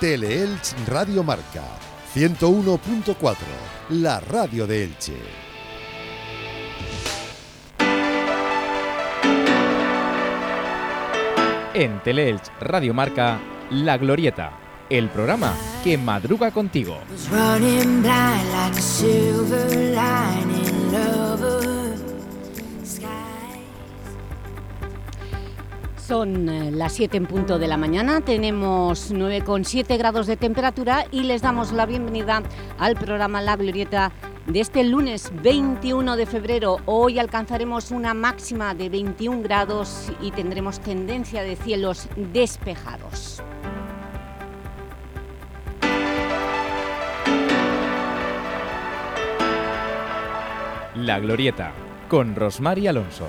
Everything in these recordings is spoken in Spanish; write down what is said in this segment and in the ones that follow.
Teleelch Radio Marca 101.4, la radio de Elche. En Teleelch Radio Marca, La Glorieta, el programa que madruga contigo. Son eh, las 7 en punto de la mañana, tenemos 9,7 grados de temperatura y les damos la bienvenida al programa La Glorieta de este lunes 21 de febrero. Hoy alcanzaremos una máxima de 21 grados y tendremos tendencia de cielos despejados. La Glorieta, con Rosmar y Alonso.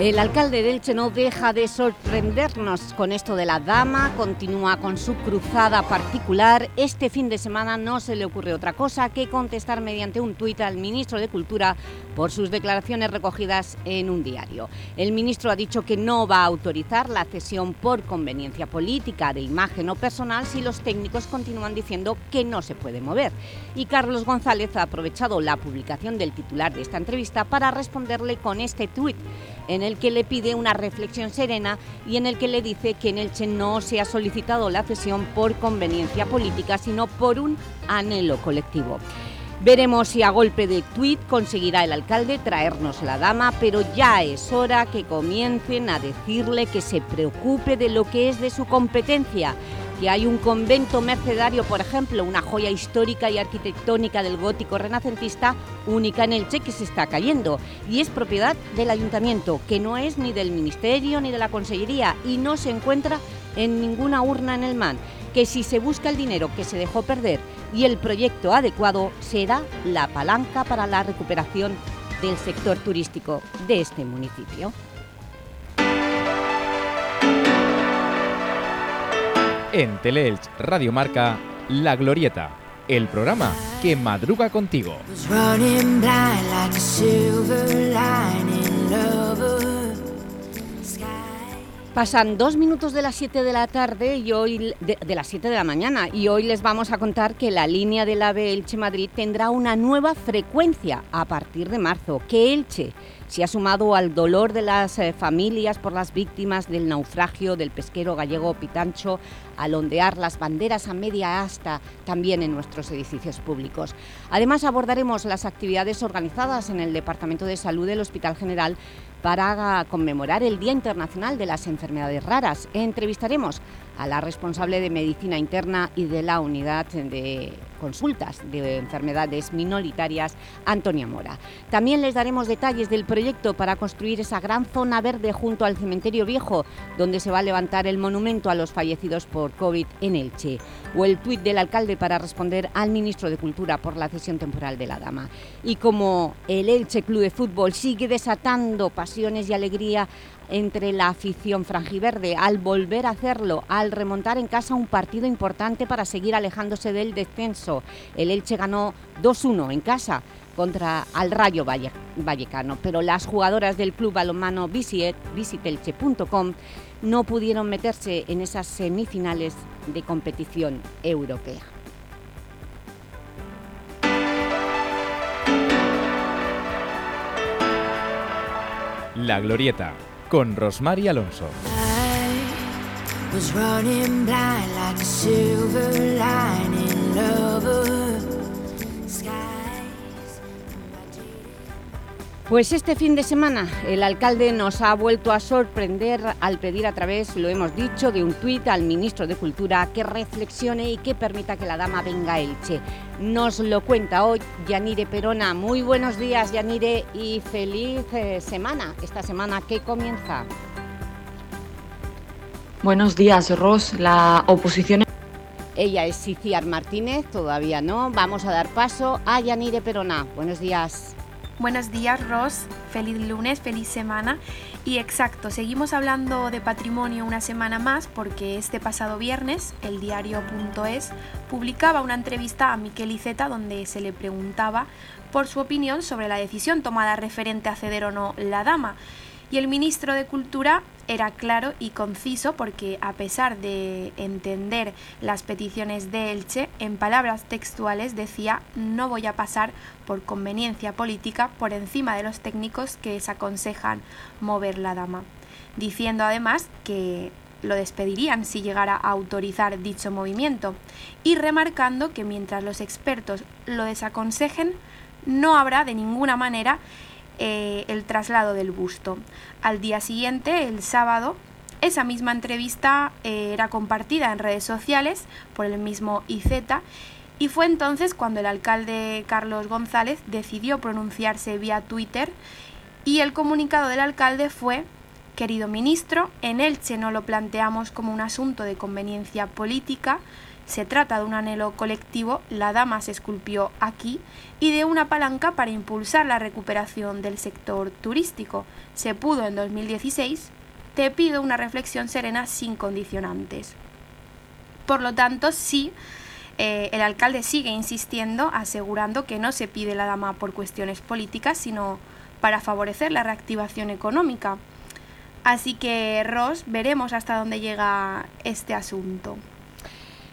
El alcalde de Elche no deja de sorprendernos con esto de la dama, continúa con su cruzada particular. Este fin de semana no se le ocurre otra cosa que contestar mediante un tuit al ministro de Cultura por sus declaraciones recogidas en un diario. El ministro ha dicho que no va a autorizar la cesión por conveniencia política de imagen o personal si los técnicos continúan diciendo que no se puede mover. Y Carlos González ha aprovechado la publicación del titular de esta entrevista para responderle con este tuit en el que le pide una reflexión serena y en el que le dice que en Elche no se ha solicitado la cesión por conveniencia política, sino por un anhelo colectivo. Veremos si a golpe de tuit conseguirá el alcalde traernos la dama, pero ya es hora que comiencen a decirle que se preocupe de lo que es de su competencia que hay un convento mercedario, por ejemplo, una joya histórica y arquitectónica del gótico renacentista, única en Elche, que se está cayendo, y es propiedad del Ayuntamiento, que no es ni del Ministerio ni de la Consellería, y no se encuentra en ninguna urna en el MAN, que si se busca el dinero que se dejó perder y el proyecto adecuado, será la palanca para la recuperación del sector turístico de este municipio. En Teleelch Radio Marca, La Glorieta, el programa que madruga contigo. Pasan dos minutos de las 7 de la tarde y hoy de, las 7 de la mañana y hoy les vamos a contar que la línea del AVE Elche-Madrid tendrá una nueva frecuencia a partir de marzo, que Elche se ha sumado al dolor de las eh, familias por las víctimas del naufragio del pesquero gallego Pitancho al ondear las banderas a media asta también en nuestros edificios públicos. Además abordaremos las actividades organizadas en el Departamento de Salud del Hospital General para conmemorar el Día Internacional de las Enfermedades Raras. Entrevistaremos a la responsable de Medicina Interna y de la Unidad de Consultas de Enfermedades Minoritarias, Antonia Mora. También les daremos detalles del proyecto para construir esa gran zona verde junto al Cementerio Viejo, donde se va a levantar el monumento a los fallecidos por COVID en Elche, o el tuit del alcalde para responder al ministro de Cultura por la cesión temporal de la Dama. Y como el Elche Club de Fútbol sigue desatando pasiones y alegría entre la afición franjiverde al volver a hacerlo, al remontar en casa un partido importante para seguir alejándose del descenso. El Elche ganó 2-1 en casa contra al Rayo Vallecano, pero las jugadoras del club balonmano visitelche.com no pudieron meterse en esas semifinales de competición europea. La Glorieta con Rosmar y Alonso. Pues este fin de semana el alcalde nos ha vuelto a sorprender al pedir a través, lo hemos dicho, de un tuit al ministro de Cultura que reflexione y que permita que la dama venga a Elche. Nos lo cuenta hoy Yanire Perona. Muy buenos días Yanire y feliz eh, semana, esta semana que comienza. Buenos días Ros, la oposición... Ella es Ciciar Martínez, todavía no. Vamos a dar paso a Yanire Perona. Buenos días. Buenos días, Ross. Feliz lunes, feliz semana. Y exacto, seguimos hablando de patrimonio una semana más porque este pasado viernes el diario.es publicaba una entrevista a Miquel Iceta donde se le preguntaba por su opinión sobre la decisión tomada referente a ceder o no la dama. Y el ministro de Cultura era claro y conciso porque a pesar de entender las peticiones de Elche, en palabras textuales decía no voy a pasar por conveniencia política por encima de los técnicos que desaconsejan mover la dama, diciendo además que lo despedirían si llegara a autorizar dicho movimiento y remarcando que mientras los expertos lo desaconsejen, no habrá de ninguna manera eh, el traslado del busto. Al día siguiente, el sábado, esa misma entrevista eh, era compartida en redes sociales por el mismo IZ y fue entonces cuando el alcalde Carlos González decidió pronunciarse vía Twitter y el comunicado del alcalde fue Querido ministro, en Elche no lo planteamos como un asunto de conveniencia política, se trata de un anhelo colectivo, la dama se esculpió aquí, y de una palanca para impulsar la recuperación del sector turístico. Se pudo en 2016. Te pido una reflexión serena sin condicionantes. Por lo tanto, sí, eh, el alcalde sigue insistiendo, asegurando que no se pide la dama por cuestiones políticas, sino para favorecer la reactivación económica. Así que, Ross, veremos hasta dónde llega este asunto.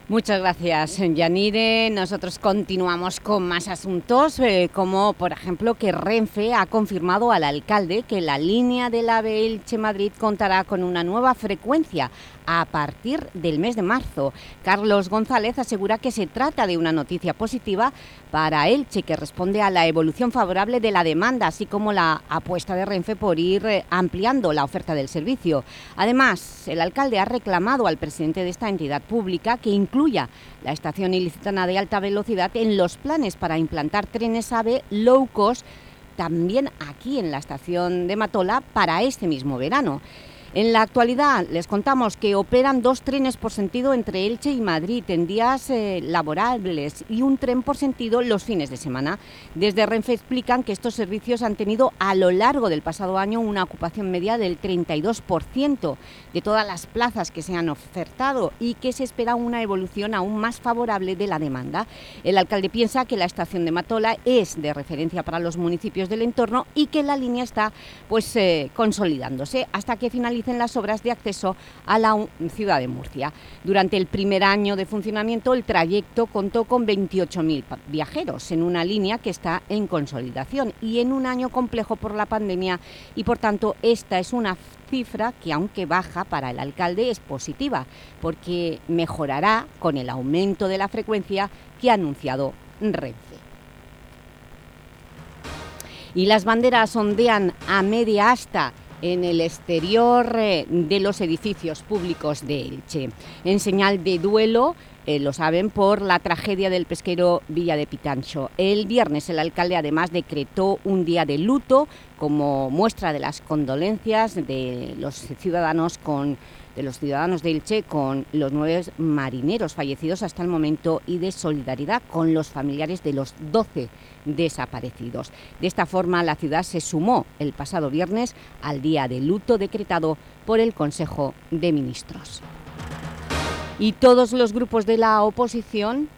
Muchas gracias, Yanire. Nosotros continuamos con más asuntos, eh, como por ejemplo que Renfe ha confirmado al alcalde que la línea de la Elche Madrid contará con una nueva frecuencia a partir del mes de marzo. Carlos González asegura que se trata de una noticia positiva para Elche, que responde a la evolución favorable de la demanda, así como la apuesta de Renfe por ir eh, ampliando la oferta del servicio. Además, el alcalde ha reclamado al presidente de esta entidad pública que incluya la estación ilicitana de alta velocidad en los planes para implantar trenes AVE low cost también aquí en la estación de Matola para este mismo verano. En la actualidad les contamos que operan dos trenes por sentido entre Elche y Madrid en días eh, laborables y un tren por sentido los fines de semana. Desde Renfe explican que estos servicios han tenido a lo largo del pasado año una ocupación media del 32% de todas las plazas que se han ofertado y que se espera una evolución aún más favorable de la demanda. El alcalde piensa que la estación de Matola es de referencia para los municipios del entorno y que la línea está pues, eh, consolidándose hasta que finalice en las obras de acceso a la ciudad de Murcia. Durante el primer año de funcionamiento, el trayecto contó con 28.000 viajeros en una línea que está en consolidación y en un año complejo por la pandemia y, por tanto, esta es una cifra que, aunque baja para el alcalde, es positiva, porque mejorará con el aumento de la frecuencia que ha anunciado Renfe. Y las banderas ondean a media asta en el exterior eh, de los edificios públicos de Elche. En señal de duelo, eh, lo saben, por la tragedia del pesquero Villa de Pitancho. El viernes el alcalde además decretó un día de luto como muestra de las condolencias de los ciudadanos con de los ciudadanos de Elche con los nueve marineros fallecidos hasta el momento y de solidaridad con los familiares de los 12 desaparecidos. De esta forma, la ciudad se sumó el pasado viernes al día de luto decretado por el Consejo de Ministros. Y todos los grupos de la oposición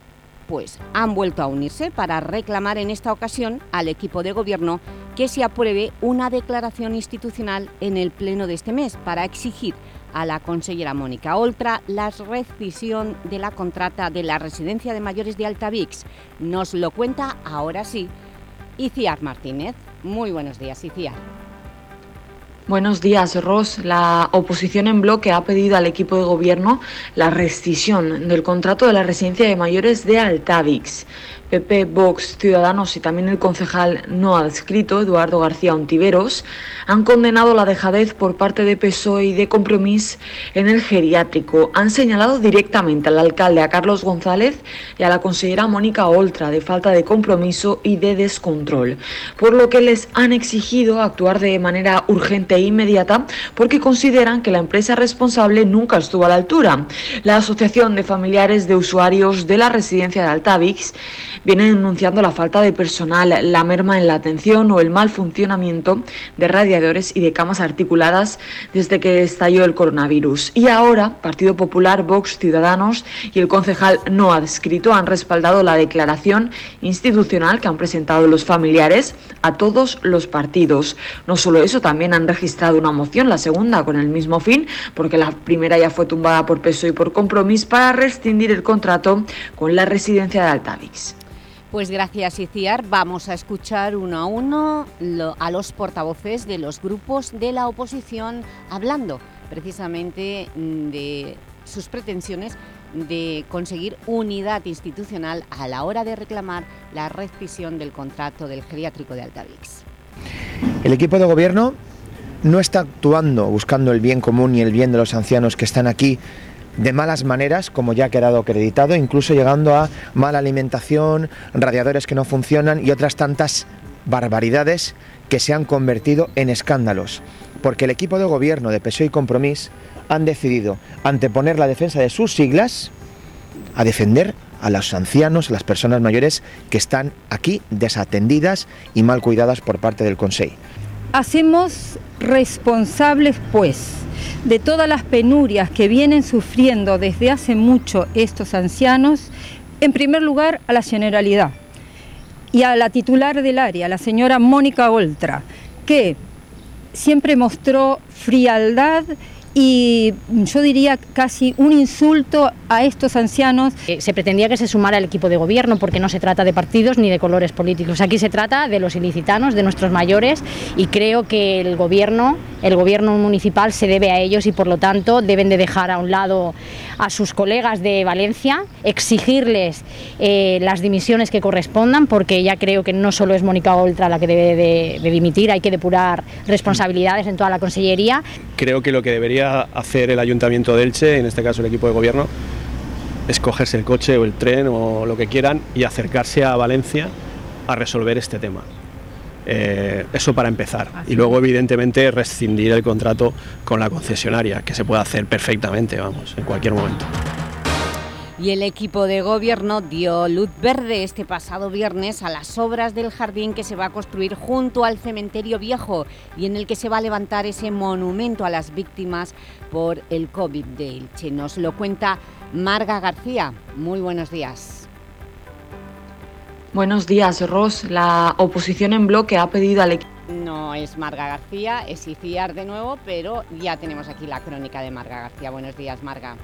pues, han vuelto a unirse para reclamar en esta ocasión al equipo de gobierno que se apruebe una declaración institucional en el pleno de este mes para exigir a la consellera Mónica Oltra la rescisión de la contrata de la residencia de mayores de Altavix. Nos lo cuenta ahora sí Iciar Martínez. Muy buenos días, Iciar. Buenos días, Ross. La oposición en bloque ha pedido al equipo de gobierno la rescisión del contrato de la residencia de mayores de Altavix. PP, Vox, Ciudadanos y también el concejal no adscrito, Eduardo García Ontiveros, han condenado la dejadez por parte de PSOE y de Compromís en el geriátrico. Han señalado directamente al alcalde, a Carlos González, y a la consejera Mónica Oltra de falta de compromiso y de descontrol, por lo que les han exigido actuar de manera urgente e inmediata porque consideran que la empresa responsable nunca estuvo a la altura. La Asociación de Familiares de Usuarios de la Residencia de Altavix viene denunciando la falta de personal, la merma en la atención o el mal funcionamiento de radiadores y de camas articuladas desde que estalló el coronavirus. Y ahora, Partido Popular, Vox, Ciudadanos y el concejal no adscrito han respaldado la declaración institucional que han presentado los familiares a todos los partidos. No solo eso, también han registrado una moción, la segunda con el mismo fin, porque la primera ya fue tumbada por peso y por compromiso para rescindir el contrato con la residencia de Altavix. Pues gracias, Iciar. Vamos a escuchar uno a uno a los portavoces de los grupos de la oposición hablando precisamente mm, de sus pretensiones de conseguir unidad institucional a la hora de reclamar la rescisión del contrato del geriátrico de Altavix. El equipo de gobierno no está actuando buscando el bien común y el bien de los ancianos que están aquí de malas maneras, como ya ha quedado acreditado, incluso llegando a mala alimentación, radiadores que no funcionan y otras tantas barbaridades que se han convertido en escándalos. Porque el equipo de gobierno de PSOE y Compromís han decidido anteponer la defensa de sus siglas a defender a los ancianos, a las personas mayores que están aquí desatendidas y mal cuidadas por parte del Consejo. Hacemos responsables, pues, de todas las penurias que vienen sufriendo desde hace mucho estos ancianos, en primer lugar a la Generalidad y a la titular del área, la señora Mónica Oltra, que siempre mostró frialdad y yo diría casi un insulto a estos ancianos. Eh, se pretendía que se sumara el equipo de gobierno porque no se trata de partidos ni de colores políticos. Aquí se trata de los ilicitanos, de nuestros mayores y creo que el gobierno, el gobierno municipal se debe a ellos y por lo tanto deben de dejar a un lado a sus colegas de Valencia, exigirles eh, las dimisiones que correspondan porque ya creo que no solo es Mónica Oltra la que debe de, de dimitir, hay que depurar responsabilidades en toda la consellería. Creo que lo que debería hacer el ayuntamiento de Elche, en este caso el equipo de gobierno, es cogerse el coche o el tren o lo que quieran y acercarse a Valencia a resolver este tema. Eh, eso para empezar. Y luego, evidentemente, rescindir el contrato con la concesionaria, que se puede hacer perfectamente, vamos, en cualquier momento y el equipo de gobierno dio luz verde este pasado viernes a las obras del jardín que se va a construir junto al cementerio viejo y en el que se va a levantar ese monumento a las víctimas por el COVID de Elche. Nos lo cuenta Marga García. Muy buenos días. Buenos días, Ros. La oposición en bloque ha pedido al equipo... No es Marga García, es Iciar de nuevo, pero ya tenemos aquí la crónica de Marga García. Buenos días, Marga.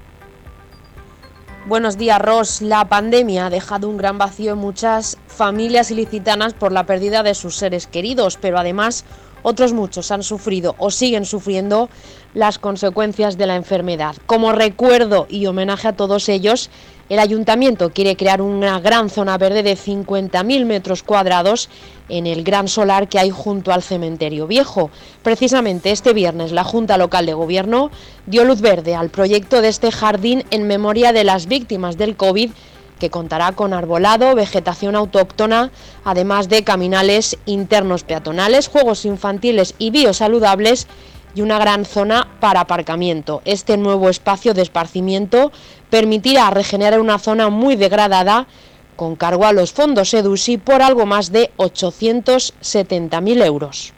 Buenos días, Ros. La pandemia ha dejado un gran vacío en muchas familias ilicitanas por la pérdida de sus seres queridos, pero además otros muchos han sufrido o siguen sufriendo las consecuencias de la enfermedad. Como recuerdo y homenaje a todos ellos, el ayuntamiento quiere crear una gran zona verde de 50.000 metros cuadrados en el gran solar que hay junto al cementerio viejo. Precisamente este viernes la Junta Local de Gobierno dio luz verde al proyecto de este jardín en memoria de las víctimas del COVID que contará con arbolado, vegetación autóctona, además de caminales internos peatonales, juegos infantiles y biosaludables y una gran zona para aparcamiento. Este nuevo espacio de esparcimiento permitirá regenerar una zona muy degradada con cargo a los fondos EDUSI por algo más de 870.000 euros.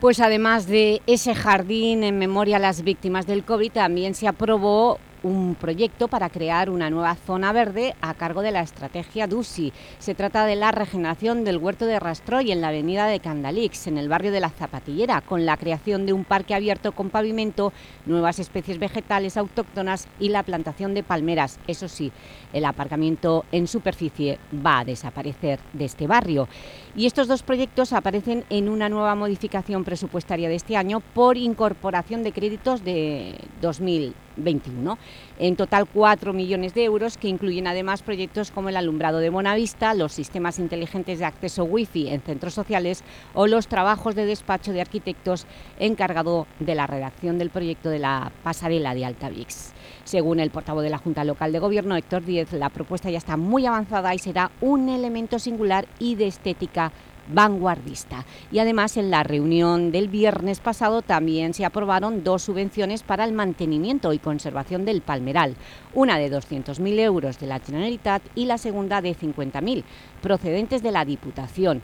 Pues además de ese jardín en memoria a las víctimas del COVID, también se aprobó un proyecto para crear una nueva zona verde a cargo de la estrategia DUSI. Se trata de la regeneración del huerto de Rastroy en la avenida de Candalix, en el barrio de La Zapatillera, con la creación de un parque abierto con pavimento, nuevas especies vegetales autóctonas y la plantación de palmeras. Eso sí, el aparcamiento en superficie va a desaparecer de este barrio. Y estos dos proyectos aparecen en una nueva modificación presupuestaria de este año por incorporación de créditos de 2000 21. En total 4 millones de euros que incluyen además proyectos como el alumbrado de Bonavista, los sistemas inteligentes de acceso wifi en centros sociales o los trabajos de despacho de arquitectos encargado de la redacción del proyecto de la pasarela de Altavix. Según el portavoz de la Junta Local de Gobierno, Héctor Díez, la propuesta ya está muy avanzada y será un elemento singular y de estética vanguardista. Y además en la reunión del viernes pasado también se aprobaron dos subvenciones para el mantenimiento y conservación del palmeral, una de 200.000 euros de la Generalitat y la segunda de 50.000, procedentes de la Diputación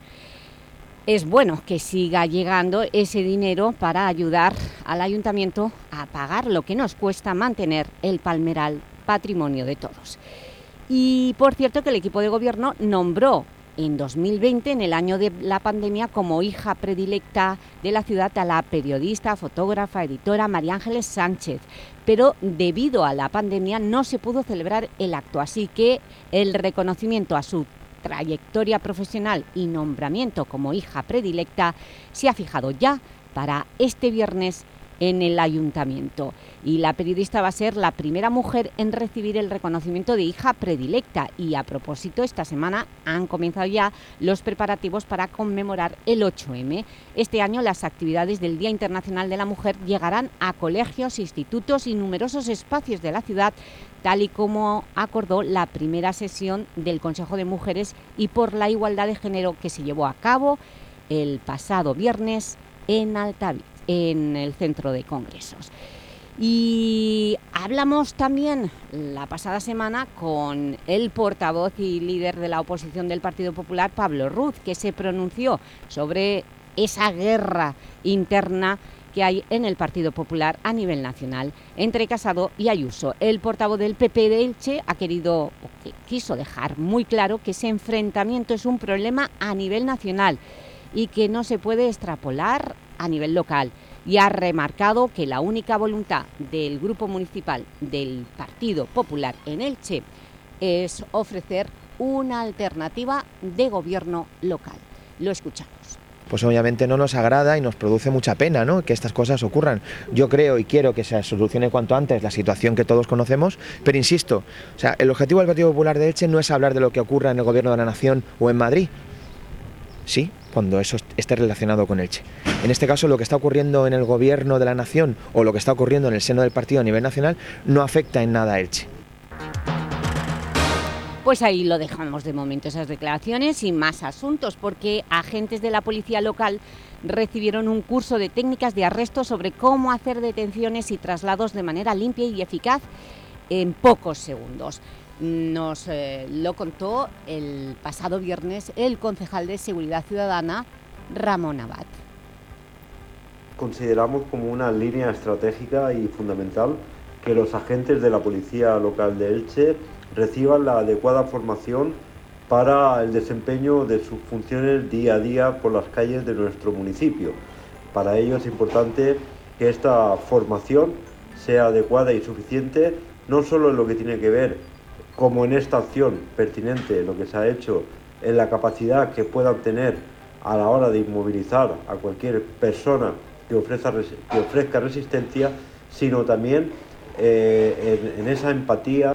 es bueno que siga llegando ese dinero para ayudar al Ayuntamiento a pagar lo que nos cuesta mantener el palmeral patrimonio de todos. Y por cierto que el equipo de gobierno nombró en 2020, en el año de la pandemia, como hija predilecta de la ciudad a la periodista, fotógrafa, editora María Ángeles Sánchez. Pero debido a la pandemia no se pudo celebrar el acto, así que el reconocimiento a su trayectoria profesional y nombramiento como hija predilecta se ha fijado ya para este viernes en el Ayuntamiento. Y la periodista va a ser la primera mujer en recibir el reconocimiento de hija predilecta. Y a propósito, esta semana han comenzado ya los preparativos para conmemorar el 8M. Este año las actividades del Día Internacional de la Mujer llegarán a colegios, institutos y numerosos espacios de la ciudad tal y como acordó la primera sesión del Consejo de Mujeres y por la Igualdad de Género que se llevó a cabo el pasado viernes en Altavix, en el Centro de Congresos. Y hablamos también la pasada semana con el portavoz y líder de la oposición del Partido Popular, Pablo Ruz, que se pronunció sobre esa guerra interna que hay en el Partido Popular a nivel nacional entre Casado y Ayuso. El portavoz del PP de Elche ha querido, quiso dejar muy claro que ese enfrentamiento es un problema a nivel nacional y que no se puede extrapolar a nivel local y ha remarcado que la única voluntad del Grupo Municipal del Partido Popular en Elche es ofrecer una alternativa de gobierno local. Lo escuchamos pues obviamente no nos agrada y nos produce mucha pena ¿no? que estas cosas ocurran. Yo creo y quiero que se solucione cuanto antes la situación que todos conocemos, pero insisto, o sea, el objetivo del Partido Popular de Elche no es hablar de lo que ocurra en el Gobierno de la Nación o en Madrid. Sí, cuando eso esté relacionado con Elche. En este caso, lo que está ocurriendo en el Gobierno de la Nación o lo que está ocurriendo en el seno del partido a nivel nacional no afecta en nada a Elche. Pues ahí lo dejamos de momento, esas declaraciones y más asuntos, porque agentes de la policía local recibieron un curso de técnicas de arresto sobre cómo hacer detenciones y traslados de manera limpia y eficaz en pocos segundos. Nos eh, lo contó el pasado viernes el concejal de Seguridad Ciudadana, Ramón Abad. Consideramos como una línea estratégica y fundamental que los agentes de la Policía Local de Elche reciban la adecuada formación para el desempeño de sus funciones día a día por las calles de nuestro municipio. Para ello es importante que esta formación sea adecuada y suficiente, no solo en lo que tiene que ver, como en esta acción pertinente, lo que se ha hecho, en la capacidad que puedan tener a la hora de inmovilizar a cualquier persona que, ofrezca, resistencia, sino también eh, en esa empatía.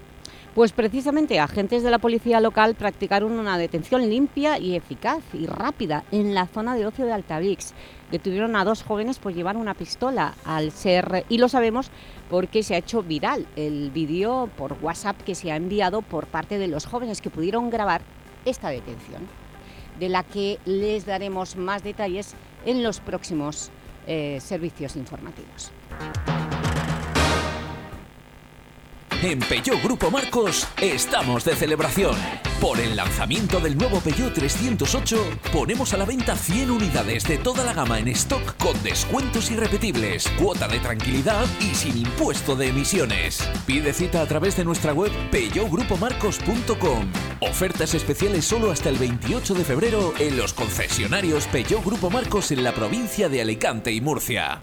Pues precisamente agentes de la policía local practicaron una detención limpia y eficaz y rápida en la zona de ocio de Altavix. Detuvieron a dos jóvenes por llevar una pistola al ser, y lo sabemos porque se ha hecho viral el vídeo por WhatsApp que se ha enviado por parte de los jóvenes que pudieron grabar esta detención, de la que les daremos más detalles en los próximos eh, servicios informativos. En Peugeot Grupo Marcos estamos de celebración. Por el lanzamiento del nuevo Peugeot 308 ponemos a la venta 100 unidades de toda la gama en stock con descuentos irrepetibles, cuota de tranquilidad y sin impuesto de emisiones. Pide cita a través de nuestra web peugeotgrupomarcos.com. Ofertas especiales solo hasta el 28 de febrero en los concesionarios Peugeot Grupo Marcos en la provincia de Alicante y Murcia.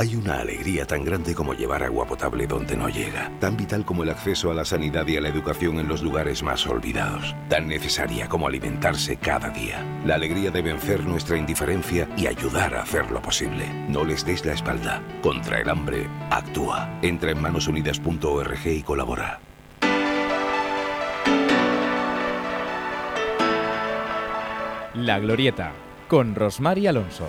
Hay una alegría tan grande como llevar agua potable donde no llega, tan vital como el acceso a la sanidad y a la educación en los lugares más olvidados, tan necesaria como alimentarse cada día. La alegría de vencer nuestra indiferencia y ayudar a hacerlo posible. No les des la espalda. Contra el hambre, actúa. Entra en manosunidas.org y colabora. La Glorieta, con Rosmar y Alonso.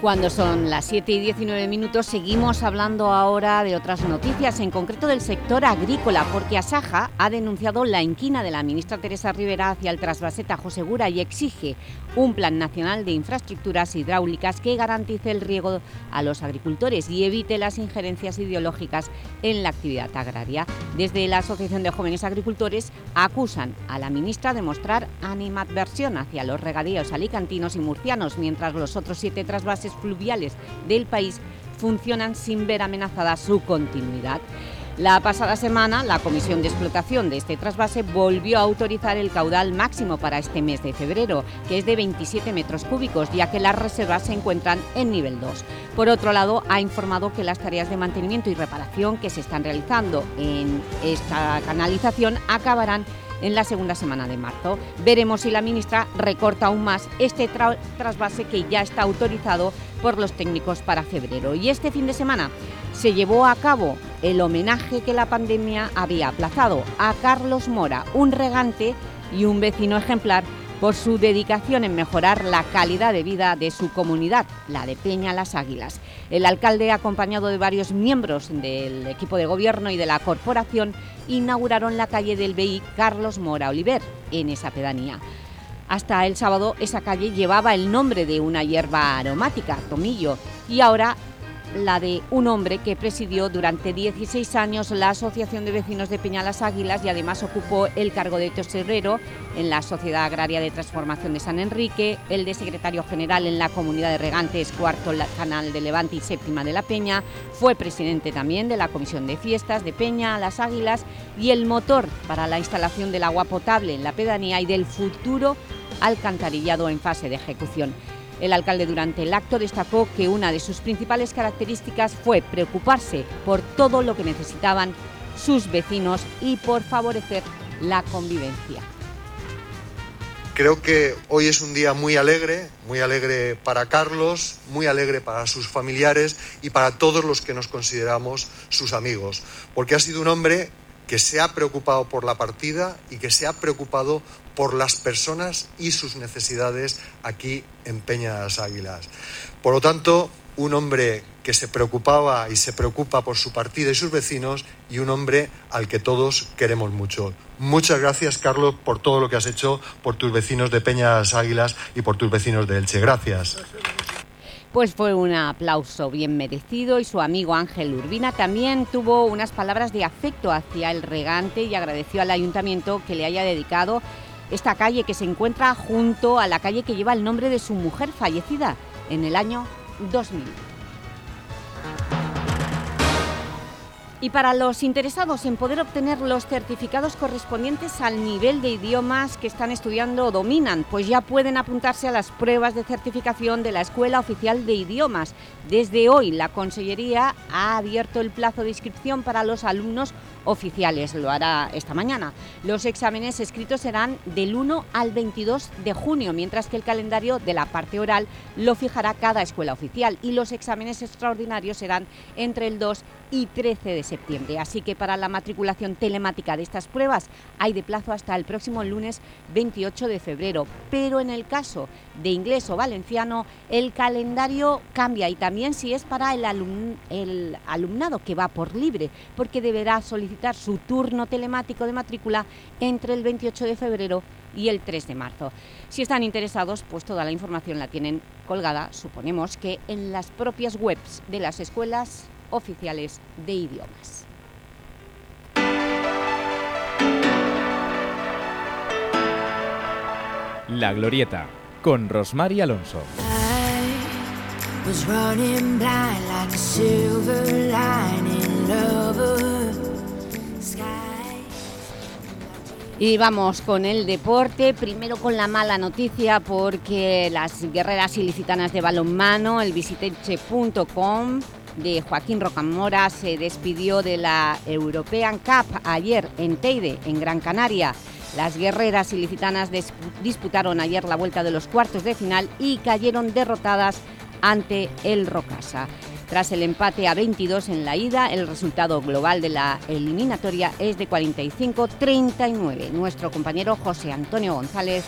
Cuando son las 7 y 19 minutos seguimos hablando ahora de otras noticias, en concreto del sector agrícola, porque Asaja ha denunciado la inquina de la ministra Teresa Rivera hacia el trasvase Tajo Segura y exige un plan nacional de infraestructuras hidráulicas que garantice el riego a los agricultores y evite las injerencias ideológicas en la actividad agraria. Desde la Asociación de Jóvenes Agricultores acusan a la ministra de mostrar animadversión hacia los regadíos alicantinos y murcianos, mientras los otros siete trasvases fluviales del país funcionan sin ver amenazada su continuidad. La pasada semana, la Comisión de Explotación de este trasvase volvió a autorizar el caudal máximo para este mes de febrero, que es de 27 metros cúbicos, ya que las reservas se encuentran en nivel 2. Por otro lado, ha informado que las tareas de mantenimiento y reparación que se están realizando en esta canalización acabarán en la segunda semana de marzo. Veremos si la ministra recorta aún más este trasvase que ya está autorizado por los técnicos para febrero. Y este fin de semana se llevó a cabo el homenaje que la pandemia había aplazado a Carlos Mora, un regante y un vecino ejemplar por su dedicación en mejorar la calidad de vida de su comunidad, la de Peña Las Águilas. El alcalde, acompañado de varios miembros del equipo de gobierno y de la corporación, inauguraron la calle del BI Carlos Mora Oliver, en esa pedanía. Hasta el sábado esa calle llevaba el nombre de una hierba aromática, tomillo, y ahora la de un hombre que presidió durante 16 años la Asociación de Vecinos de Peñalas Águilas y además ocupó el cargo de tesorero en la Sociedad Agraria de Transformación de San Enrique, el de secretario general en la Comunidad de Regantes, cuarto Canal de Levante y séptima de la Peña, fue presidente también de la Comisión de Fiestas de Peña, Las Águilas y el motor para la instalación del agua potable en la pedanía y del futuro alcantarillado en fase de ejecución. El alcalde durante el acto destacó que una de sus principales características fue preocuparse por todo lo que necesitaban sus vecinos y por favorecer la convivencia. Creo que hoy es un día muy alegre, muy alegre para Carlos, muy alegre para sus familiares y para todos los que nos consideramos sus amigos, porque ha sido un hombre que se ha preocupado por la partida y que se ha preocupado por las personas y sus necesidades aquí en Peña de las Águilas. Por lo tanto, un hombre que se preocupaba y se preocupa por su partida y sus vecinos y un hombre al que todos queremos mucho. Muchas gracias, Carlos, por todo lo que has hecho por tus vecinos de Peña de las Águilas y por tus vecinos de Elche. Gracias. Pues fue un aplauso bien merecido y su amigo Ángel Urbina también tuvo unas palabras de afecto hacia el regante y agradeció al ayuntamiento que le haya dedicado esta calle que se encuentra junto a la calle que lleva el nombre de su mujer fallecida en el año 2000. Y para los interesados en poder obtener los certificados correspondientes al nivel de idiomas que están estudiando o dominan, pues ya pueden apuntarse a las pruebas de certificación de la Escuela Oficial de Idiomas. Desde hoy la Consellería ha abierto el plazo de inscripción para los alumnos oficiales, lo hará esta mañana. Los exámenes escritos serán del 1 al 22 de junio, mientras que el calendario de la parte oral lo fijará cada escuela oficial y los exámenes extraordinarios serán entre el 2 y 13 de septiembre. Así que para la matriculación telemática de estas pruebas hay de plazo hasta el próximo lunes 28 de febrero. Pero en el caso de inglés o valenciano, el calendario cambia y también si es para el, alumnado que va por libre, porque deberá solicitar su turno telemático de matrícula entre el 28 de febrero y el 3 de marzo. Si están interesados, pues toda la información la tienen colgada, suponemos que en las propias webs de las escuelas oficiales de idiomas. La Glorieta, con Rosmar y Alonso. Y vamos con el deporte, primero con la mala noticia porque las guerreras ilicitanas de balonmano, el visiteche.com de Joaquín Rocamora se despidió de la European Cup ayer en Teide, en Gran Canaria. Las guerreras ilicitanas disputaron ayer la vuelta de los cuartos de final y cayeron derrotadas ante el Rocasa. Tras el empate a 22 en la ida, el resultado global de la eliminatoria es de 45-39. Nuestro compañero José Antonio González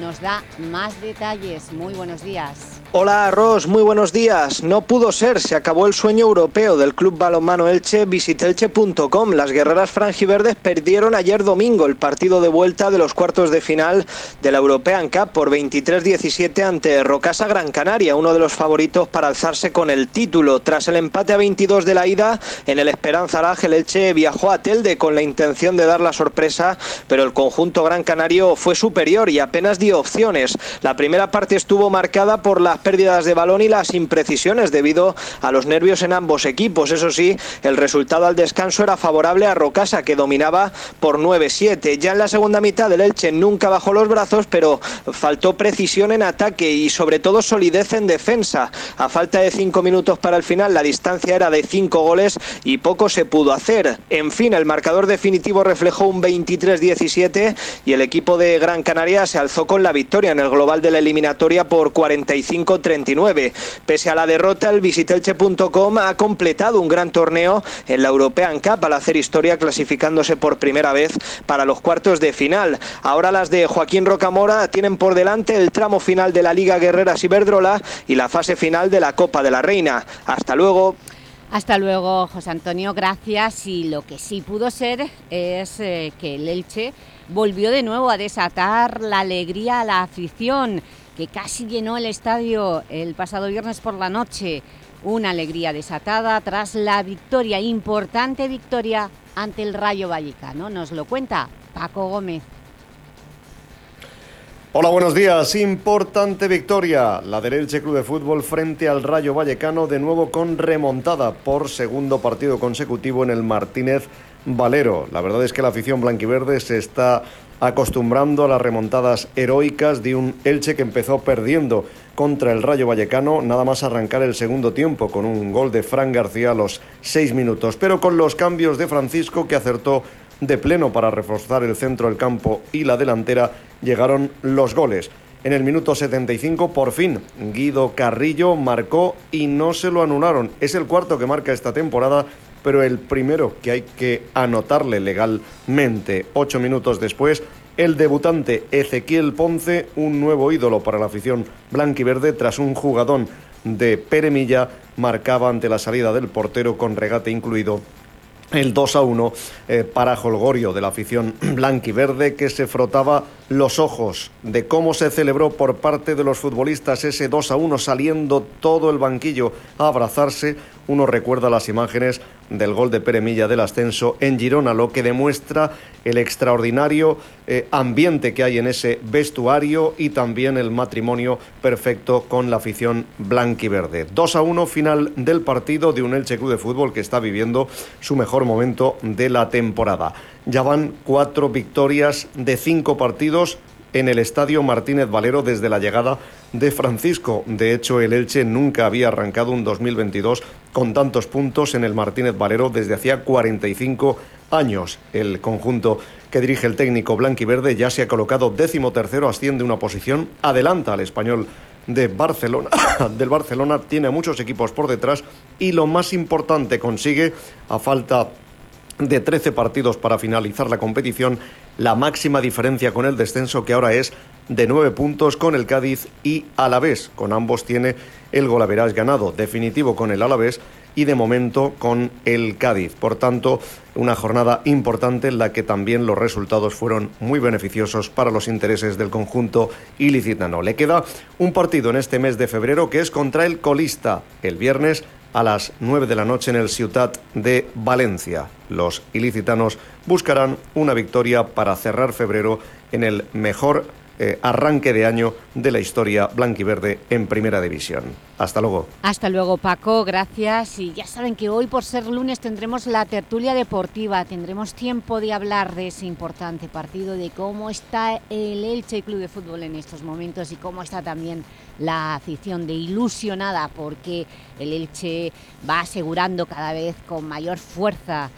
nos da más detalles. Muy buenos días. Hola Ros, muy buenos días. No pudo ser, se acabó el sueño europeo del club balonmano Elche, visitelche.com. Las guerreras franjiverdes perdieron ayer domingo el partido de vuelta de los cuartos de final de la European Cup por 23-17 ante Rocasa Gran Canaria, uno de los favoritos para alzarse con el título. Tras el empate a 22 de la ida, en el Esperanza Araj, el Elche viajó a Telde con la intención de dar la sorpresa, pero el conjunto Gran Canario fue superior y apenas dio opciones. La primera parte estuvo marcada por las pérdidas de balón y las imprecisiones debido a los nervios en ambos equipos. Eso sí, el resultado al descanso era favorable a Rocasa, que dominaba por 9-7. Ya en la segunda mitad del Elche nunca bajó los brazos, pero faltó precisión en ataque y sobre todo solidez en defensa. A falta de cinco minutos para el final, la distancia era de cinco goles y poco se pudo hacer. En fin, el marcador definitivo reflejó un 23-17 y el equipo de Gran Canaria se alzó con la victoria en el global de la eliminatoria por 45 39. Pese a la derrota, el visitelche.com ha completado un gran torneo en la European Cup al hacer historia clasificándose por primera vez para los cuartos de final. Ahora las de Joaquín Rocamora tienen por delante el tramo final de la Liga Guerreras Iberdrola y la fase final de la Copa de la Reina. Hasta luego. Hasta luego, José Antonio, gracias. Y lo que sí pudo ser es eh, que el Elche volvió de nuevo a desatar la alegría a la afición que casi llenó el estadio el pasado viernes por la noche. Una alegría desatada tras la victoria, importante victoria ante el Rayo Vallecano. Nos lo cuenta Paco Gómez. Hola, buenos días. Importante victoria. La del Elche Club de Fútbol frente al Rayo Vallecano, de nuevo con remontada por segundo partido consecutivo en el Martínez Valero. La verdad es que la afición blanquiverde se está acostumbrando a las remontadas heroicas de un Elche que empezó perdiendo contra el Rayo Vallecano, nada más arrancar el segundo tiempo con un gol de Fran García a los seis minutos, pero con los cambios de Francisco que acertó de pleno para reforzar el centro del campo y la delantera, llegaron los goles. En el minuto 75, por fin, Guido Carrillo marcó y no se lo anularon. Es el cuarto que marca esta temporada pero el primero que hay que anotarle legalmente. Ocho minutos después, el debutante Ezequiel Ponce, un nuevo ídolo para la afición blanquiverde tras un jugadón de Peremilla, marcaba ante la salida del portero con regate incluido el 2 a 1 eh, para Holgorio de la afición blanquiverde que se frotaba los ojos de cómo se celebró por parte de los futbolistas ese 2 a 1 saliendo todo el banquillo a abrazarse. Uno recuerda las imágenes del gol de Peremilla del ascenso en Girona, lo que demuestra el extraordinario eh, ambiente que hay en ese vestuario y también el matrimonio perfecto con la afición blanquiverde. 2 a 1 final del partido de un Elche Club de Fútbol que está viviendo su mejor momento de la temporada. Ya van cuatro victorias de cinco partidos en el Estadio Martínez Valero desde la llegada de Francisco. De hecho, el Elche nunca había arrancado un 2022 con tantos puntos en el Martínez Valero desde hacía 45 años. El conjunto que dirige el técnico blanquiverde ya se ha colocado décimo tercero, asciende una posición, adelanta al español de Barcelona, del Barcelona, tiene muchos equipos por detrás y lo más importante consigue, a falta de 13 partidos para finalizar la competición, la máxima diferencia con el descenso que ahora es de 9 puntos con el Cádiz y Alavés. Con ambos tiene el golaveras ganado definitivo con el Alavés y de momento con el Cádiz. Por tanto, una jornada importante en la que también los resultados fueron muy beneficiosos para los intereses del conjunto ilicitano. Le queda un partido en este mes de febrero que es contra el colista el viernes a las 9 de la noche en el Ciutat de Valencia. Los ilicitanos buscarán una victoria para cerrar febrero en el mejor eh, arranque de año de la historia blanquiverde en Primera División. Hasta luego. Hasta luego, Paco. Gracias. Y ya saben que hoy, por ser lunes, tendremos la tertulia deportiva. Tendremos tiempo de hablar de ese importante partido, de cómo está el Elche Club de Fútbol en estos momentos y cómo está también la afición de ilusionada porque el Elche va asegurando cada vez con mayor fuerza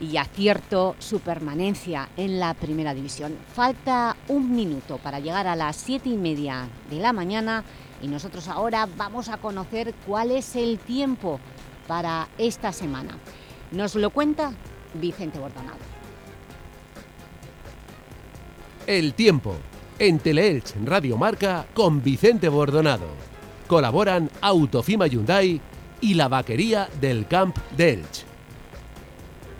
y acierto su permanencia en la Primera División. Falta un minuto para llegar a las siete y media de la mañana y nosotros ahora vamos a conocer cuál es el tiempo para esta semana. Nos lo cuenta Vicente Bordonado. El tiempo en Teleelch Radio Marca con Vicente Bordonado. Colaboran Autofima Hyundai y la vaquería del Camp de Elche.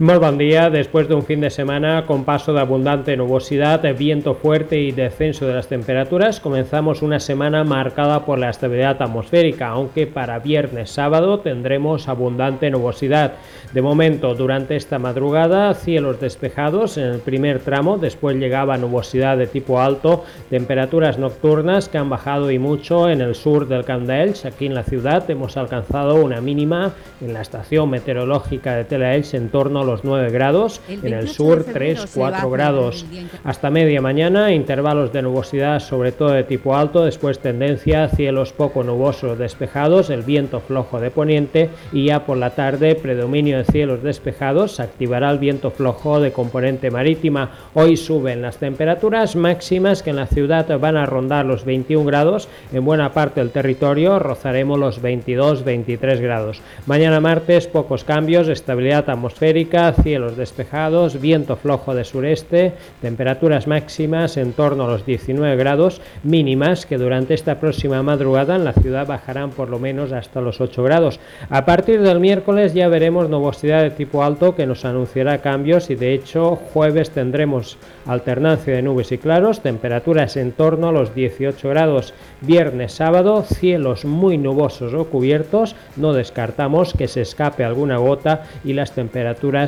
Muy buen día. Después de un fin de semana con paso de abundante nubosidad, viento fuerte y descenso de las temperaturas, comenzamos una semana marcada por la estabilidad atmosférica, aunque para viernes sábado tendremos abundante nubosidad. De momento, durante esta madrugada, cielos despejados en el primer tramo, después llegaba nubosidad de tipo alto, temperaturas nocturnas que han bajado y mucho en el sur del Candaels. Aquí en la ciudad hemos alcanzado una mínima en la estación meteorológica de Telaels en torno a los 9 grados, en el sur 3, 4 grados. Hasta media mañana, intervalos de nubosidad sobre todo de tipo alto, después tendencia cielos poco nubosos despejados, el viento flojo de poniente y ya por la tarde predominio de cielos despejados, se activará el viento flojo de componente marítima. Hoy suben las temperaturas máximas que en la ciudad van a rondar los 21 grados, en buena parte del territorio rozaremos los 22-23 grados. Mañana martes pocos cambios, estabilidad atmosférica, cielos despejados, viento flojo de sureste, temperaturas máximas en torno a los 19 grados, mínimas que durante esta próxima madrugada en la ciudad bajarán por lo menos hasta los 8 grados. A partir del miércoles ya veremos nubosidad de tipo alto que nos anunciará cambios y de hecho jueves tendremos alternancia de nubes y claros, temperaturas en torno a los 18 grados. Viernes, sábado, cielos muy nubosos o cubiertos, no descartamos que se escape alguna gota y las temperaturas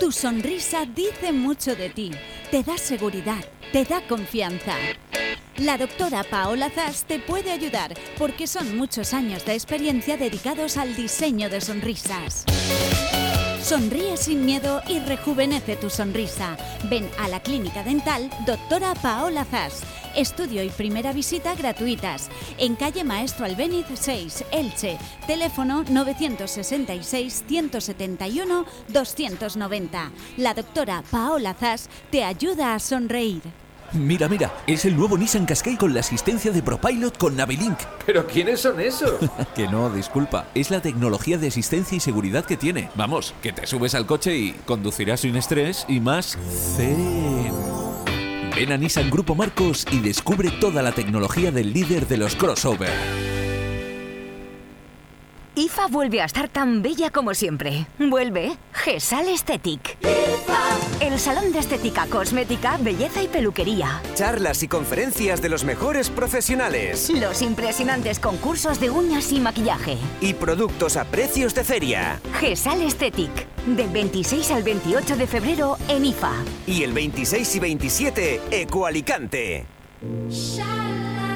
Tu sonrisa dice mucho de ti, te da seguridad, te da confianza. La doctora Paola Zas te puede ayudar porque son muchos años de experiencia dedicados al diseño de sonrisas. Sonríe sin miedo y rejuvenece tu sonrisa. Ven a la clínica dental Doctora Paola Zas. Estudio y primera visita gratuitas. En calle Maestro Albéniz 6, Elche. Teléfono 961-271-290. La doctora Paola Zas te ayuda a sonreír. Mira, mira, es el nuevo Nissan Qashqai con la asistencia de ProPilot con Navilink. ¿Pero quiénes son esos? que no, disculpa. Es la tecnología de asistencia y seguridad que tiene. Vamos, que te subes al coche y conducirás sin estrés y más zen. Ven a Nissan Grupo Marcos y descubre toda la tecnología del líder de los crossover. IFA vuelve a estar tan bella como siempre. Vuelve GESAL Aesthetic. El salón de estética, cosmética, belleza y peluquería. Charlas y conferencias de los mejores profesionales. Los impresionantes concursos de uñas y maquillaje. Y productos a precios de feria. GESAL Aesthetic. Del 26 al 28 de febrero en IFA. Y el 26 y 27, Ecoalicante.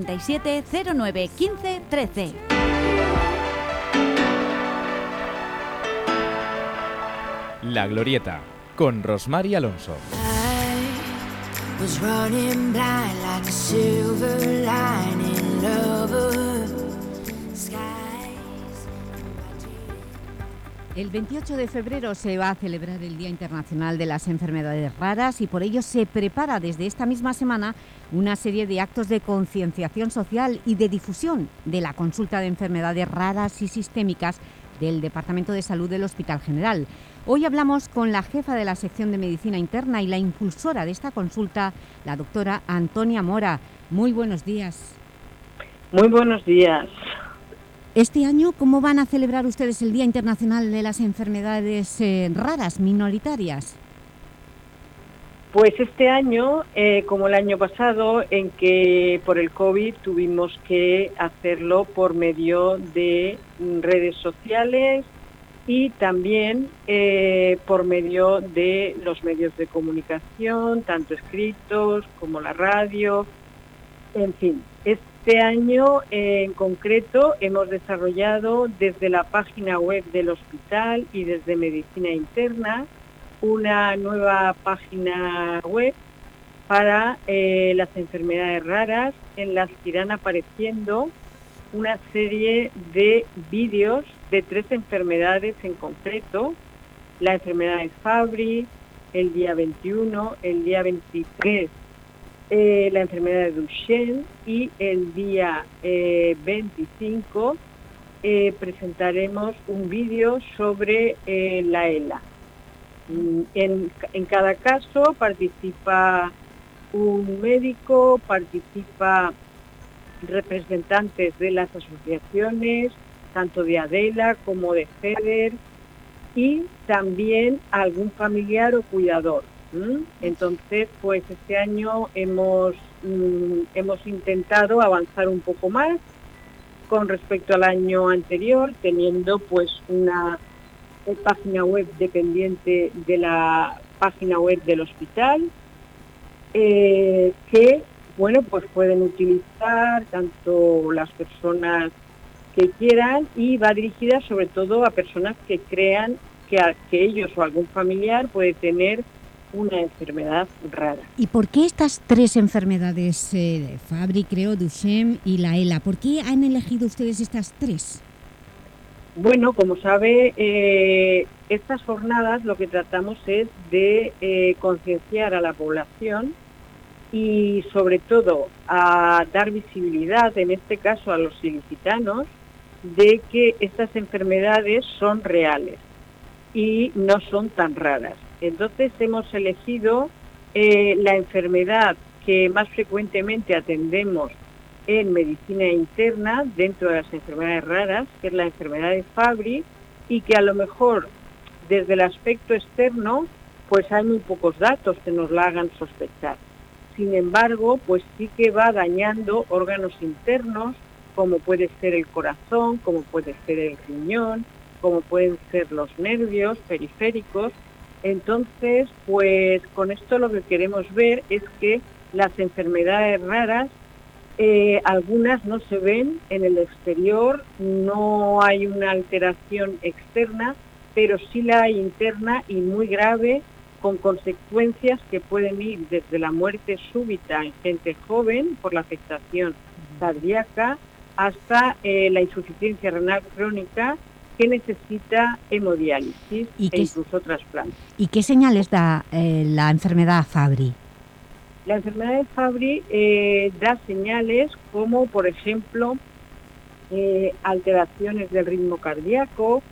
637 09 15 13. La Glorieta, con Rosmar y Alonso. was El 28 de febrero se va a celebrar el Día Internacional de las Enfermedades Raras y por ello se prepara desde esta misma semana una serie de actos de concienciación social y de difusión de la consulta de enfermedades raras y sistémicas del Departamento de Salud del Hospital General. Hoy hablamos con la jefa de la sección de Medicina Interna y la impulsora de esta consulta, la doctora Antonia Mora. Muy buenos días. Muy buenos días. Este año, ¿cómo van a celebrar ustedes el Día Internacional de las Enfermedades eh, Raras Minoritarias? Pues este año, eh, como el año pasado, en que por el COVID tuvimos que hacerlo por medio de redes sociales y también eh, por medio de los medios de comunicación, tanto escritos como la radio, en fin. Este año en concreto hemos desarrollado desde la página web del hospital y desde Medicina Interna una nueva página web para eh, las enfermedades raras en las que irán apareciendo una serie de vídeos de tres enfermedades en concreto, la enfermedad de Fabry, el día 21, el día 23 eh, la enfermedad de Duchenne y el día 25 eh, eh, presentaremos un vídeo sobre la ELA. Mm, en, en, cada caso participa un médico, participa representantes de las asociaciones, tanto de Adela como de FEDER, y también algún familiar o cuidador. Entonces, pues este año hemos, mm, hemos intentado avanzar un poco más con respecto al año anterior, teniendo pues una página web dependiente de la página web del hospital, eh, que bueno pues pueden utilizar tanto las personas que quieran y va dirigida sobre todo a personas que crean que, que ellos o algún familiar puede tener una enfermedad rara. ¿Y por qué estas tres enfermedades, eh, Fabry, creo, Duchenne y la ELA? ¿Por qué han elegido ustedes estas tres? Bueno, como sabe, eh, estas jornadas lo que tratamos es de eh, concienciar a la población y sobre todo a dar visibilidad, en este caso a los ilicitanos, de que estas enfermedades son reales y no son tan raras. Entonces hemos elegido eh, la enfermedad que más frecuentemente atendemos en medicina interna dentro de las enfermedades raras, que es la enfermedad de Fabry, y que a lo mejor desde el aspecto externo pues hay muy pocos datos que nos la hagan sospechar. Sin embargo, pues sí que va dañando órganos internos, como puede ser el corazón, como puede ser el riñón, como pueden ser los nervios periféricos, entonces, pues con esto lo que queremos ver es que las enfermedades raras, eh, algunas no se ven en el exterior, no hay una alteración externa, pero sí la hay interna y muy grave, con consecuencias que pueden ir desde la muerte súbita en gente joven por la afectación cardíaca hasta eh, la insuficiencia renal crónica que necesita hemodiálisis ¿Y e incluso trasplante. ¿Y qué señales da eh, la enfermedad Fabry? La enfermedad de Fabry eh, da señales como, por ejemplo, eh, alteraciones del ritmo cardíaco,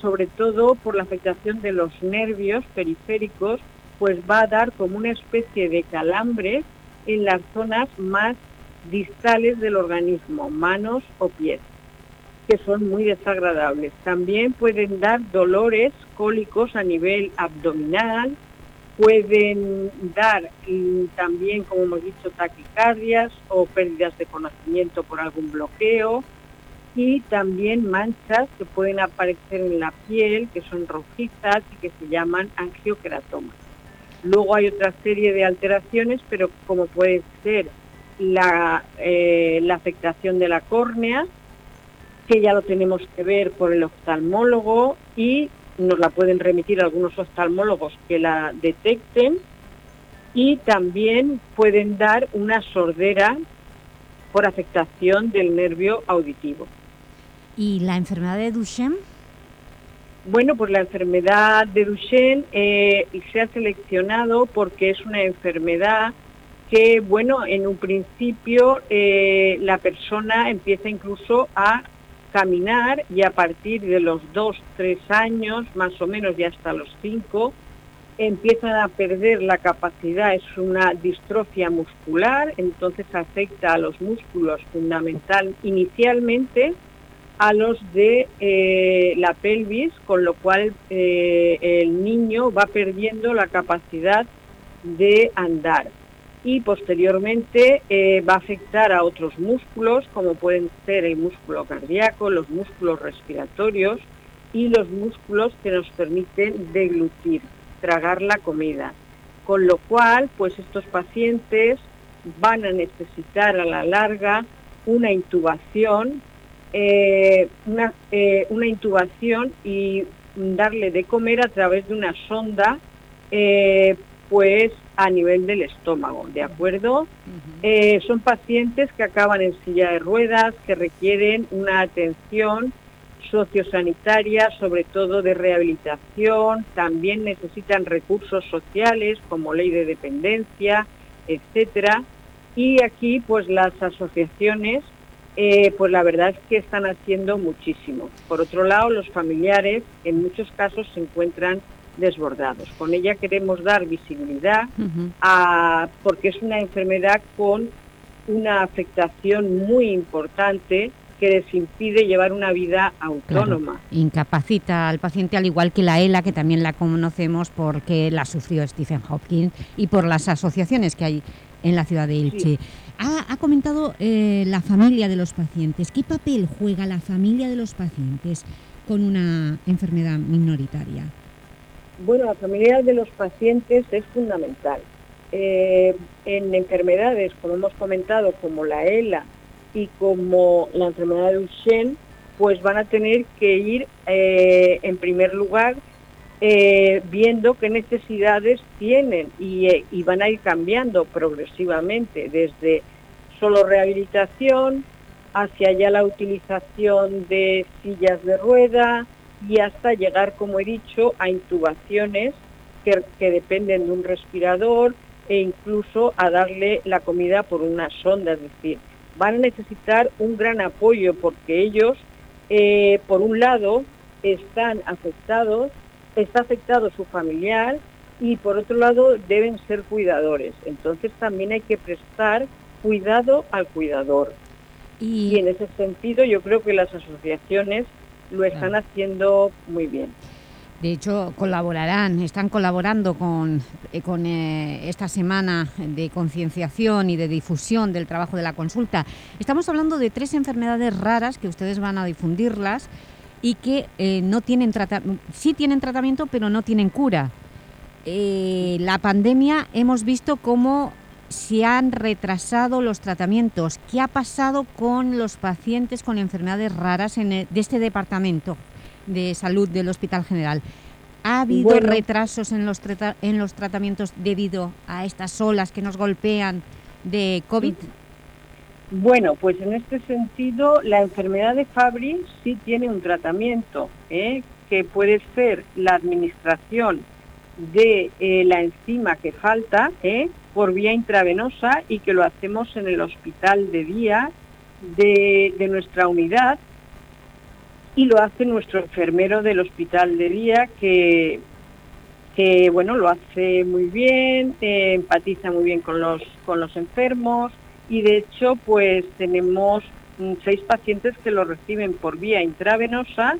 sobre todo por la afectación de los nervios periféricos, pues va a dar como una especie de calambre en las zonas más distales del organismo, manos o pies que son muy desagradables. También pueden dar dolores cólicos a nivel abdominal, pueden dar mm, también, como hemos dicho, taquicardias o pérdidas de conocimiento por algún bloqueo y también manchas que pueden aparecer en la piel, que son rojizas y que se llaman angioqueratomas. Luego hay otra serie de alteraciones, pero como puede ser la, eh, la afectación de la córnea, que ya lo tenemos que ver por el oftalmólogo y nos la pueden remitir algunos oftalmólogos que la detecten y también pueden dar una sordera por afectación del nervio auditivo. ¿Y la enfermedad de Duchenne? Bueno, pues la enfermedad de Duchenne eh, se ha seleccionado porque es una enfermedad que, bueno, en un principio eh, la persona empieza incluso a caminar y a partir de los dos, tres años, más o menos, y hasta los cinco, empiezan a perder la capacidad, es una distrofia muscular, entonces afecta a los músculos fundamental inicialmente a los de eh, la pelvis, con lo cual eh, el niño va perdiendo la capacidad de andar y posteriormente eh, va a afectar a otros músculos como pueden ser el músculo cardíaco, los músculos respiratorios y los músculos que nos permiten deglutir, tragar la comida. Con lo cual, pues estos pacientes van a necesitar a la larga una intubación, eh, una, eh, una, intubación y darle de comer a través de una sonda pues a nivel del estómago, ¿de acuerdo? Eh, son pacientes que acaban en silla de ruedas, que requieren una atención sociosanitaria, sobre todo de rehabilitación, también necesitan recursos sociales como ley de dependencia, etcétera. Y aquí, pues las asociaciones, eh, pues la verdad es que están haciendo muchísimo. Por otro lado, los familiares en muchos casos se encuentran desbordados. Con ella queremos dar visibilidad a, porque es una enfermedad con una afectación muy importante que les impide llevar una vida autónoma. Incapacita al paciente, al igual que la ELA, que también la conocemos porque la sufrió Stephen Hopkins, y por las asociaciones que hay en la ciudad de Elche. Ha, comentado eh, la familia de los pacientes. ¿Qué papel juega la familia de los pacientes con una enfermedad minoritaria? Bueno, la familia de los pacientes es fundamental. Eh, en enfermedades, como hemos comentado, como la ELA y como la enfermedad de Duchenne, pues van a tener que ir, eh, en primer lugar, eh, viendo qué necesidades tienen y, y, van a ir cambiando progresivamente, desde solo rehabilitación hacia ya la utilización de sillas de rueda, y hasta llegar, como he dicho, a intubaciones que, dependen de un respirador e incluso a darle la comida por una sonda, es decir, van a necesitar un gran apoyo porque ellos, eh, por un lado, están afectados, está afectado su familiar y por otro lado deben ser cuidadores. Entonces también hay que prestar cuidado al cuidador. y en ese sentido yo creo que las asociaciones lo están haciendo muy bien. De hecho, colaborarán, están colaborando con, eh, con eh, esta semana de concienciación y de difusión del trabajo de la consulta. Estamos hablando de tres enfermedades raras que ustedes van a difundirlas y que eh, no tienen sí tienen tratamiento, pero no tienen cura. la pandemia hemos visto cómo se han retrasado los tratamientos. ¿Qué ha pasado con los pacientes con enfermedades raras en de este departamento de salud del Hospital General? ¿Ha habido retrasos en los, en los tratamientos debido a estas olas que nos golpean de COVID? Bueno, pues en este sentido la enfermedad de Fabry sí tiene un tratamiento, ¿eh? que puede ser la administración de eh, la enzima que falta, ¿eh? por vía intravenosa y que lo hacemos en el hospital de día de, nuestra unidad y lo hace nuestro enfermero del hospital de día que, que bueno, lo hace muy bien, eh, empatiza muy bien con los, con los enfermos y de hecho pues tenemos mm, seis pacientes que lo reciben por vía intravenosa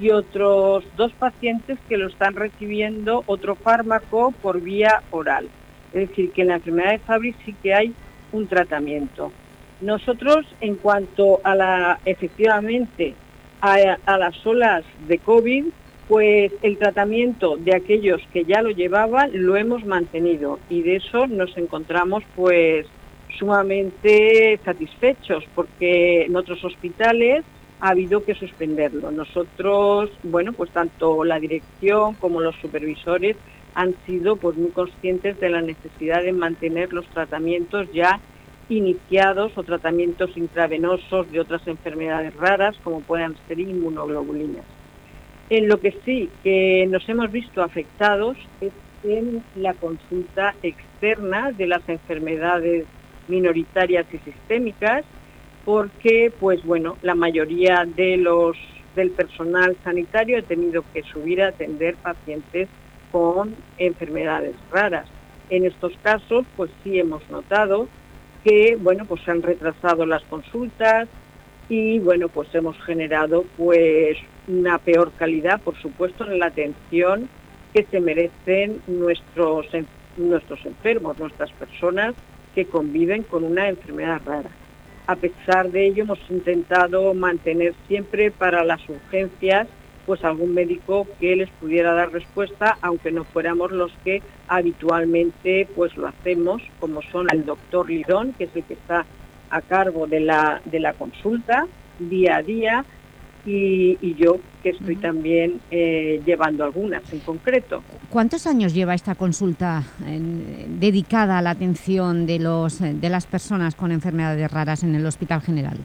y otros dos pacientes que lo están recibiendo otro fármaco por vía oral. Es decir, que en la enfermedad de Fabry sí que hay un tratamiento. Nosotros, en cuanto a la, efectivamente, a, las olas de COVID, pues el tratamiento de aquellos que ya lo llevaban lo hemos mantenido y de eso nos encontramos pues sumamente satisfechos porque en otros hospitales ha habido que suspenderlo. Nosotros, bueno, pues tanto la dirección como los supervisores han sido pues muy conscientes de la necesidad de mantener los tratamientos ya iniciados o tratamientos intravenosos de otras enfermedades raras como puedan ser inmunoglobulinas. En lo que sí que nos hemos visto afectados es en la consulta externa de las enfermedades minoritarias y sistémicas, porque pues bueno, la mayoría de los del personal sanitario ha tenido que subir a atender pacientes con enfermedades raras. En estos casos, pues sí hemos notado que, bueno, pues se han retrasado las consultas y, bueno, pues hemos generado, pues, una peor calidad, por supuesto, en la atención que se merecen nuestros, nuestros enfermos, nuestras personas que conviven con una enfermedad rara. A pesar de ello, hemos intentado mantener siempre para las urgencias pues algún médico que les pudiera dar respuesta, aunque no fuéramos los que habitualmente pues lo hacemos, como son el doctor Lidón, que es el que está a cargo de la, de la consulta día a día, y, yo que estoy también eh, llevando algunas en concreto. ¿Cuántos años lleva esta consulta dedicada a la atención de, los, de las personas con enfermedades raras en el Hospital General?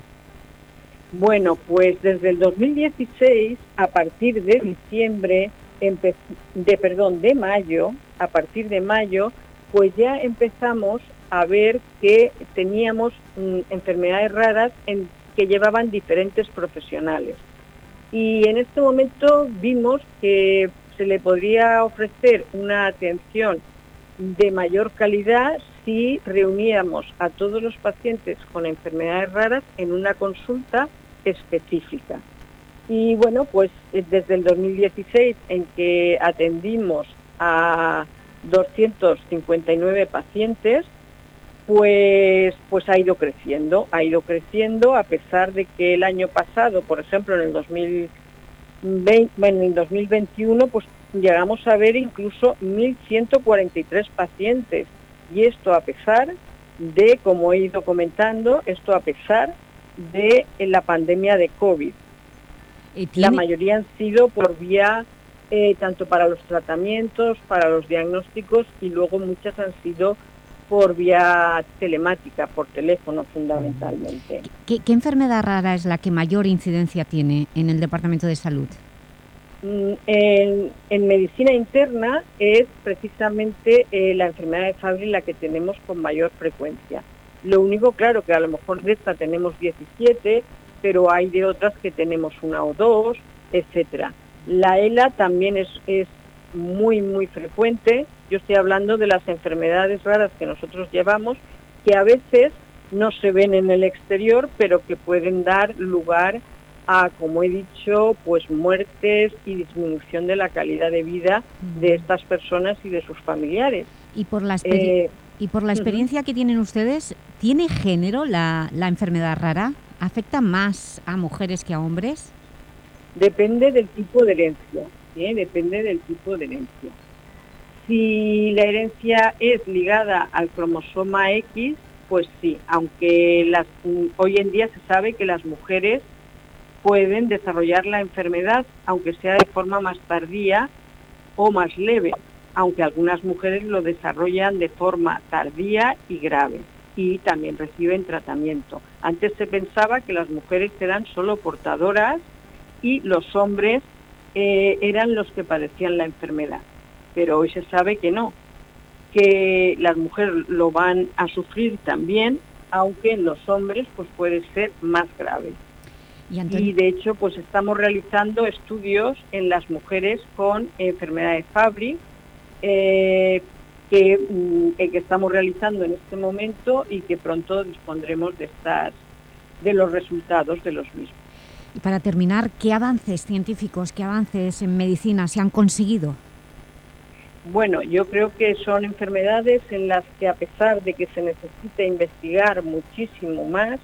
Bueno, pues desde el 2016, a partir de diciembre, de perdón, de mayo, a partir de mayo, pues ya empezamos a ver que teníamos mm, enfermedades raras en que llevaban diferentes profesionales. Y en este momento vimos que se le podría ofrecer una atención de mayor calidad si reuníamos a todos los pacientes con enfermedades raras en una consulta específica. Y bueno, pues eh, desde el 2016 en que atendimos a 259 pacientes, pues, pues ha ido creciendo, ha ido creciendo a pesar de que el año pasado, por ejemplo, en el 2020, bueno, en 2021, pues llegamos a ver incluso 1.143 pacientes. Y esto a pesar de, como he ido comentando, esto a pesar de la pandemia de COVID. La mayoría han sido por vía eh, tanto para los tratamientos, para los diagnósticos y luego muchas han sido por vía telemática, por teléfono fundamentalmente. ¿Qué, enfermedad rara es la que mayor incidencia tiene en el Departamento de Salud? Mm, en, medicina interna es precisamente eh, la enfermedad de Fabry la que tenemos con mayor frecuencia. Lo único, claro, que a lo mejor de esta tenemos 17, pero hay de otras que tenemos una o dos, etcétera. La ELA también es, es muy, muy frecuente. Yo estoy hablando de las enfermedades raras que nosotros llevamos, que a veces no se ven en el exterior, pero que pueden dar lugar a, como he dicho, pues muertes y disminución de la calidad de vida de estas personas y de sus familiares. Y por la, eh, y por la experiencia que tienen ustedes, ¿tiene género la, enfermedad rara? ¿Afecta más a mujeres que a hombres? Depende del tipo de herencia, ¿eh? depende del tipo de herencia. Si la herencia es ligada al cromosoma X, pues sí, aunque hoy en día se sabe que las mujeres pueden desarrollar la enfermedad, aunque sea de forma más tardía o más leve aunque algunas mujeres lo desarrollan de forma tardía y grave y también reciben tratamiento. Antes se pensaba que las mujeres eran solo portadoras y los hombres eh, eran los que padecían la enfermedad, pero hoy se sabe que no, que las mujeres lo van a sufrir también, aunque en los hombres pues puede ser más grave. Y, y, de hecho pues estamos realizando estudios en las mujeres con enfermedad de Fabry eh, que, mm, eh, que, estamos realizando en este momento y que pronto dispondremos de, estas, de los resultados de los mismos. Para terminar, ¿qué avances científicos, qué avances en medicina se han conseguido? Bueno, yo creo que son enfermedades en las que a pesar de que se necesita investigar muchísimo más,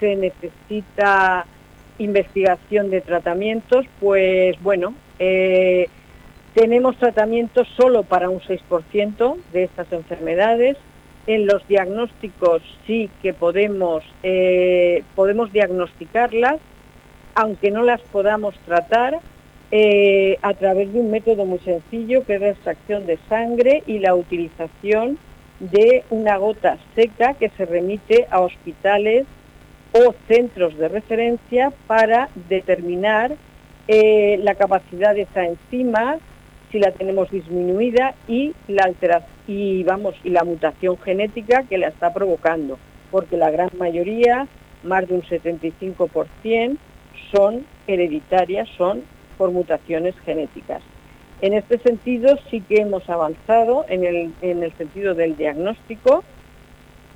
se necesita investigación de tratamientos, pues bueno, eh, tenemos tratamientos solo para un 6% de estas enfermedades. En los diagnósticos sí que podemos, eh, podemos diagnosticarlas, aunque no las podamos tratar, eh, a través de un método muy sencillo que es la extracción de sangre y la utilización de una gota seca que se remite a hospitales o centros de referencia para determinar eh, la capacidad de esa enzima, si la tenemos disminuida y la y vamos y la mutación genética que la está provocando, porque la gran mayoría, más de un 75%, son hereditarias, son por mutaciones genéticas. En este sentido sí que hemos avanzado en el, en el sentido del diagnóstico.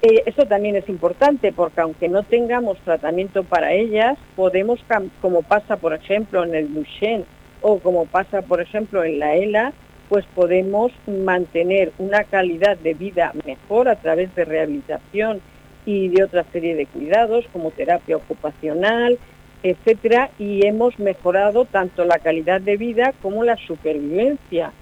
Eh, eso también es importante porque aunque no tengamos tratamiento para ellas, podemos, como pasa por ejemplo en el Duchenne o como pasa por ejemplo en la ELA, pues podemos mantener una calidad de vida mejor a través de rehabilitación y de otra serie de cuidados como terapia ocupacional, etcétera, y hemos mejorado tanto la calidad de vida como la supervivencia.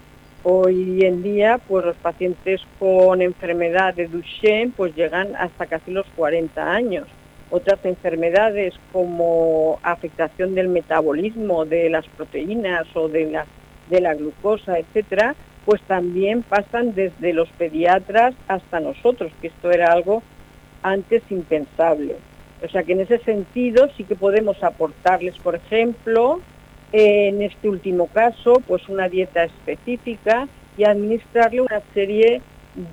Hoy en día, pues los pacientes con enfermedad de Duchenne pues llegan hasta casi los 40 años. Otras enfermedades como afectación del metabolismo de las proteínas o de la, de la glucosa, etcétera, pues también pasan desde los pediatras hasta nosotros, que esto era algo antes impensable. O sea que en ese sentido sí que podemos aportarles, por ejemplo, en este último caso, pues una dieta específica y administrarle una serie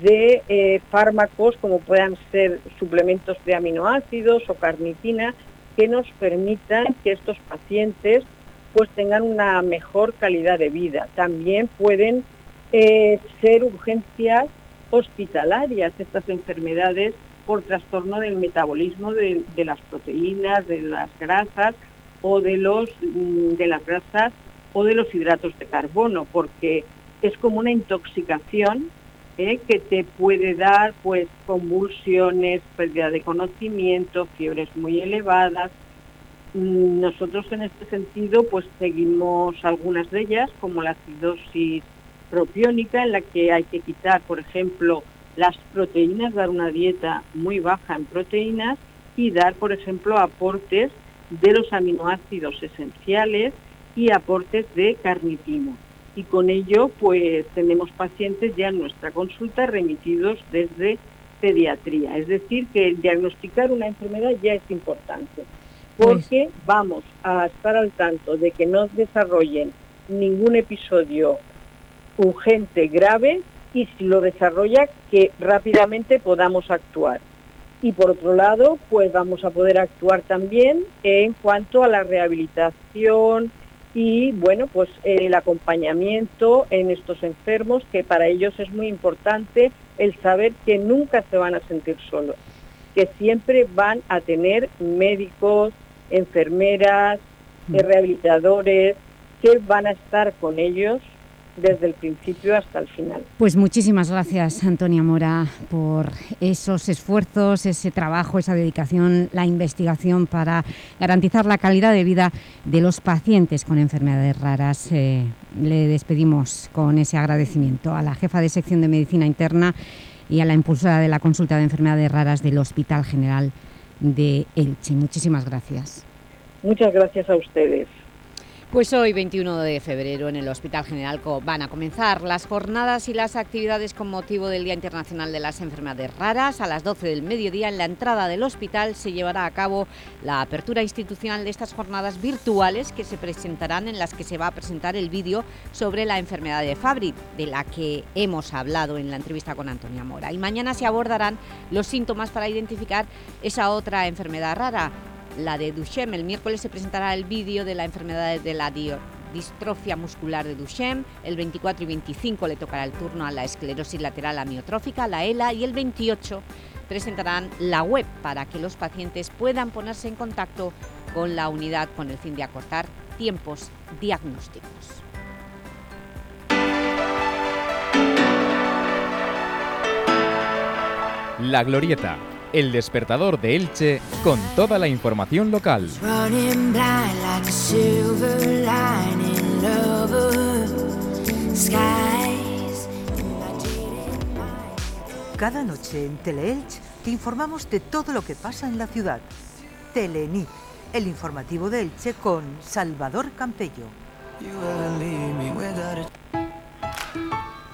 de eh, fármacos como puedan ser suplementos de aminoácidos o carnitina que nos permitan que estos pacientes pues tengan una mejor calidad de vida. También pueden eh, ser urgencias hospitalarias estas enfermedades por trastorno del metabolismo de, las proteínas, de las grasas o de los mm, de las grasas o de los hidratos de carbono, porque es como una intoxicación ¿eh? que te puede dar pues convulsiones, pérdida de conocimiento, fiebres muy elevadas. Mm, nosotros en este sentido pues seguimos algunas de ellas, como la acidosis propiónica, en la que hay que quitar, por ejemplo, las proteínas, dar una dieta muy baja en proteínas y dar, por ejemplo, aportes de los aminoácidos esenciales y aportes de carnitina. Y con ello, pues tenemos pacientes ya en nuestra consulta remitidos desde pediatría. Es decir, que diagnosticar una enfermedad ya es importante, porque vamos a estar al tanto de que no desarrollen ningún episodio urgente grave y si lo desarrolla que rápidamente podamos actuar. Y por otro lado, pues vamos a poder actuar también en cuanto a la rehabilitación y bueno, pues el acompañamiento en estos enfermos, que para ellos es muy importante el saber que nunca se van a sentir solos, que siempre van a tener médicos, enfermeras, mm. rehabilitadores, que van a estar con ellos desde el principio hasta el final. Pues muchísimas gracias, Antonia Mora, por esos esfuerzos, ese trabajo, esa dedicación, la investigación para garantizar la calidad de vida de los pacientes con enfermedades raras. Eh, le despedimos con ese agradecimiento a la jefa de sección de Medicina Interna y a la impulsora de la consulta de enfermedades raras del Hospital General de Elche. Muchísimas gracias. Muchas gracias a ustedes. Pues hoy, 21 de febrero, en el Hospital General van a comenzar las jornadas y las actividades con motivo del Día Internacional de las Enfermedades Raras. A las 12 del mediodía, en la entrada del hospital, se llevará a cabo la apertura institucional de estas jornadas virtuales que se presentarán, en las que se va a presentar el vídeo sobre la enfermedad de Fabry, de la que hemos hablado en la entrevista con Antonia Mora. Y mañana se abordarán los síntomas para identificar esa otra enfermedad rara, la de Duchenne. El miércoles se presentará el vídeo de la enfermedad de la distrofia muscular de Duchenne. El 24 y 25 le tocará el turno a la esclerosis lateral amiotrófica, la ELA, y el 28 presentarán la web para que los pacientes puedan ponerse en contacto con la unidad con el fin de acortar tiempos diagnósticos. La Glorieta el despertador de Elche con toda la información local. Cada noche en Teleelch te informamos de todo lo que pasa en la ciudad. Telenit, el informativo de Elche con Salvador Campello.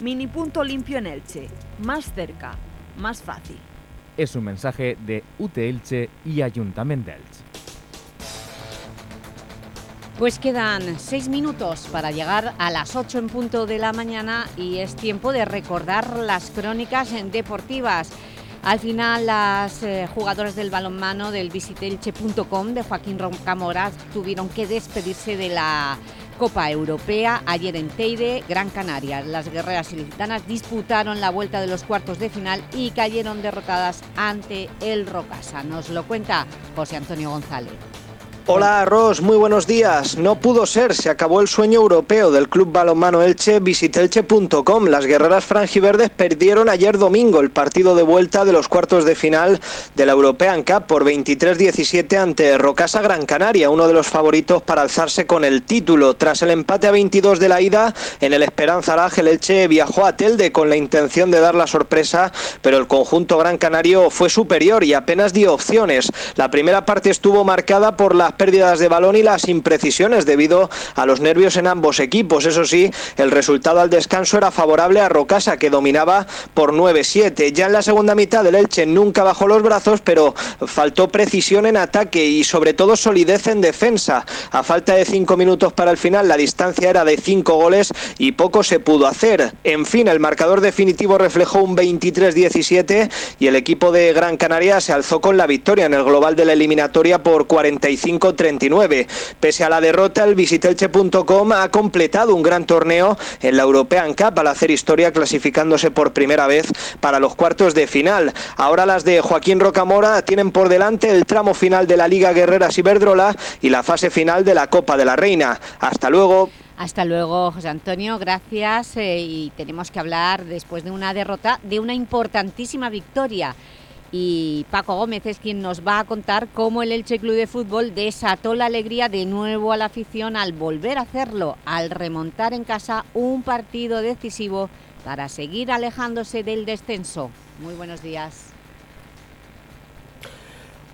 Mini punto limpio en Elche, más cerca, más fácil. Es un mensaje de UT Elche y Ayuntamiento de Elche. Pues quedan seis minutos para llegar a las 8 en punto de la mañana y es tiempo de recordar las crónicas deportivas. Al final, las eh, jugadoras del balonmano del visitelche.com de Joaquín Roncamora tuvieron que despedirse de la Copa Europea ayer en Teide, Gran Canaria. Las guerreras ilicitanas disputaron la vuelta de los cuartos de final y cayeron derrotadas ante el Rocasa. Nos lo cuenta José Antonio González. Hola Ros, muy buenos días. No pudo ser, se acabó el sueño europeo del club balonmano Elche, visitelche.com. Las guerreras franjiverdes perdieron ayer domingo el partido de vuelta de los cuartos de final de la European Cup por 23-17 ante Rocasa Gran Canaria, uno de los favoritos para alzarse con el título. Tras el empate a 22 de la ida, en el Esperanza Araj, el Elche viajó a Telde con la intención de dar la sorpresa, pero el conjunto gran canario fue superior y apenas dio opciones. La primera parte estuvo marcada por las pérdidas de balón y las imprecisiones debido a los nervios en ambos equipos. Eso sí, el resultado al descanso era favorable a Rocasa, que dominaba por 9-7. Ya en la segunda mitad del Elche nunca bajó los brazos, pero faltó precisión en ataque y sobre todo solidez en defensa. A falta de cinco minutos para el final, la distancia era de cinco goles y poco se pudo hacer. En fin, el marcador definitivo reflejó un 23-17 y el equipo de Gran Canaria se alzó con la victoria en el global de la eliminatoria por 45 39. Pese a la derrota, el visitelche.com ha completado un gran torneo en la European Cup al hacer historia clasificándose por primera vez para los cuartos de final. Ahora las de Joaquín Rocamora tienen por delante el tramo final de la Liga Guerreras Iberdrola y la fase final de la Copa de la Reina. Hasta luego. Hasta luego, José Antonio, gracias. Eh, y tenemos que hablar, después de una derrota, de una importantísima victoria y Paco Gómez es quien nos va a contar cómo el Elche Club de Fútbol desató la alegría de nuevo a la afición al volver a hacerlo, al remontar en casa un partido decisivo para seguir alejándose del descenso. Muy buenos días.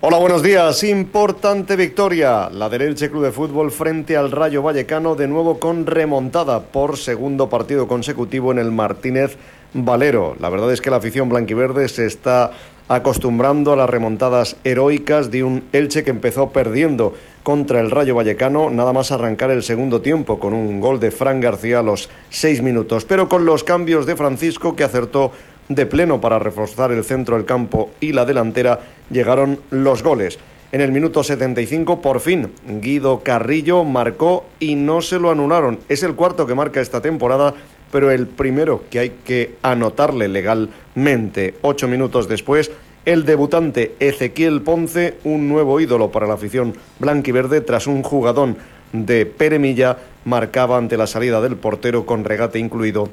Hola, buenos días. Importante victoria. La del Elche Club de Fútbol frente al Rayo Vallecano, de nuevo con remontada por segundo partido consecutivo en el Martínez Valero. La verdad es que la afición blanquiverde se está acostumbrando a las remontadas heroicas de un Elche que empezó perdiendo contra el Rayo Vallecano, nada más arrancar el segundo tiempo con un gol de Fran García a los seis minutos, pero con los cambios de Francisco que acertó de pleno para reforzar el centro del campo y la delantera, llegaron los goles. En el minuto 75, por fin, Guido Carrillo marcó y no se lo anularon. Es el cuarto que marca esta temporada pero el primero que hay que anotarle legalmente ocho minutos después, el debutante Ezequiel Ponce, un nuevo ídolo para la afición blanquiverde tras un jugadón de Peremilla, marcaba ante la salida del portero con regate incluido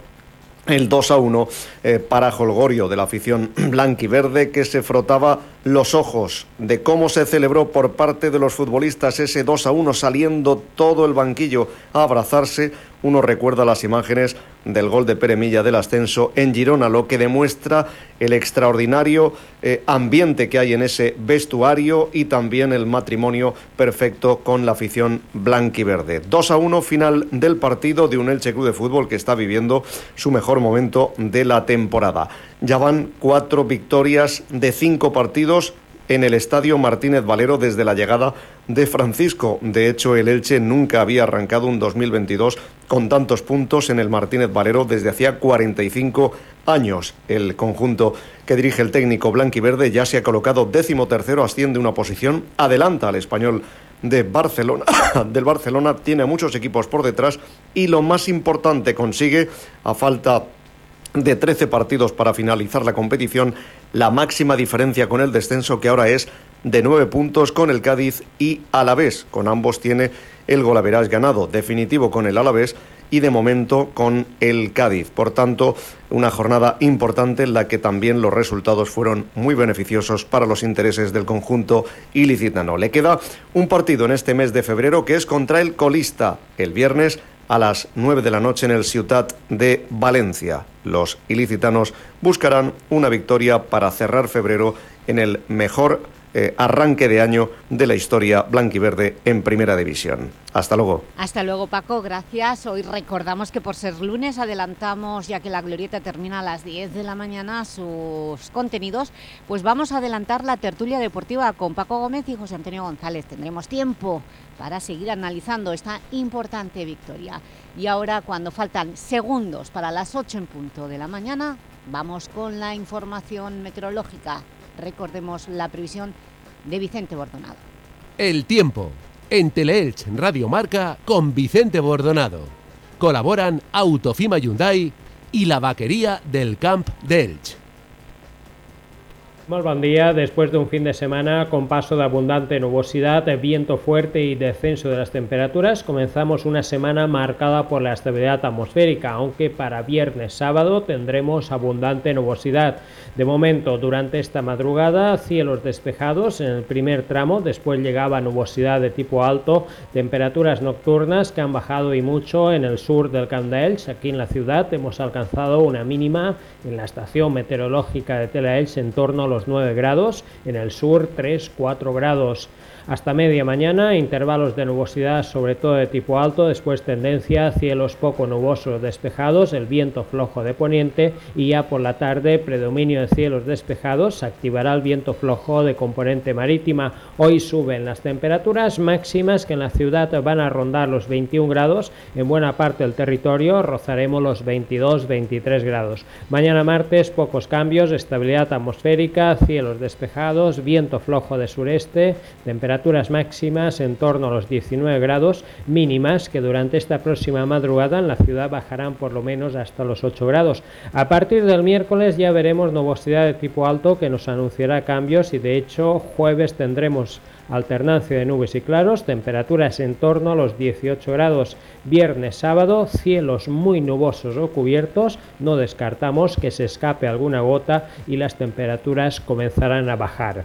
el 2 a 1 eh, para Holgorio de la afición blanquiverde que se frotaba los ojos de cómo se celebró por parte de los futbolistas ese 2 a 1 saliendo todo el banquillo a abrazarse uno recuerda las imágenes del gol de Peremilla del ascenso en Girona, lo que demuestra el extraordinario eh, ambiente que hay en ese vestuario y también el matrimonio perfecto con la afición blanquiverde. 2 a 1 final del partido de un Elche Club de Fútbol que está viviendo su mejor momento de la temporada. Ya van cuatro victorias de cinco partidos en el Estadio Martínez Valero desde la llegada de Francisco. De hecho, el Elche nunca había arrancado un 2022 con tantos puntos en el Martínez Valero desde hacía 45 años. El conjunto que dirige el técnico blanquiverde ya se ha colocado décimo tercero, asciende una posición, adelanta al español de Barcelona, del Barcelona, tiene muchos equipos por detrás y lo más importante consigue, a falta de 13 partidos para finalizar la competición, la máxima diferencia con el descenso que ahora es de 9 puntos con el Cádiz y Alavés. Con ambos tiene el golaveras ganado, definitivo con el Alavés y de momento con el Cádiz. Por tanto, una jornada importante en la que también los resultados fueron muy beneficiosos para los intereses del conjunto ilicitano. Le queda un partido en este mes de febrero que es contra el colista el viernes a las 9 de la noche en el Ciutat de Valencia. Los ilicitanos buscarán una victoria para cerrar febrero en el mejor eh, arranque de año de la historia blanquiverde en Primera División. Hasta luego. Hasta luego, Paco. Gracias. Hoy recordamos que por ser lunes adelantamos, ya que la Glorieta termina a las 10 de la mañana, sus contenidos, pues vamos a adelantar la tertulia deportiva con Paco Gómez y José Antonio González. Tendremos tiempo para seguir analizando esta importante victoria. Y ahora, cuando faltan segundos para las 8 en punto de la mañana, vamos con la información meteorológica. Recordemos la previsión de Vicente Bordonado. El tiempo en Teleelch Radio Marca con Vicente Bordonado. Colaboran Autofima Hyundai y la vaquería del Camp de Elche. Muy buen día. Después de un fin de semana con paso de abundante nubosidad, viento fuerte y descenso de las temperaturas, comenzamos una semana marcada por la estabilidad atmosférica, aunque para viernes sábado tendremos abundante nubosidad. De momento, durante esta madrugada, cielos despejados en el primer tramo, después llegaba nubosidad de tipo alto, temperaturas nocturnas que han bajado y mucho en el sur del Candaels. Aquí en la ciudad hemos alcanzado una mínima en la estación meteorológica de Telaels en torno a los 9 grados, en el sur 3-4 grados. Hasta media mañana, intervalos de nubosidad sobre todo de tipo alto, después tendencia, cielos poco nubosos despejados, el viento flojo de poniente y ya por la tarde predominio de cielos despejados, se activará el viento flojo de componente marítima. Hoy suben las temperaturas máximas que en la ciudad van a rondar los 21 grados, en buena parte del territorio rozaremos los 22-23 grados. Mañana martes pocos cambios, estabilidad atmosférica, cielos despejados, viento flojo de sureste, temperatura temperaturas máximas en torno a los 19 grados, mínimas que durante esta próxima madrugada en la ciudad bajarán por lo menos hasta los 8 grados. A partir del miércoles ya veremos nubosidad de tipo alto que nos anunciará cambios y de hecho jueves tendremos alternancia de nubes y claros, temperaturas en torno a los 18 grados. Viernes, sábado, cielos muy nubosos o cubiertos, no descartamos que se escape alguna gota y las temperaturas comenzarán a bajar.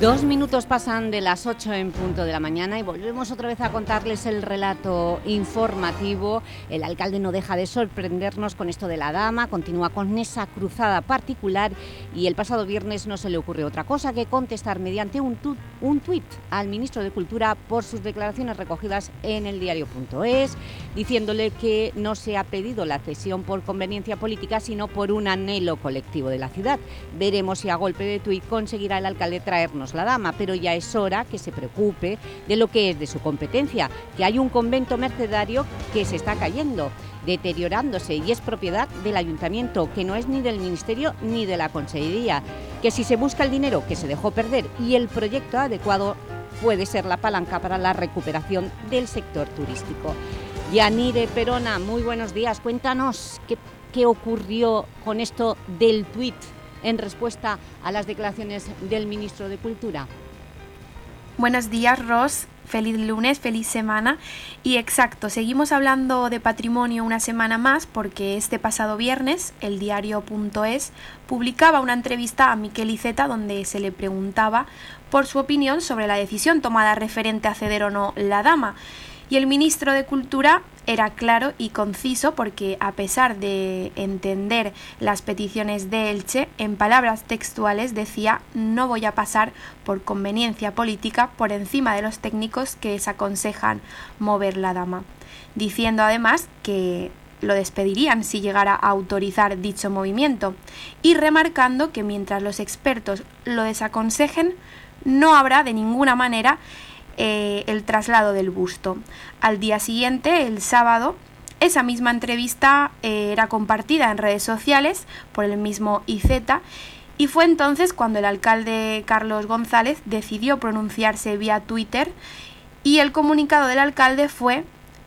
Dos minutos pasan de las 8 en punto de la mañana y volvemos otra vez a contarles el relato informativo. El alcalde no deja de sorprendernos con esto de la dama, continúa con esa cruzada particular y el pasado viernes no se le ocurre otra cosa que contestar mediante un, tu un tuit al ministro de Cultura por sus declaraciones recogidas en el diario.es, diciéndole que no se ha pedido la cesión por conveniencia política, sino por un anhelo colectivo de la ciudad. Veremos si a golpe de tuit conseguirá el alcalde traernos la dama, pero ya es hora que se preocupe de lo que es de su competencia, que hay un convento mercedario que se está cayendo, deteriorándose y es propiedad del ayuntamiento, que no es ni del ministerio ni de la consejería. que si se busca el dinero que se dejó perder y el proyecto adecuado, puede ser la palanca para la recuperación del sector turístico. Yanire Perona, muy buenos días. Cuéntanos qué, qué ocurrió con esto del tuit en respuesta a las declaraciones del ministro de Cultura. Buenos días, Ros. Feliz lunes, feliz semana. Y exacto, seguimos hablando de patrimonio una semana más porque este pasado viernes el diario.es publicaba una entrevista a Miquel Iceta donde se le preguntaba por su opinión sobre la decisión tomada referente a ceder o no la dama. Y el ministro de Cultura era claro y conciso porque a pesar de entender las peticiones de Elche, en palabras textuales decía no voy a pasar por conveniencia política por encima de los técnicos que desaconsejan mover la dama, diciendo además que lo despedirían si llegara a autorizar dicho movimiento y remarcando que mientras los expertos lo desaconsejen no habrá de ninguna manera eh, el traslado del busto. Al día siguiente, el sábado, esa misma entrevista eh, era compartida en redes sociales por el mismo IZ y fue entonces cuando el alcalde Carlos González decidió pronunciarse vía Twitter y el comunicado del alcalde fue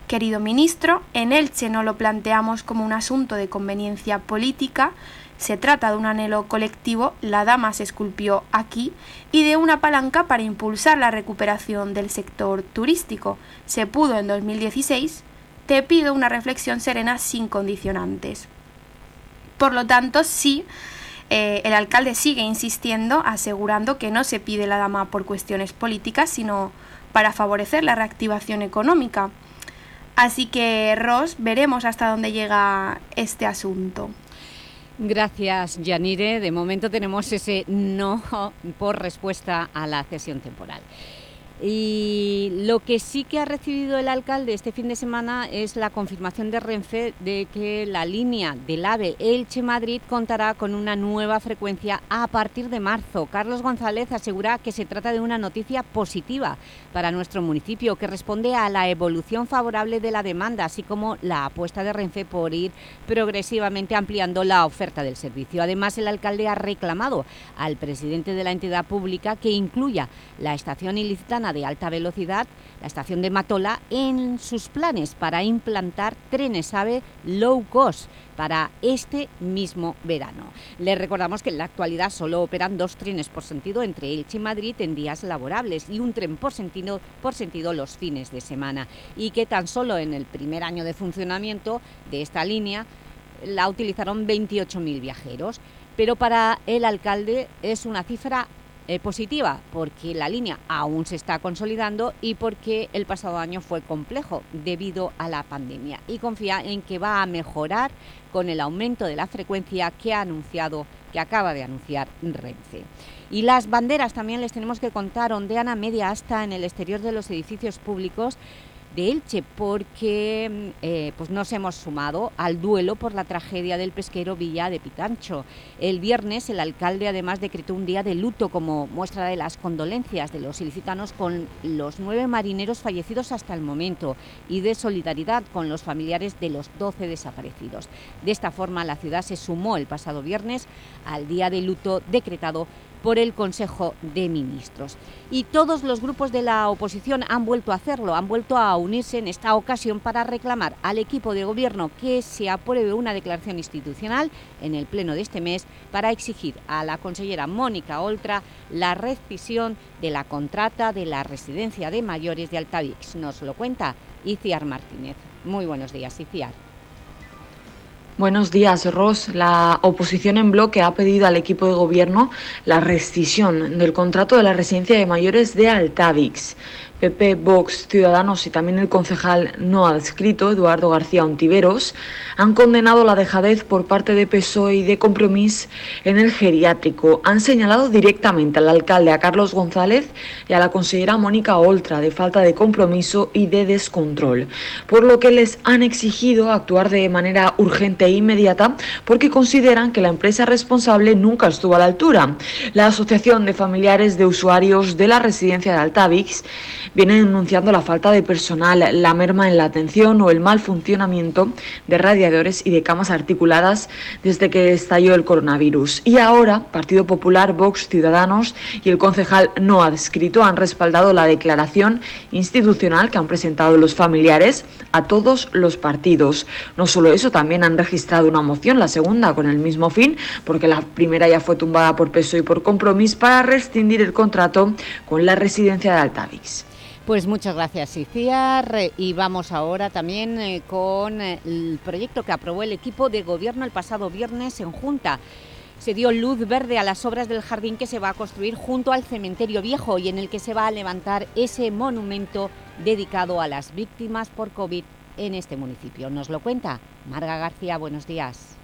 Querido ministro, en Elche no lo planteamos como un asunto de conveniencia política, se trata de un anhelo colectivo, la dama se esculpió aquí, y de una palanca para impulsar la recuperación del sector turístico. Se pudo en 2016. Te pido una reflexión serena sin condicionantes. Por lo tanto, sí, eh, el alcalde sigue insistiendo, asegurando que no se pide la dama por cuestiones políticas, sino para favorecer la reactivación económica. Así que, Ross, veremos hasta dónde llega este asunto. Gracias, Yanire. De momento tenemos ese no por respuesta a la cesión temporal. Y lo que sí que ha recibido el alcalde este fin de semana es la confirmación de Renfe de que la línea del AVE Elche-Madrid contará con una nueva frecuencia a partir de marzo. Carlos González asegura que se trata de una noticia positiva para nuestro municipio que responde a la evolución favorable de la demanda, así como la apuesta de Renfe por ir progresivamente ampliando la oferta del servicio. Además, el alcalde ha reclamado al presidente de la entidad pública que incluya la estación ilicitana de alta velocidad, la estación de Matola, en sus planes para implantar trenes AVE low cost para este mismo verano. Les recordamos que en la actualidad solo operan dos trenes por sentido entre Elche y Madrid en días laborables y un tren por sentido, por sentido los fines de semana y que tan solo en el primer año de funcionamiento de esta línea la utilizaron 28.000 viajeros pero para el alcalde es una cifra eh, positiva porque la línea aún se está consolidando y porque el pasado año fue complejo debido a la pandemia y confía en que va a mejorar con el aumento de la frecuencia que ha anunciado que acaba de anunciar Renfe. Y las banderas también les tenemos que contar, ondean a media hasta en el exterior de los edificios públicos de Elche porque mm, eh, pues nos hemos sumado al duelo por la tragedia del pesquero Villa de Pitancho. El viernes el alcalde además decretó un día de luto como muestra de las condolencias de los ilicitanos con los nueve marineros fallecidos hasta el momento y de solidaridad con los familiares de los doce desaparecidos. De esta forma la ciudad se sumó el pasado viernes al día de luto decretado por el Consejo de Ministros. Y todos los grupos de la oposición han vuelto a hacerlo, han vuelto a unirse en esta ocasión para reclamar al equipo de gobierno que se apruebe una declaración institucional en el pleno de este mes para exigir a la consellera Mónica Oltra la rescisión de la contrata de la residencia de mayores de Altavix. Nos lo cuenta Iciar Martínez. Muy buenos días, Iciar. Buenos días, Ross. La oposición en bloque ha pedido al equipo de gobierno la rescisión del contrato de la residencia de mayores de Altavix. PP, Vox, Ciudadanos y también el concejal no adscrito, Eduardo García Ontiveros, han condenado la dejadez por parte de PSOE y de Compromís en el geriátrico. Han señalado directamente al alcalde, a Carlos González y a la consejera Mónica Oltra de falta de compromiso y de descontrol, por lo que les han exigido actuar de manera urgente e inmediata porque consideran que la empresa responsable nunca estuvo a la altura. La Asociación de Familiares de Usuarios de la Residencia de Altavix vienen denunciando la falta de personal, la merma en la atención o el mal funcionamiento de radiadores y de camas articuladas desde que estalló el coronavirus. Y ahora, Partido Popular, Vox, Ciudadanos y el concejal no adscrito han respaldado la declaración institucional que han presentado los familiares a todos los partidos. No solo eso, también han registrado una moción, la segunda con el mismo fin, porque la primera ya fue tumbada por peso y por compromiso para rescindir el contrato con la residencia de Altavix. Pues muchas gracias, Iciar. Y vamos ahora también eh, con eh, el proyecto que aprobó el equipo de gobierno el pasado viernes en Junta. Se dio luz verde a las obras del jardín que se va a construir junto al cementerio viejo y en el que se va a levantar ese monumento dedicado a las víctimas por COVID en este municipio. Nos lo cuenta Marga García. Buenos días.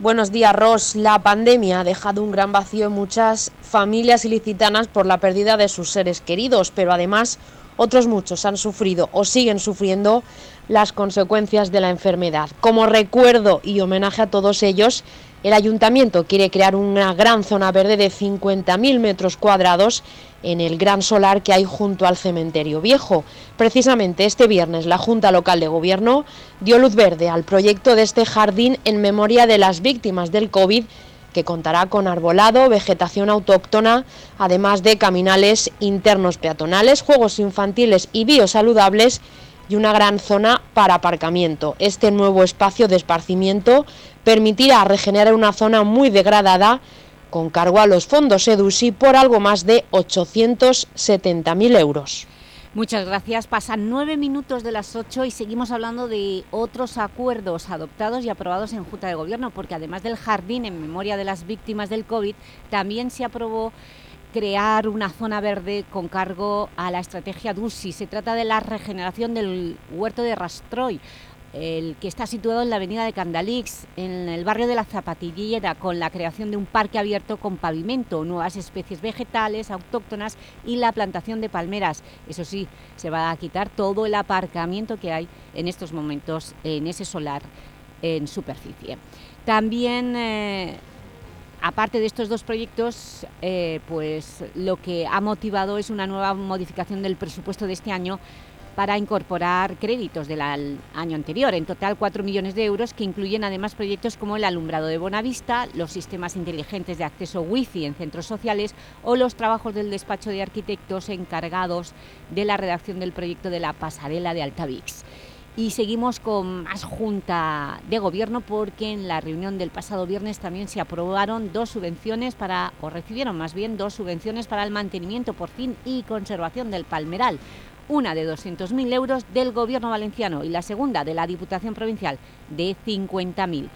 Buenos días, Ros. La pandemia ha dejado un gran vacío en muchas familias ilicitanas por la pérdida de sus seres queridos, pero además otros muchos han sufrido o siguen sufriendo las consecuencias de la enfermedad. Como recuerdo y homenaje a todos ellos, el ayuntamiento quiere crear una gran zona verde de 50.000 metros cuadrados en el gran solar que hay junto al cementerio viejo. Precisamente este viernes la Junta Local de Gobierno dio luz verde al proyecto de este jardín en memoria de las víctimas del COVID que contará con arbolado, vegetación autóctona, además de caminales internos peatonales, juegos infantiles y biosaludables y una gran zona para aparcamiento. Este nuevo espacio de esparcimiento permitirá regenerar una zona muy degradada con cargo a los fondos EDUSI por algo más de 870.000 euros. Muchas gracias. Pasan nueve minutos de las ocho y seguimos hablando de otros acuerdos adoptados y aprobados en Junta de Gobierno, porque además del jardín en memoria de las víctimas del COVID, también se aprobó crear una zona verde con cargo a la estrategia DUSI. Se trata de la regeneración del huerto de Rastroy, el que está situado en la avenida de Candalix, en el barrio de la Zapatillera, con la creación de un parque abierto con pavimento, nuevas especies vegetales autóctonas y la plantación de palmeras. Eso sí, se va a quitar todo el aparcamiento que hay en estos momentos en ese solar en superficie. También... Eh, aparte de estos dos proyectos, eh, pues lo que ha motivado es una nueva modificación del presupuesto de este año para incorporar créditos del año anterior. En total, 4 millones de euros que incluyen además proyectos como el alumbrado de Bonavista, los sistemas inteligentes de acceso wifi en centros sociales o los trabajos del despacho de arquitectos encargados de la redacción del proyecto de la pasarela de Altavix. Y seguimos con más Junta de Gobierno porque en la reunión del pasado viernes también se aprobaron dos subvenciones para, o recibieron más bien dos subvenciones para el mantenimiento, por fin, y conservación del palmeral una de 200.000 euros del Gobierno valenciano y la segunda de la Diputación Provincial de 50.000.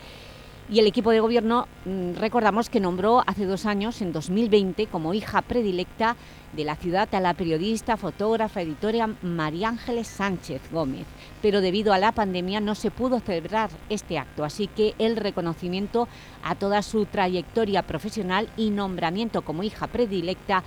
Y el equipo de gobierno, mm, recordamos que nombró hace dos años, en 2020, como hija predilecta de la ciudad a la periodista, fotógrafa, editora María Ángeles Sánchez Gómez. Pero debido a la pandemia no se pudo celebrar este acto, así que el reconocimiento a toda su trayectoria profesional y nombramiento como hija predilecta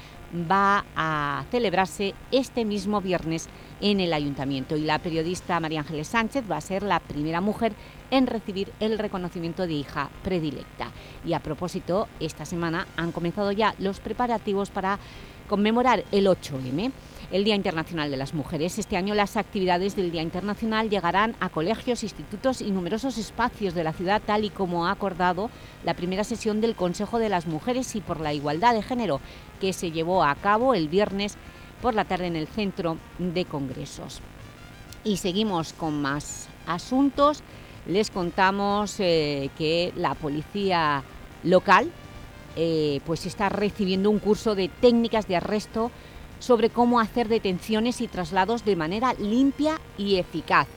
va a celebrarse este mismo viernes en el Ayuntamiento y la periodista María Ángeles Sánchez va a ser la primera mujer en recibir el reconocimiento de hija predilecta. Y a propósito, esta semana han comenzado ya los preparativos para conmemorar el 8M el Día Internacional de las Mujeres. Este año las actividades del Día Internacional llegarán a colegios, institutos y numerosos espacios de la ciudad, tal y como ha acordado la primera sesión del Consejo de las Mujeres y por la Igualdad de Género, que se llevó a cabo el viernes por la tarde en el Centro de Congresos. Y seguimos con más asuntos. Les contamos eh, que la policía local eh, pues está recibiendo un curso de técnicas de arresto sobre cómo hacer detenciones y traslados de manera limpia y eficaz.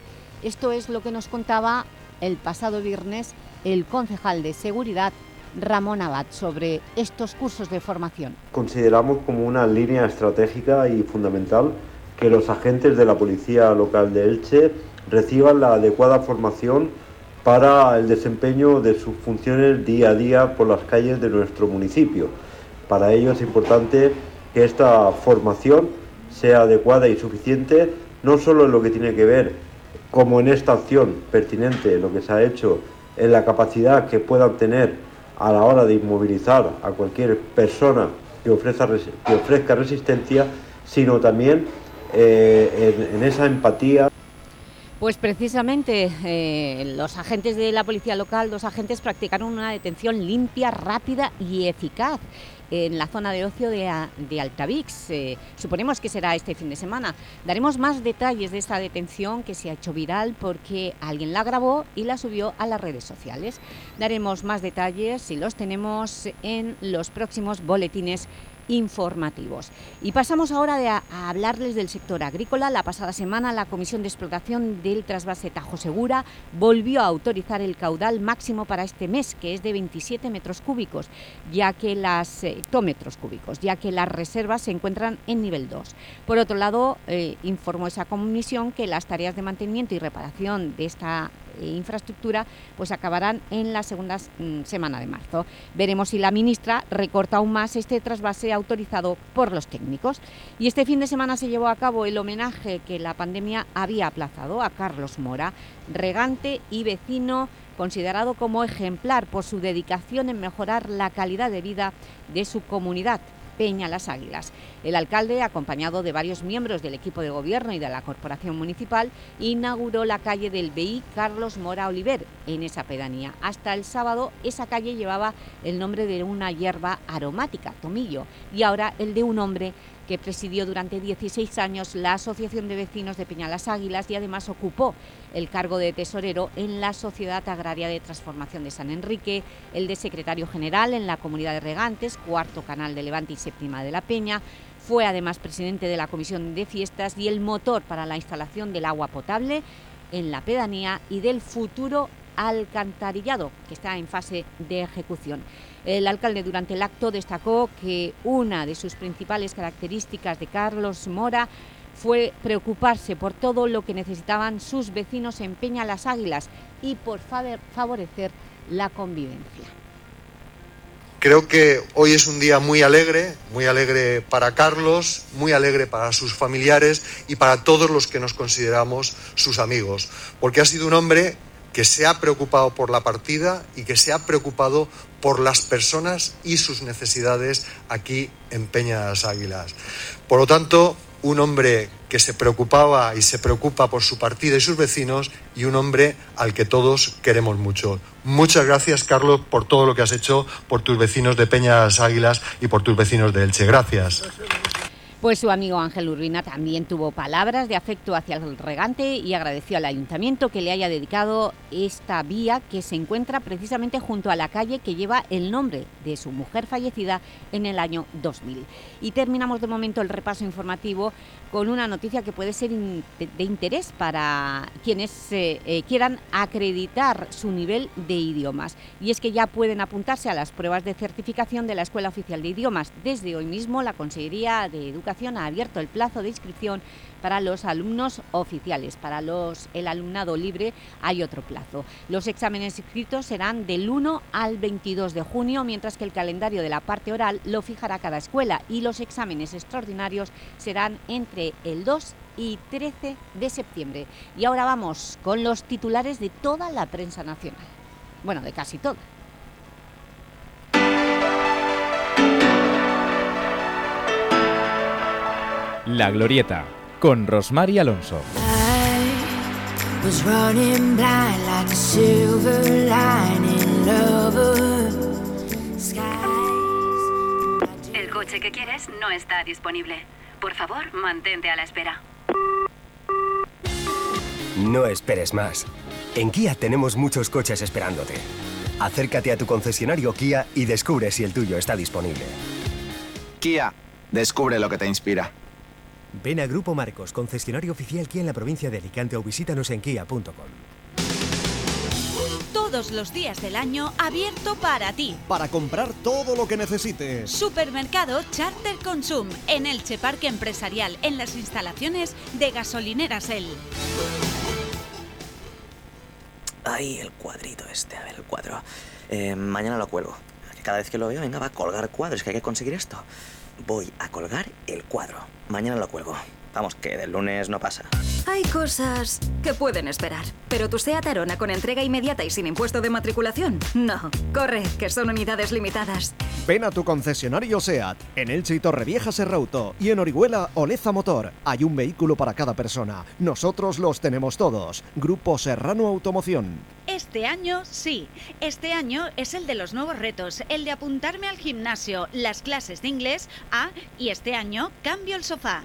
Esto es lo que nos contaba el pasado viernes el concejal de Seguridad, Ramón Abad, sobre estos cursos de formación. Consideramos como una línea estratégica y fundamental que los agentes de la Policía Local de Elche reciban la adecuada formación para el desempeño de sus funciones día a día por las calles de nuestro municipio. Para ello es importante que esta formación sea adecuada y suficiente, no solo en lo que tiene que ver, como en esta acción pertinente, lo que se ha hecho en la capacidad que puedan tener a la hora de inmovilizar a cualquier persona que ofrezca, resistencia, sino también eh, en, esa empatía. Pues precisamente eh, los agentes de la policía local, dos agentes, practicaron una detención limpia, rápida y eficaz en la zona de ocio de, Altavix. Eh, suponemos que será este fin de semana. Daremos más detalles de esta detención que se ha hecho viral porque alguien la grabó y la subió a las redes sociales. Daremos más detalles si los tenemos en los próximos boletines informativos. Y pasamos ahora a, hablarles del sector agrícola. La pasada semana la Comisión de Explotación del Trasvase Tajo Segura volvió a autorizar el caudal máximo para este mes, que es de 27 metros cúbicos, ya que las eh, cúbicos, ya que las reservas se encuentran en nivel 2. Por otro lado, eh, informó esa comisión que las tareas de mantenimiento y reparación de esta infraestructura pues acabarán en la segunda mm, semana de marzo. Veremos si la ministra recorta aún más este trasvase autorizado por los técnicos. Y este fin de semana se llevó a cabo el homenaje que la pandemia había aplazado a Carlos Mora, regante y vecino considerado como ejemplar por su dedicación en mejorar la calidad de vida de su comunidad. Peña Las Águilas. El alcalde, acompañado de varios miembros del equipo de gobierno y de la corporación municipal, inauguró la calle del BI Carlos Mora Oliver en esa pedanía. Hasta el sábado esa calle llevaba el nombre de una hierba aromática, tomillo, y ahora el de un hombre que presidió durante 16 años la Asociación de Vecinos de Peñalas Águilas y además ocupó el cargo de tesorero en la Sociedad Agraria de Transformación de San Enrique, el de secretario general en la Comunidad de Regantes, cuarto canal de Levante y séptima de la Peña, fue además presidente de la Comisión de Fiestas y el motor para la instalación del agua potable en la pedanía y del futuro alcantarillado, que está en fase de ejecución. El alcalde durante el acto destacó que una de sus principales características de Carlos Mora fue preocuparse por todo lo que necesitaban sus vecinos en Peña Las Águilas y por favorecer la convivencia. Creo que hoy es un día muy alegre, muy alegre para Carlos, muy alegre para sus familiares y para todos los que nos consideramos sus amigos, porque ha sido un hombre que se ha preocupado por la partida y que se ha preocupado por las personas y sus necesidades aquí en Peña de las Águilas. Por lo tanto, un hombre que se preocupaba y se preocupa por su partida y sus vecinos y un hombre al que todos queremos mucho. Muchas gracias, Carlos, por todo lo que has hecho por tus vecinos de Peña de las Águilas y por tus vecinos de Elche. Gracias. Pues su amigo Ángel Urbina también tuvo palabras de afecto hacia el regante y agradeció al Ayuntamiento que le haya dedicado esta vía que se encuentra precisamente junto a la calle que lleva el nombre de su mujer fallecida en el año 2000. Y terminamos de momento el repaso informativo con una noticia que puede ser de interés para quienes eh, eh, quieran acreditar su nivel de idiomas. Y es que ya pueden apuntarse a las pruebas de certificación de la Escuela Oficial de Idiomas. Desde hoy mismo la Consejería de Educación ha abierto el plazo de inscripción para los alumnos oficiales. Para los, el alumnado libre hay otro plazo. Los exámenes escritos serán del 1 al 22 de junio, mientras que el calendario de la parte oral lo fijará cada escuela y los exámenes extraordinarios serán entre el 2 y 13 de septiembre. Y ahora vamos con los titulares de toda la prensa nacional. Bueno, de casi toda. La Glorieta, con Rosmar Alonso. El coche que quieres no está disponible. Por favor, mantente a la espera. No esperes más. En Kia tenemos muchos coches esperándote. Acércate a tu concesionario Kia y descubre si el tuyo está disponible. Kia, descubre lo que te inspira. Ven a Grupo Marcos, concesionario oficial Kia en la provincia de Alicante o visítanos en kia.com. Todos los días del año abierto para ti. Para comprar todo lo que necesites. Supermercado Charter Consum en Elche Parque Empresarial en las instalaciones de Gasolineras El. Ay, el cuadrito este, a ver, el cuadro. Eh, mañana lo cuelgo. Cada vez que lo veo, venga, va a colgar cuadros, que hay que conseguir esto. Voy a colgar el cuadro. Mañana lo cuelgo. vamos, que del lunes no pasa. Hay cosas que pueden esperar, pero tu SEAT Arona con entrega inmediata y sin impuesto de matriculación, no. Corre, que son unidades limitadas. Ven a tu concesionario SEAT, en Elche y Torrevieja Serrauto y en Orihuela Oleza Motor. Hay un vehículo para cada persona. Nosotros los tenemos todos. Grupo Serrano Automoción. Este año sí. Este año es el de los nuevos retos, el de apuntarme al gimnasio, las clases de inglés, ah, y este año cambio el sofá.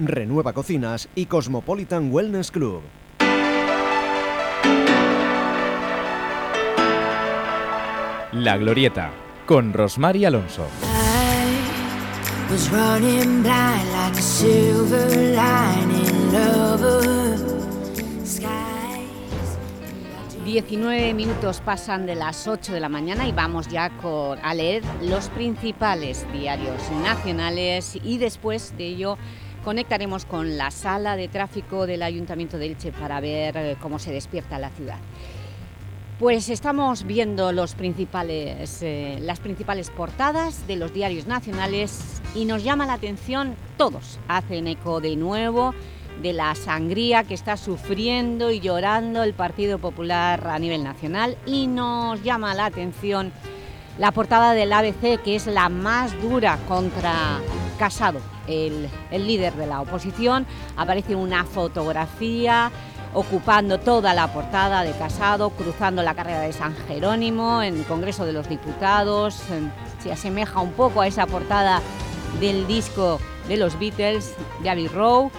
Renueva Cocinas y Cosmopolitan Wellness Club. La Glorieta, con Rosmar y Alonso. 19 minutos pasan de las 8 de la mañana y vamos ya con, a leer los principales diarios nacionales y después de ello conectaremos con la sala de tráfico del Ayuntamiento de Elche para ver eh, cómo se despierta la ciudad. Pues estamos viendo eh, las principales portadas de los diarios nacionales y nos llama la atención, todos hacen eco de nuevo de la sangría que está sufriendo y llorando el Partido Popular a nivel nacional y nos llama la atención la portada del ABC, que es la más dura contra Casado, el, líder de la oposición. Aparece una fotografía ocupando toda la portada de Casado, cruzando la carrera de San Jerónimo en el Congreso de los Diputados. Se asemeja un poco a esa portada del disco de los Beatles, de Abbey Road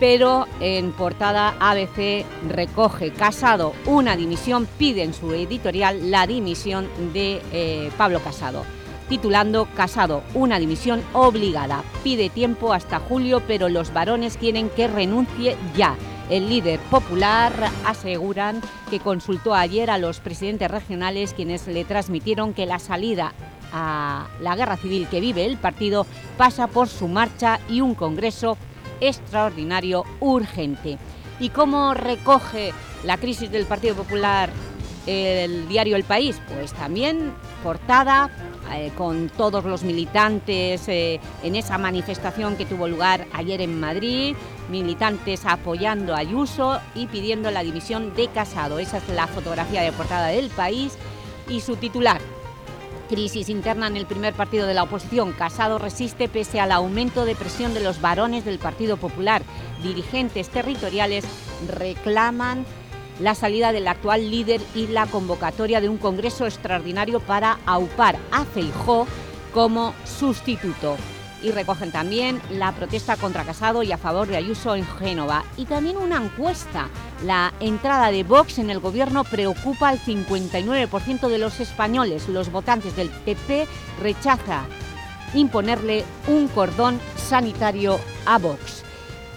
pero en portada ABC recoge Casado una dimisión, pide en su editorial la dimisión de eh, Pablo Casado, titulando Casado, una dimisión obligada. Pide tiempo hasta julio, pero los varones quieren que renuncie ya. El líder popular aseguran que consultó ayer a los presidentes regionales quienes le transmitieron que la salida a la guerra civil que vive el partido pasa por su marcha y un congreso extraordinario urgente. ¿Y cómo recoge la crisis del Partido Popular el diario El País? Pues también portada eh, con todos los militantes eh, en esa manifestación que tuvo lugar ayer en Madrid, militantes apoyando a Ayuso y pidiendo la dimisión de Casado. Esa es la fotografía de portada del País y su titular, Crisis interna en el primer partido de la oposición. Casado resiste pese al aumento de presión de los varones del Partido Popular. Dirigentes territoriales reclaman la salida del actual líder y la convocatoria de un congreso extraordinario para aupar a Feijó como sustituto y recogen también la protesta contra Casado y a favor de Ayuso en Génova. Y también una encuesta. La entrada de Vox en el gobierno preocupa al 59% de los españoles. Los votantes del PP rechaza imponerle un cordón sanitario a Vox.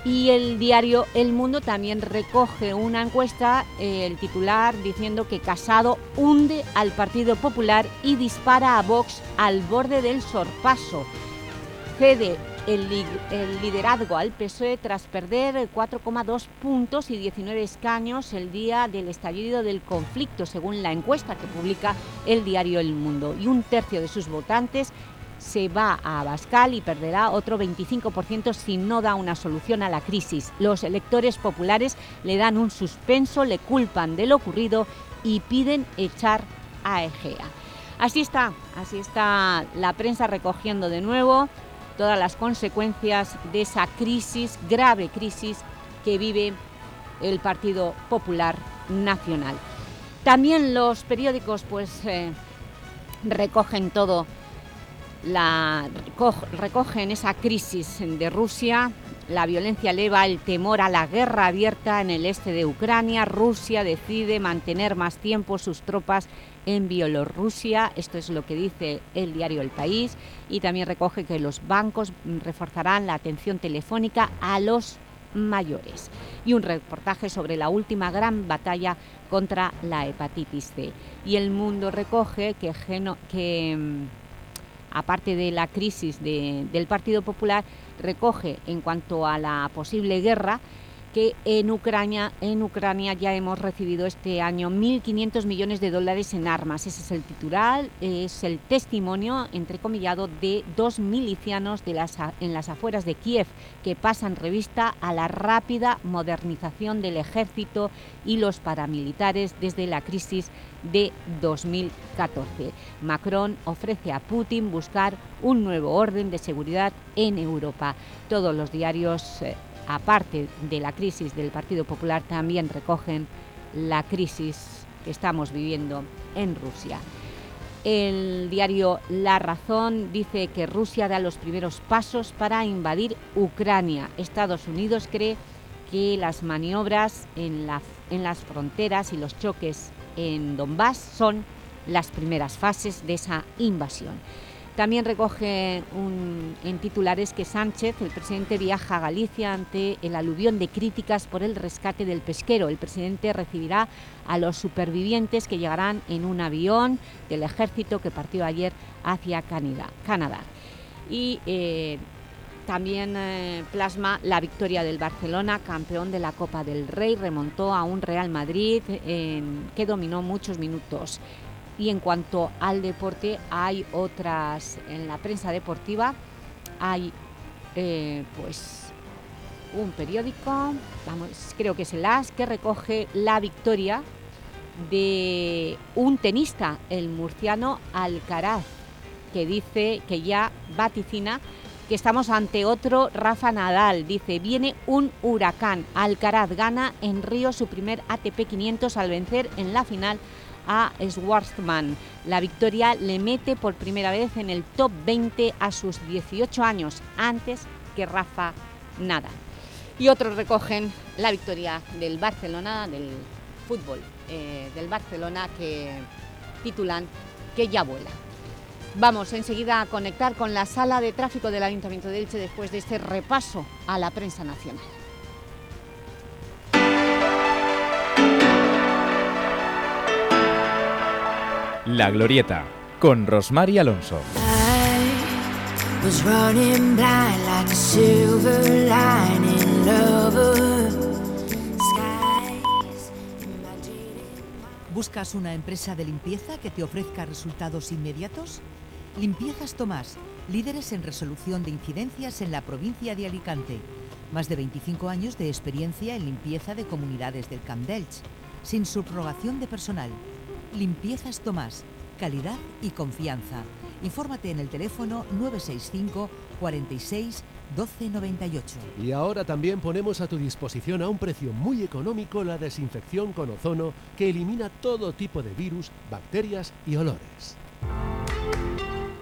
Y el diario El Mundo también recoge una encuesta, eh, el titular diciendo que Casado hunde al Partido Popular y dispara a Vox al borde del sorpaso cede el, liderazgo al PSOE tras perder 4,2 puntos y 19 escaños el día del estallido del conflicto, según la encuesta que publica el diario El Mundo. Y un tercio de sus votantes se va a Abascal y perderá otro 25% si no da una solución a la crisis. Los electores populares le dan un suspenso, le culpan de lo ocurrido y piden echar a Egea. Así está, así está la prensa recogiendo de nuevo todas las consecuencias de esa crisis, grave crisis que vive el Partido Popular Nacional. También los periódicos pues eh, recogen todo, la, recogen esa crisis de Rusia La violencia eleva el temor a la guerra abierta en el este de Ucrania. Rusia decide mantener más tiempo sus tropas en Bielorrusia. Esto es lo que dice el diario El País. Y también recoge que los bancos reforzarán la atención telefónica a los mayores. Y un reportaje sobre la última gran batalla contra la hepatitis C. Y El Mundo recoge que, que mm, aparte de la crisis del Partido Popular, recoge en cuanto a la posible guerra que en Ucrania, en Ucrania ya hemos recibido este año 1.500 millones de dólares en armas. Ese es el titular, es el testimonio, entrecomillado, de dos milicianos de las, en las afueras de Kiev que pasan revista a la rápida modernización del ejército y los paramilitares desde la crisis de 2014. Macron ofrece a Putin buscar un nuevo orden de seguridad en Europa. Todos los diarios... Eh, aparte de la crisis del Partido Popular, también recogen la crisis que estamos viviendo en Rusia. El diario La Razón dice que Rusia da los primeros pasos para invadir Ucrania. Estados Unidos cree que las maniobras en, las fronteras y los choques en Donbass son las primeras fases de esa invasión. También recoge en titulares que Sánchez, el presidente, viaja a Galicia ante el aluvión de críticas por el rescate del pesquero. El presidente recibirá a los supervivientes que llegarán en un avión del ejército que partió ayer hacia Canadá. Y eh, también eh, plasma la victoria del Barcelona, campeón de la Copa del Rey, remontó a un Real Madrid que dominó muchos minutos. Y en cuanto al deporte, hay otras, en la prensa deportiva, hay eh, pues un periódico, vamos, creo que es el AS, que recoge la victoria de un tenista, el murciano Alcaraz, que dice que ya vaticina que estamos ante otro Rafa Nadal. Dice, viene un huracán. Alcaraz gana en Río su primer ATP 500 al vencer en la final a Schwartzman. La victoria le mete por primera vez en el top 20 a sus 18 años, antes que Rafa Nada. Y otros recogen la victoria del Barcelona, del fútbol eh, del Barcelona, que titulan que ya vuela. Vamos enseguida a conectar con la sala de tráfico del Ayuntamiento de Elche después de este repaso a la prensa nacional. La Glorieta, con Rosmar y Alonso. ¿Buscas una empresa de limpieza que te ofrezca resultados inmediatos? Limpiezas Tomás, líderes en resolución de incidencias en la provincia de Alicante. Más de 25 años de experiencia en limpieza de comunidades del Camp Delch, sin subrogación de personal Limpiezas Tomás, calidad y confianza. Infórmate en el teléfono 965 46 1298. Y ahora también ponemos a tu disposición a un precio muy económico la desinfección con ozono que elimina todo tipo de virus, bacterias y olores.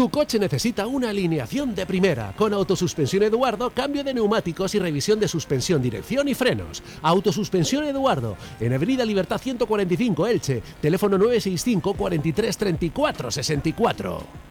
Tu coche necesita una alineación de primera, con autosuspensión Eduardo, cambio de neumáticos y revisión de suspensión, dirección y frenos. Autosuspensión Eduardo, en Avenida Libertad 145, Elche, teléfono 965 43 34 64.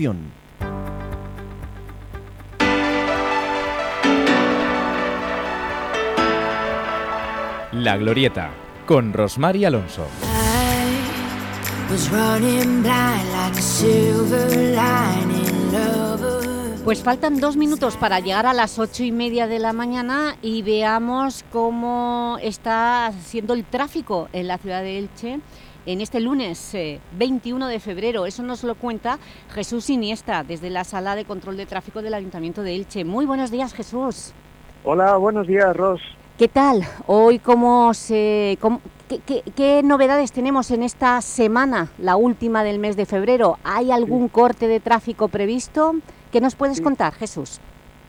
La Glorieta, con Rosmar y Alonso. Pues faltan dos minutos para llegar a las ocho y media de la mañana y veamos cómo está siendo el tráfico en la ciudad de Elche en este lunes 21 eh, de febrero. Eso nos lo cuenta Jesús Iniesta desde la Sala de Control de Tráfico del Ayuntamiento de Elche. Muy buenos días, Jesús. Hola, buenos días, Ros. ¿Qué tal? Hoy, cómo se, qué, novedades tenemos en esta semana, la última del mes de febrero? ¿Hay algún corte de tráfico previsto? ¿Qué nos puedes contar, Jesús?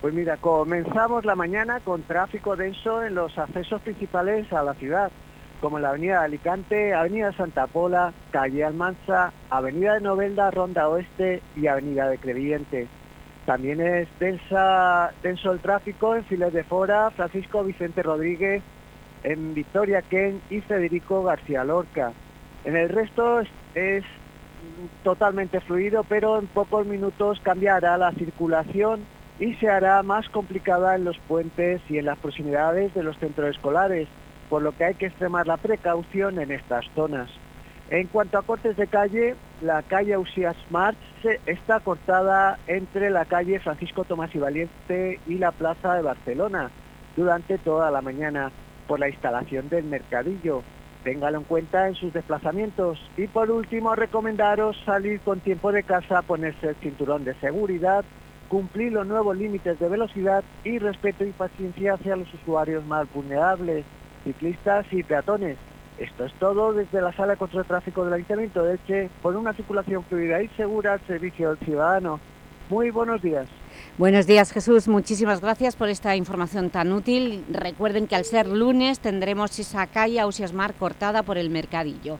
Pues mira, comenzamos la mañana con tráfico denso en los accesos principales a la ciudad como la Avenida de Alicante, Avenida Santa Pola, Calle Almanza, Avenida de Novelda, Ronda Oeste y Avenida de Crevillente. También es densa, denso el tráfico en Files de Fora, Francisco Vicente Rodríguez, en Victoria Ken y Federico García Lorca. En el resto es totalmente fluido, pero en pocos minutos cambiará la circulación y se hará más complicada en los puentes y en las proximidades de los centros escolares por lo que hay que extremar la precaución en estas zonas. En cuanto a cortes de calle, la calle Usías March está cortada entre la calle Francisco Tomás y Valiente y la Plaza de Barcelona durante toda la mañana por la instalación del mercadillo. Téngalo en cuenta en sus desplazamientos. Y por último, recomendaros salir con tiempo de casa, ponerse el cinturón de seguridad, cumplir los nuevos límites de velocidad y respeto y paciencia hacia los usuarios más vulnerables ciclistas y peatones. Esto es todo desde la Sala Control de Tráfico del Ayuntamiento de Elche por una circulación fluida y segura al servicio del ciudadano. Muy buenos días. Buenos días Jesús, muchísimas gracias por esta información tan útil. Recuerden que al ser lunes tendremos esa calle Ausiasmar cortada por el Mercadillo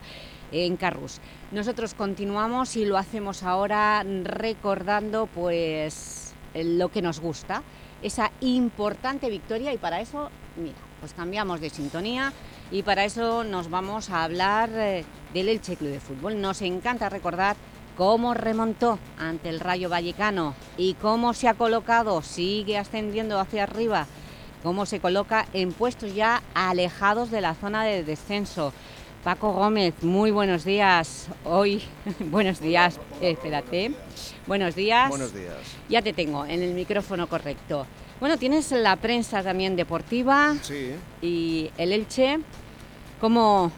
en Carrus. Nosotros continuamos y lo hacemos ahora recordando pues lo que nos gusta, esa importante victoria y para eso, mira, pues cambiamos de sintonía y para eso nos vamos a hablar eh, del Elche Club de Fútbol. Nos encanta recordar cómo remontó ante el Rayo Vallecano y cómo se ha colocado, sigue ascendiendo hacia arriba, cómo se coloca en puestos ya alejados de la zona de descenso. Paco Gómez, muy buenos días. Hoy, buenos días, espérate. Buenos días. Buenos días. Ya te tengo en el micrófono correcto. Bueno, tienes la prensa también deportiva y el Elche. ¿Cómo,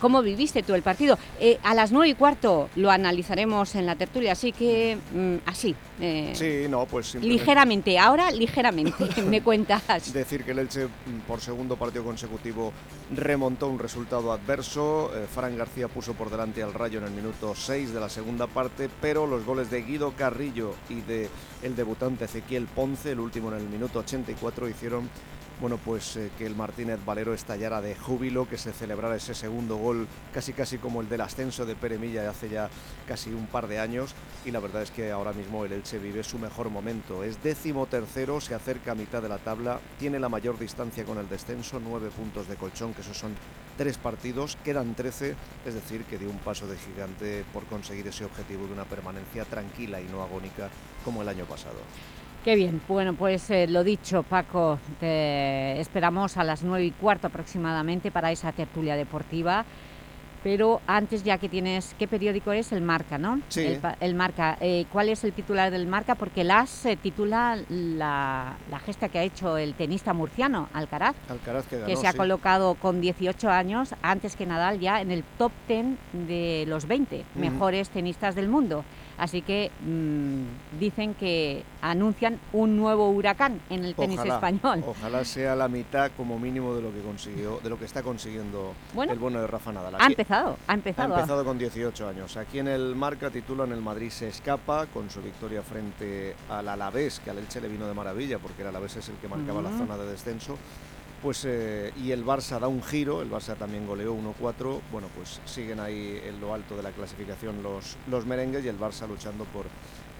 ¿Cómo viviste tú el partido? Eh, a las nueve y cuarto lo analizaremos en la tertulia, así que mm, así. Eh, sí, no, pues Ligeramente, ahora ligeramente, me cuentas. Decir que el Elche mm, por segundo partido consecutivo remontó un resultado adverso. Fran García puso por delante al Rayo en el minuto 6 de la segunda parte, pero los goles de Guido Carrillo y de el debutante Ezequiel Ponce, el último en el minuto 84, hicieron bueno, pues eh, que el Martínez Valero estallara de júbilo, que se celebrara ese segundo gol casi casi como el del ascenso de Pere Milla de hace ya casi un par de años y la verdad es que ahora mismo el Elche vive su mejor momento. Es décimo tercero, se acerca a mitad de la tabla, tiene la mayor distancia con el descenso, nueve puntos de colchón, que esos son tres partidos, quedan trece, es decir, que dio un paso de gigante por conseguir ese objetivo de una permanencia tranquila y no agónica como el año pasado. Qué bien, bueno pues eh, lo dicho Paco, te esperamos a las nueve y cuarto aproximadamente para esa tertulia deportiva pero antes ya que tienes, ¿qué periódico es? El Marca, ¿no? Sí. El, Marca. Eh, ¿Cuál es el titular del Marca? Porque las se titula la, gesta que ha hecho el tenista murciano, Alcaraz, Alcaraz que, que se ha colocado con 18 años, antes que Nadal, ya en el top 10 de los 20 mejores tenistas del mundo. Así que mm, dicen que anuncian un nuevo huracán en el tenis español. Ojalá sea la mitad como mínimo de lo que consiguió, de lo que está consiguiendo el bueno de Rafa Nadal. ha empezado empezado, ha Ha empezado. empezado con 18 años. Aquí en el Marca titulan el Madrid se escapa con su victoria frente al Alavés, que al Elche le vino de maravilla porque el Alavés es el que marcaba la Mm. zona de descenso. Pues, eh, y el Barça da un giro, el Barça también goleó 1-4. Bueno, pues siguen ahí en lo alto de la clasificación los, los merengues y el Barça luchando por,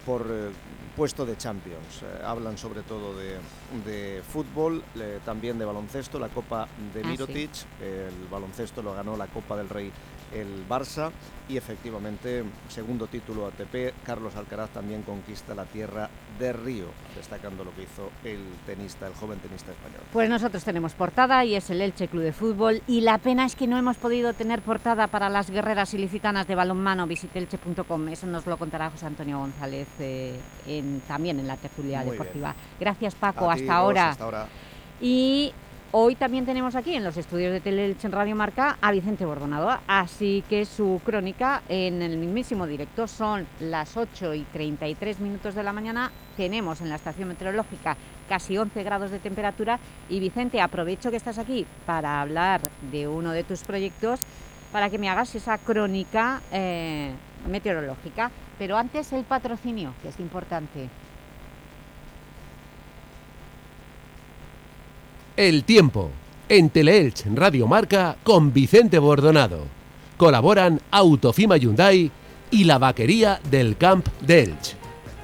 por eh, puesto de Champions. Eh, hablan sobre todo de, de fútbol, también de baloncesto, la Copa de Ah, sí. Mirotic, el baloncesto lo ganó la Copa del Rey el Barça y efectivamente segundo título ATP, Carlos Alcaraz también conquista la tierra de Río, destacando lo que hizo el tenista, el joven tenista español. Pues nosotros tenemos portada y es el Elche Club de Fútbol y la pena es que no hemos podido tener portada para las guerreras ilicitanas de balonmano, visitelche.com, eso nos lo contará José Antonio González eh, en- también en la tertulia bien. deportiva. Gracias Paco, ti, hasta ahora. hasta ahora. Y hoy también tenemos aquí en los estudios de Teleelche en Radio Marca a Vicente Bordonado, así que su crónica en el mismísimo directo. Son las 8 y 33 minutos de la mañana, tenemos en la estación meteorológica casi 11 grados de temperatura. Y Vicente, aprovecho que estás aquí para hablar de uno de tus proyectos para que me hagas esa crónica eh, meteorológica, pero antes el patrocinio, que es importante. El tiempo. En Teleelch Radio Marca con Vicente Bordonado. Colaboran Autofima Hyundai y la vaquería del Camp de Elche.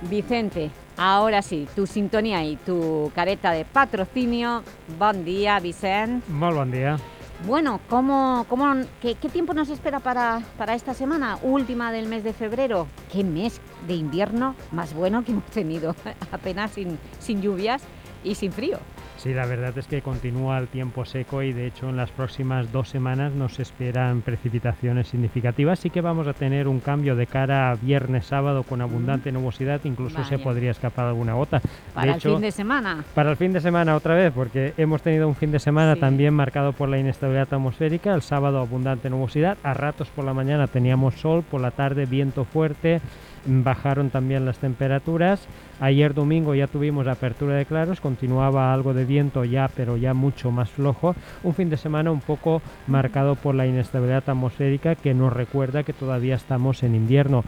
Vicente, ahora sí, tu sintonía y tu careta de patrocinio. Buen día, Vicente. Molt bon dia. Bueno, ¿cómo, cómo, qué, qué tiempo nos espera para, para esta semana? Última del mes de febrero. ¿Qué mes de invierno más bueno que hemos tenido? Apenas sin, sin lluvias y sin frío. Sí, la verdad es que continúa el tiempo seco y de hecho en las próximas dos semanas nos esperan precipitaciones significativas. Sí que vamos a tener un cambio de cara a viernes, sábado con abundante nubosidad, incluso se Vaya. podría escapar alguna gota. Para de el hecho, fin de semana. Para el fin de semana otra vez, porque hemos tenido un fin de semana Sí. también marcado por la inestabilidad atmosférica. El sábado abundante nubosidad, a ratos por la mañana teníamos sol, por la tarde viento fuerte, mm, bajaron también las temperaturas. Ayer domingo ya tuvimos apertura de claros, continuaba algo de viento ya, pero ya mucho más flojo. Un fin de semana un poco marcado por la inestabilidad atmosférica que nos recuerda que todavía estamos en invierno.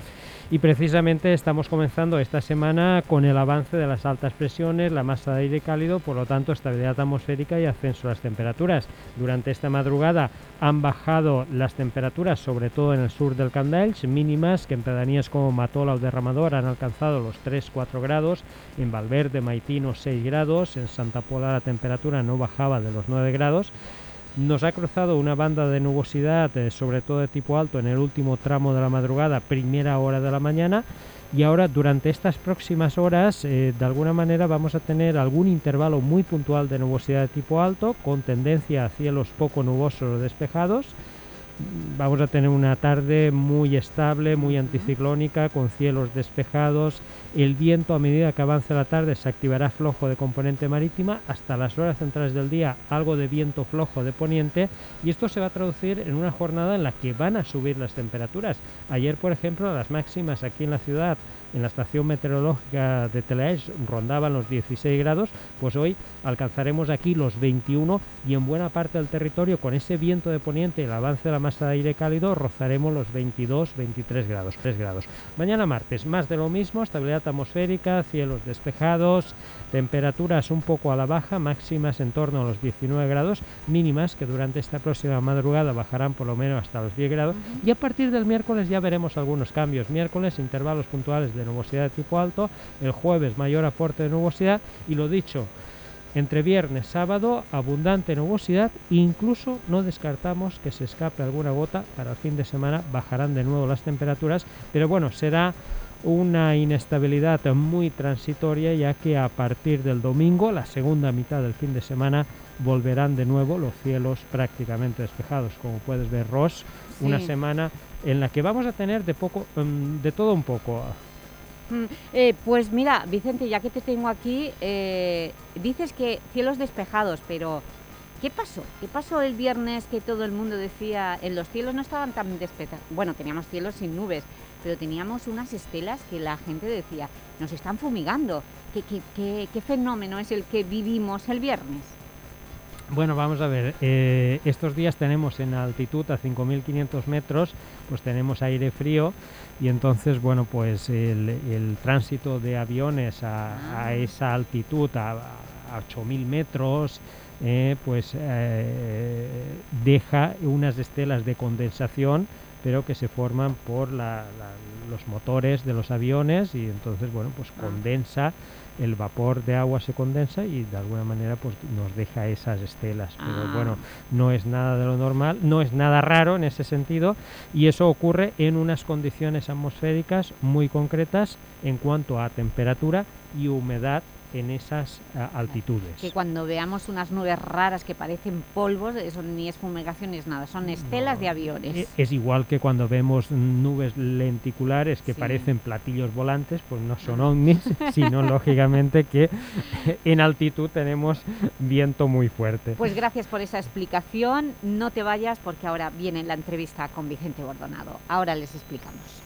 Y precisamente estamos comenzando esta semana con el avance de las altas presiones, la masa de aire cálido, por lo tanto estabilidad atmosférica y ascenso de las temperaturas. Durante esta madrugada han bajado las temperaturas, sobre todo en el sur del Candaels, mínimas que en pedanías como Matola o Derramador han alcanzado los 3-4 grados, en Valverde, Maitino 6 grados, en Santa Pola la temperatura no bajaba de los 9 grados. Nos ha cruzado una banda de nubosidad, eh, sobre todo de tipo alto, en el último tramo de la madrugada, primera hora de la mañana. Y ahora, durante estas próximas horas, eh, de alguna manera vamos a tener algún intervalo muy puntual de nubosidad de tipo alto, con tendencia a cielos poco nubosos o despejados. Vamos a tener una tarde muy estable, muy anticiclónica, con cielos despejados. El viento a medida que avance la tarde se activará flojo de componente marítima. Hasta las horas centrales del día algo de viento flojo de poniente. Y esto se va a traducir en una jornada en la que van a subir las temperaturas. Ayer, por ejemplo, las máximas aquí en la ciudad, en la estación meteorológica de Telaes, rondaban los 16 grados. Pues hoy alcanzaremos aquí los 21 y en buena parte del territorio con ese viento de poniente y el avance de la masa de aire cálido rozaremos los 22-23 grados. 3 grados. Mañana martes, más de lo mismo, estabilidad atmosférica, cielos despejados, temperaturas un poco a la baja, máximas en torno a los 19 grados, mínimas que durante esta próxima madrugada bajarán por lo menos hasta los 10 grados. Y a partir del miércoles ya veremos algunos cambios. Miércoles intervalos puntuales de nubosidad de tipo alto, el jueves mayor aporte de nubosidad. Y lo dicho, entre viernes, sábado, abundante nubosidad, incluso no descartamos que se escape alguna gota, para el fin de semana bajarán de nuevo las temperaturas, pero bueno, será una inestabilidad muy transitoria ya que a partir del domingo, la segunda mitad del fin de semana, volverán de nuevo los cielos prácticamente despejados, como puedes ver Ross, una semana en la que vamos a tener de poco mm, de todo un poco. Mm, eh, pues mira, Vicente, ya que te tengo aquí, eh, dices que cielos despejados, pero ¿qué pasó? ¿Qué pasó el viernes que todo el mundo decía, en los cielos no estaban tan despejados? Bueno, teníamos cielos sin nubes, pero teníamos unas estelas que la gente decía, nos están fumigando. ¿Qué, qué, qué- qué fenómeno es el que vivimos el viernes? Bueno, vamos a ver, eh, estos días tenemos en altitud a 5.500 metros, pues tenemos aire frío y entonces, bueno, pues el, tránsito de aviones a, esa altitud, a, a 8.000 metros, eh, pues eh, deja unas estelas de condensación pero que se forman por los motores de los aviones y entonces, bueno, pues ah. condensa el vapor de agua se condensa y de alguna manera pues nos deja esas estelas. Pero ah. bueno, no es nada de lo normal, no es nada raro en ese sentido y eso ocurre en unas condiciones atmosféricas muy concretas en cuanto a temperatura y humedad en esas altitudes. Que cuando veamos unas nubes raras que parecen polvos, eso ni es fumigación ni es nada, son estelas de aviones. E, es igual que cuando vemos nubes lenticulares que parecen platillos volantes, pues no son ovnis, sino lógicamente que en altitud tenemos viento muy fuerte. Pues gracias por esa explicación, no te vayas porque ahora viene la entrevista con Vicente Bordonado. Ahora les explicamos.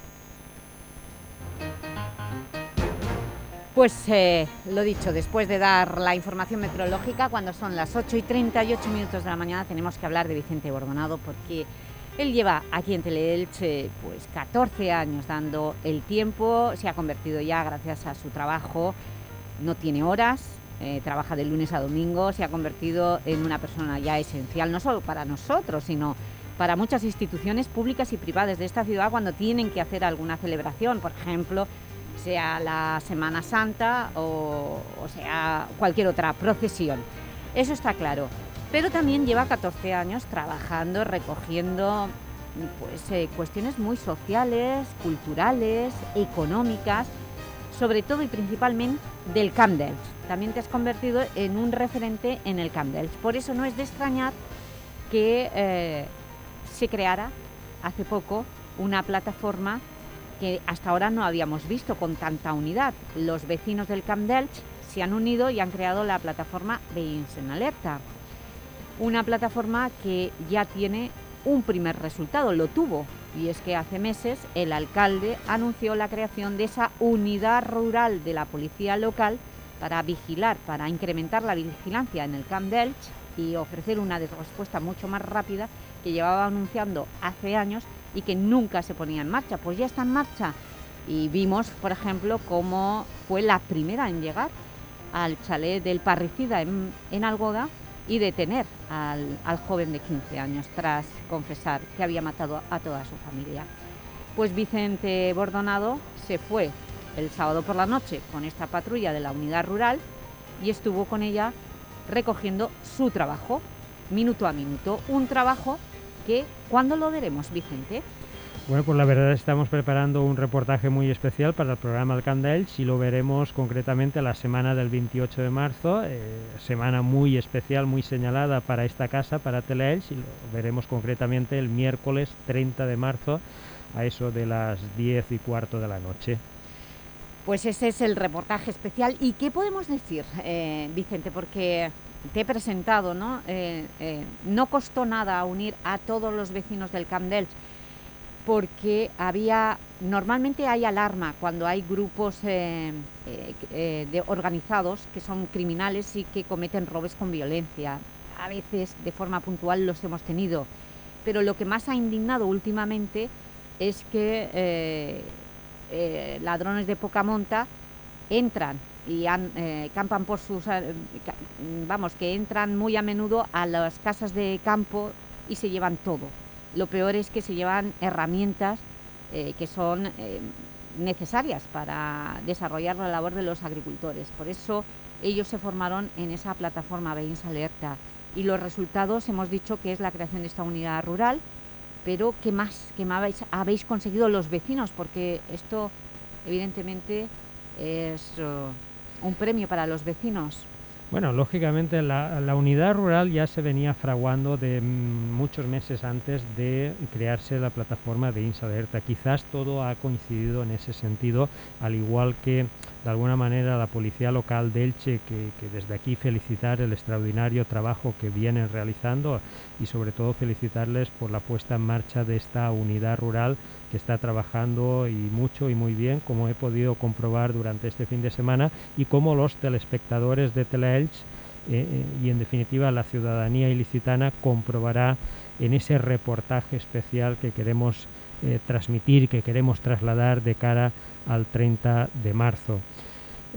Pues eh, lo dicho, después de dar la información meteorológica, cuando son las 8 y 38 minutos de la mañana tenemos que hablar de Vicente Bordonado porque él lleva aquí en Teleelche pues 14 años dando el tiempo, se ha convertido ya gracias a su trabajo, no tiene horas, eh, trabaja de lunes a domingo, se ha convertido en una persona ya esencial, no solo para nosotros, sino para muchas instituciones públicas y privadas de esta ciudad cuando tienen que hacer alguna celebración, por ejemplo, sea la Semana Santa o, sea cualquier otra procesión. Eso está claro. Pero también lleva 14 años trabajando, recogiendo pues, eh, cuestiones muy sociales, culturales, económicas, sobre todo y principalmente del Camp También te has convertido en un referente en el Camp Por eso no es de extrañar que eh, se creara hace poco una plataforma que hasta ahora no habíamos visto con tanta unidad. Los vecinos del Camp Delch se han unido y han creado la plataforma Veïns en Alerta. Una plataforma que ya tiene un primer resultado, lo tuvo, y es que hace meses el alcalde anunció la creación de esa unidad rural de la policía local para vigilar, para incrementar la vigilancia en el Camp Delch y ofrecer una respuesta mucho más rápida que llevaba anunciando hace años y que nunca se ponía en marcha. Pues ya está en marcha y vimos, por ejemplo, cómo fue la primera en llegar al chalet del parricida en, en Algoda y detener al, al, joven de 15 años tras confesar que había matado a toda su familia. Pues Vicente Bordonado se fue el sábado por la noche con esta patrulla de la unidad rural y estuvo con ella recogiendo su trabajo, minuto a minuto, un trabajo que, ¿cuándo lo veremos, Vicente? Bueno, pues la verdad estamos preparando un reportaje muy especial para el programa Alcandelch y lo veremos concretamente la semana del 28 de marzo, eh, semana muy especial, muy señalada para esta casa, para Teleelch, y lo veremos concretamente el miércoles 30 de marzo a eso de las 10 y cuarto de la noche. Pues ese es el reportaje especial. ¿Y qué podemos decir, eh, Vicente? Porque te he presentado, ¿no? Eh, eh, no costó nada unir a todos los vecinos del Camp Delch porque había, normalmente hay alarma cuando hay grupos eh, de organizados que son criminales y que cometen robos con violencia. A veces de forma puntual los hemos tenido, pero lo que más ha indignado últimamente es que ladrones de poca monta entran y eh, campan por sus... Eh, vamos, que entran muy a menudo a las casas de campo y se llevan todo. Lo peor es que se llevan herramientas eh, que son necesarias para desarrollar la labor de los agricultores. Por eso ellos se formaron en esa plataforma Veins Alerta y los resultados hemos dicho que es la creación de esta unidad rural, pero ¿qué más? ¿Qué más habéis conseguido los vecinos? Porque esto evidentemente es un premio para los vecinos. Bueno, lógicamente la, unidad rural ya se venía fraguando de muchos meses antes de crearse la plataforma de Insalerta. Quizás todo ha coincidido en ese sentido, al igual que de alguna manera la policía local de Elche, que, que desde aquí felicitar el extraordinario trabajo que vienen realizando y sobre todo felicitarles por la puesta en marcha de esta unidad rural que está trabajando y mucho y muy bien, como he podido comprobar durante este fin de semana y como los telespectadores de Teleelch eh, eh, y en definitiva la ciudadanía ilicitana comprobará en ese reportaje especial que queremos eh, transmitir, que queremos trasladar de cara al 30 de marzo.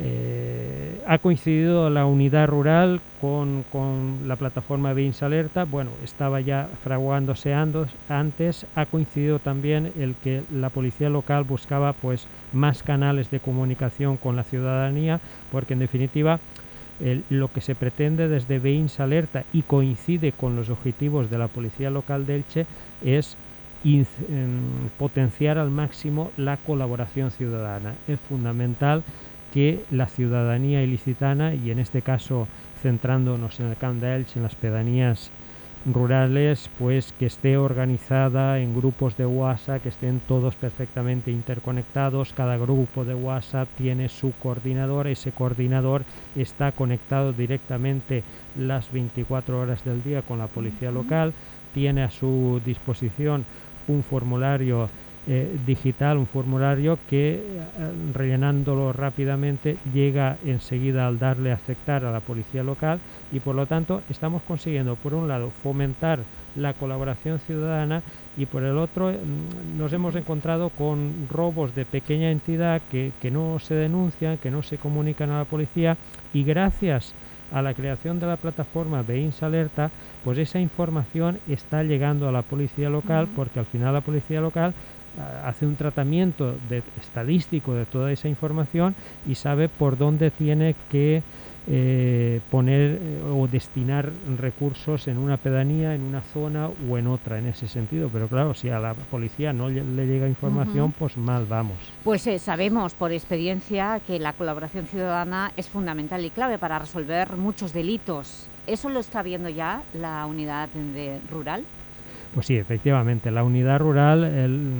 Eh, ha coincidido la unidad rural con, con la plataforma Beins Alerta, bueno, estaba ya fraguándose antes, ha coincidido también el que la policía local buscaba pues más canales de comunicación con la ciudadanía, porque en definitiva lo que se pretende desde Beins Alerta y coincide con los objetivos de la policía local de Elche es en, potenciar al máximo la colaboración ciudadana. Es fundamental que la ciudadanía ilicitana, y en este caso centrándonos en el Camp de Elche, en las pedanías rurales, pues que esté organizada en grupos de WhatsApp, que estén todos perfectamente interconectados. Cada grupo de WhatsApp tiene su coordinador, ese coordinador está conectado directamente las 24 horas del día con la policía local, tiene a su disposición un formulario eh, digital, un formulario que eh, rellenándolo rápidamente llega enseguida al darle a aceptar a la policía local y por lo tanto estamos consiguiendo por un lado fomentar la colaboración ciudadana y por el otro mm, nos hemos encontrado con robos de pequeña entidad que, que no se denuncian, que no se comunican a la policía y gracias a la creación de la plataforma Beins Alerta, pues esa información está llegando a la policía local porque al final la policía local hace un tratamiento de, estadístico de toda esa información y sabe por dónde tiene que eh, poner eh, o destinar recursos en una pedanía, en una zona o en otra en ese sentido. Pero claro, si a la policía no le, le llega información, uh -huh. pues mal vamos. Pues eh, sabemos por experiencia que la colaboración ciudadana es fundamental y clave para resolver muchos delitos. ¿Eso lo está viendo ya la unidad de rural? Pues sí, efectivamente, la unidad rural, el,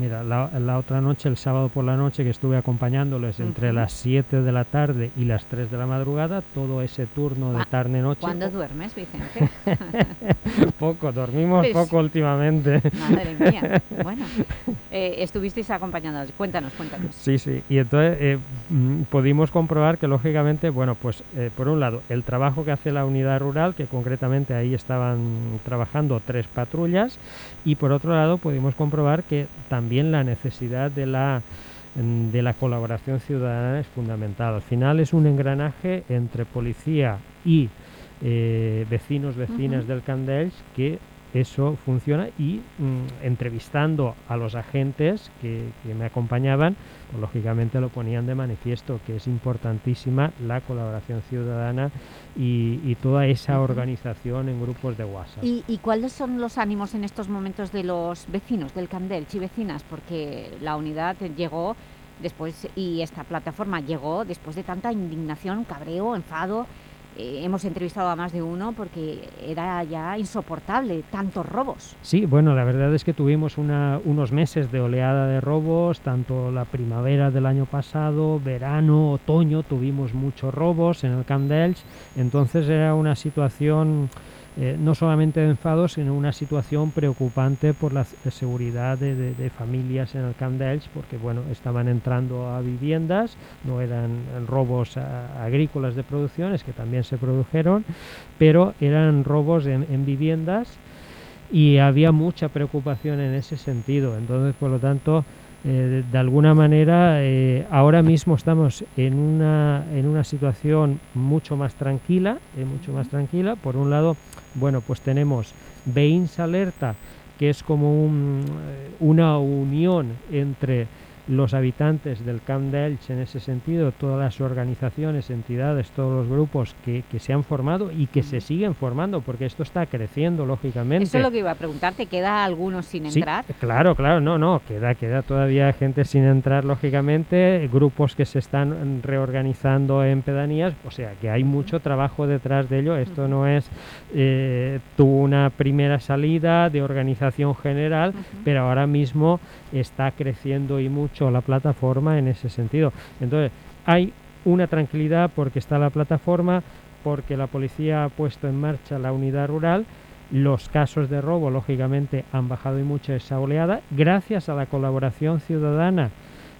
mira, la, la, otra noche, el sábado por la noche que estuve acompañándoles uh -huh. entre las 7 de la tarde y las 3 de la madrugada, todo ese turno de tarde-noche. ¿Cuándo duermes, Vicente? poco, dormimos pues, poco últimamente. Madre mía, bueno, eh, estuvisteis acompañándolos, cuéntanos, cuéntanos. Sí, sí, y entonces eh, pudimos comprobar que lógicamente, bueno, pues eh, por un lado, el trabajo que hace la unidad rural, que concretamente ahí estaban trabajando tres patrullas, y por otro lado pudimos comprobar que también la necesidad de la de la colaboración ciudadana es fundamental. Al final es un engranaje entre policía y eh, vecinos, vecinas uh -huh. del Candells que eso funciona y mmm, entrevistando a los agentes que, que me acompañaban, pues, lógicamente lo ponían de manifiesto que es importantísima la colaboración ciudadana y, y toda esa organización en grupos de WhatsApp. ¿Y, ¿Y, cuáles son los ánimos en estos momentos de los vecinos del Candelch y vecinas? Porque la unidad llegó después y esta plataforma llegó después de tanta indignación, cabreo, enfado, eh, hemos entrevistado a más de uno porque era ya insoportable tantos robos. Sí, bueno, la verdad es que tuvimos una, unos meses de oleada de robos, tanto la primavera del año pasado, verano, otoño, tuvimos muchos robos en el Camp entonces era una situación eh, no solamente de enfado, sino una situación preocupante por la seguridad de, familias en el Camp porque bueno, estaban entrando a viviendas, no eran robos agrícolas de producciones, que también se produjeron, pero eran robos en, en viviendas y había mucha preocupación en ese sentido. Entonces, por lo tanto, eh, de alguna manera eh, ahora mismo estamos en una, en una situación mucho más tranquila, eh, mucho más tranquila. Por un lado, bueno, pues tenemos Beins Alerta, que es como un, una unión entre los habitantes del Camp de Elche en ese sentido, todas las organizaciones, entidades, todos los grupos que, que se han formado y que se siguen formando, porque esto está creciendo, lógicamente. Eso es lo que iba a preguntarte, ¿queda algunos sin Sí, entrar? claro, claro, no, no, queda, queda todavía gente sin entrar, lógicamente, grupos que se están reorganizando en pedanías, o sea que hay mucho trabajo detrás de ello. Esto no es eh, tuvo una primera salida de organización general, pero ahora mismo está creciendo y mucho la plataforma en ese sentido. Entonces, hay una tranquilidad porque está la plataforma, porque la policía ha puesto en marcha la unidad rural. Los casos de robo, lógicamente, han bajado y mucho esa oleada. Gracias a la colaboración ciudadana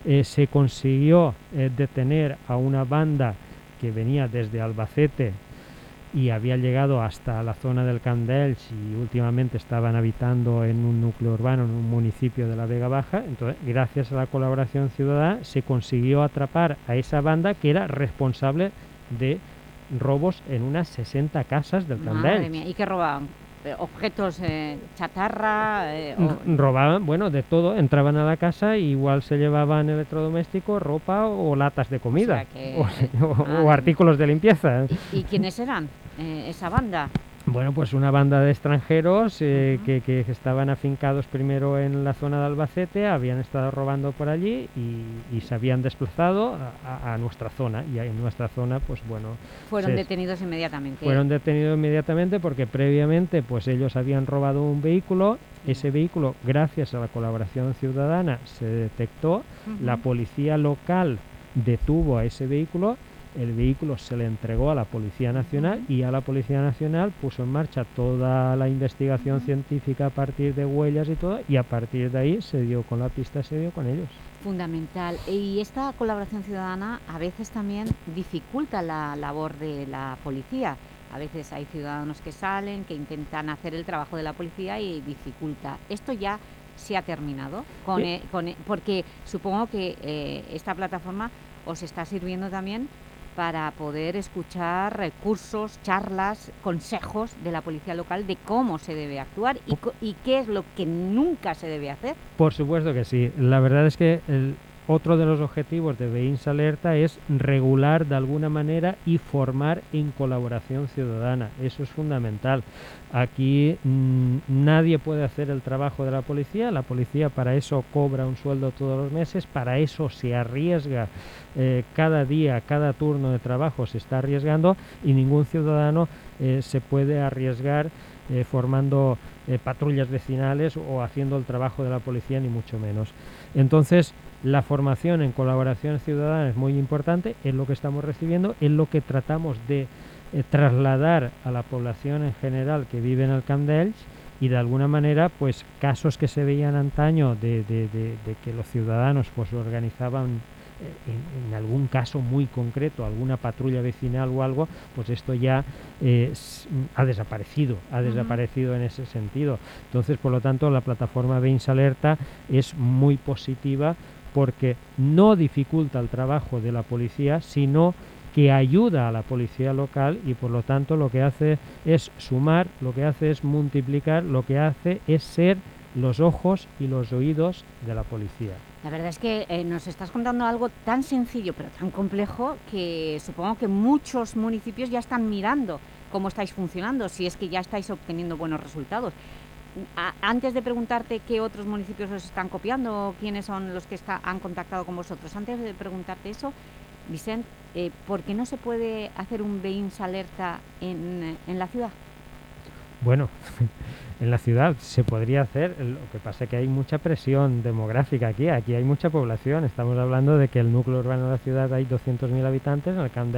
eh, se consiguió eh, detener a una banda que venía desde Albacete y había llegado hasta la zona del Elx y últimamente estaban habitando en un núcleo urbano, en un municipio de la Vega Baja. Entonces, gracias a la colaboración ciudadana, se consiguió atrapar a esa banda que era responsable de robos en unas 60 casas del de Madre mía, ¿y qué robaban? Eh, ¿Objetos eh, chatarra? eh, o- Robaban, bueno, de todo, entraban a la casa y igual se llevaban electrodomésticos, ropa o latas de comida que- o, o artículos de limpieza. ¿Y quiénes eran eh, esa banda? Bueno, pues una banda de extranjeros eh, que, que estaban afincados primero en la zona de Albacete, habían estado robando por allí y, y se habían desplazado a, nuestra zona. Y en nuestra zona, pues bueno, Fueron se- detenidos inmediatamente. fueron detenidos inmediatamente porque previamente pues ellos habían robado un vehículo. Ese vehículo, gracias a la colaboración ciudadana, se detectó. La policía local detuvo a ese vehículo. El vehículo se le entregó a la Policía Nacional y a la Policía Nacional puso en marcha toda la investigación científica a partir de huellas y todo y a partir de ahí se dio con la pista, se dio con ellos. Fundamental. Y esta colaboración ciudadana a veces también dificulta la labor de la policía. A veces hay ciudadanos que salen, que intentan hacer el trabajo de la policía y dificulta. Esto ya se ha terminado, con, Sí. eh, con, eh, porque supongo que eh, esta plataforma os está sirviendo también para poder escuchar recursos, charlas, consejos de la policía local de cómo se debe actuar y, y qué es lo que nunca se debe hacer. Por supuesto que sí. La verdad es que el, otro de los objetivos de Beins Alerta es regular de alguna manera y formar en colaboración ciudadana. Eso es fundamental. Aquí mm, nadie puede hacer el trabajo de la policía. La policía para eso cobra un sueldo todos los meses, para eso se arriesga eh, cada día, cada turno de trabajo se está arriesgando y ningún ciudadano eh, se puede arriesgar eh, formando patrullas vecinales o haciendo el trabajo de la policía, ni mucho menos. Entonces, la formación en colaboración ciudadana es muy importante, es lo que estamos recibiendo, es lo que tratamos de eh, trasladar a la población en general que vive en el Camp y de alguna manera pues casos que se veían antaño de, de- de- de que los ciudadanos pues organizaban eh, en, en algún caso muy concreto alguna patrulla vecinal o algo pues esto ya eh, ha desaparecido ha desaparecido en ese sentido. Entonces por lo tanto la plataforma Beins Alerta es muy positiva porque no dificulta el trabajo de la policía sino que ayuda a la policía local y por lo tanto lo que hace es sumar, lo que hace es multiplicar, lo que hace es ser los ojos y los oídos de la policía. La verdad es que eh, nos estás contando algo tan sencillo pero tan complejo que supongo que muchos municipios ya están mirando cómo estáis funcionando, si es que ya estáis obteniendo buenos resultados. Antes de preguntarte qué otros municipios os están copiando o quiénes son los que han contactado con vosotros, antes de preguntarte eso, Vicent, eh, ¿por qué no se puede hacer un Beins Alerta en, en la ciudad? Bueno, en la ciudad se podría hacer, lo que pasa es que hay mucha presión demográfica aquí, aquí hay mucha población, estamos hablando de que el núcleo urbano de la ciudad hay 200.000 habitantes, en el Camp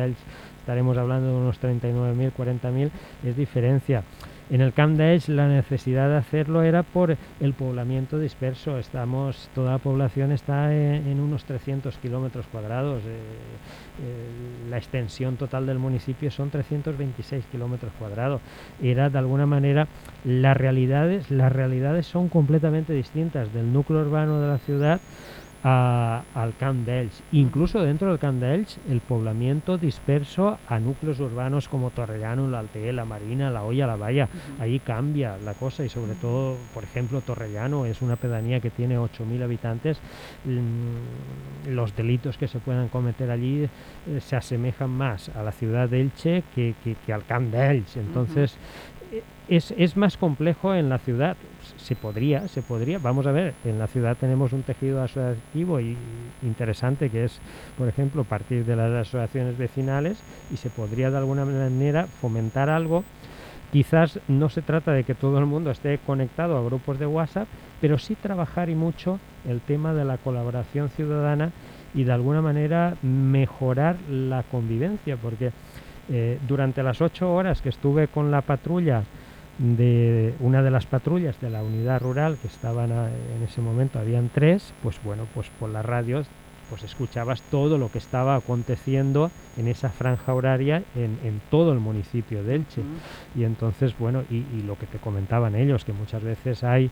estaremos hablando de unos 39.000, 40.000, es diferencia. En el Camp Elx la necesidad de hacerlo era por el poblamiento disperso, estamos, toda la población está en, en unos 300 kilómetros cuadrados, eh, eh, la extensión total del municipio son 326 kilómetros cuadrados. Era de alguna manera las realidades, las realidades son completamente distintas. Del núcleo urbano de la ciudad al Camp d'Elx. Incluso dentro del Camp d'Elx, el poblamiento disperso a núcleos urbanos como Torrellano, la Altee, la Marina, la Olla, la Valla. Ahí cambia la cosa y sobre todo, por ejemplo, Torrellano es una pedanía que tiene 8.000 habitantes. Mm, los delitos que se puedan cometer allí eh, se asemejan más a la ciudad de Elche que, que, al Camp d'Elx. Entonces, es, es más complejo en la ciudad se podría, se podría. Vamos a ver, en la ciudad tenemos un tejido asociativo y interesante que es, por ejemplo, partir de las asociaciones vecinales y se podría de alguna manera fomentar algo. Quizás no se trata de que todo el mundo esté conectado a grupos de WhatsApp, pero sí trabajar y mucho el tema de la colaboración ciudadana y de alguna manera mejorar la convivencia, porque eh, durante las ocho horas que estuve con la patrulla de una de las patrullas de la unidad rural que estaban en ese momento, habían tres, pues bueno, pues por las radios pues escuchabas todo lo que estaba aconteciendo en esa franja horaria en, en todo el municipio de Elche. Y entonces, bueno, y, lo que te comentaban ellos, que muchas veces hay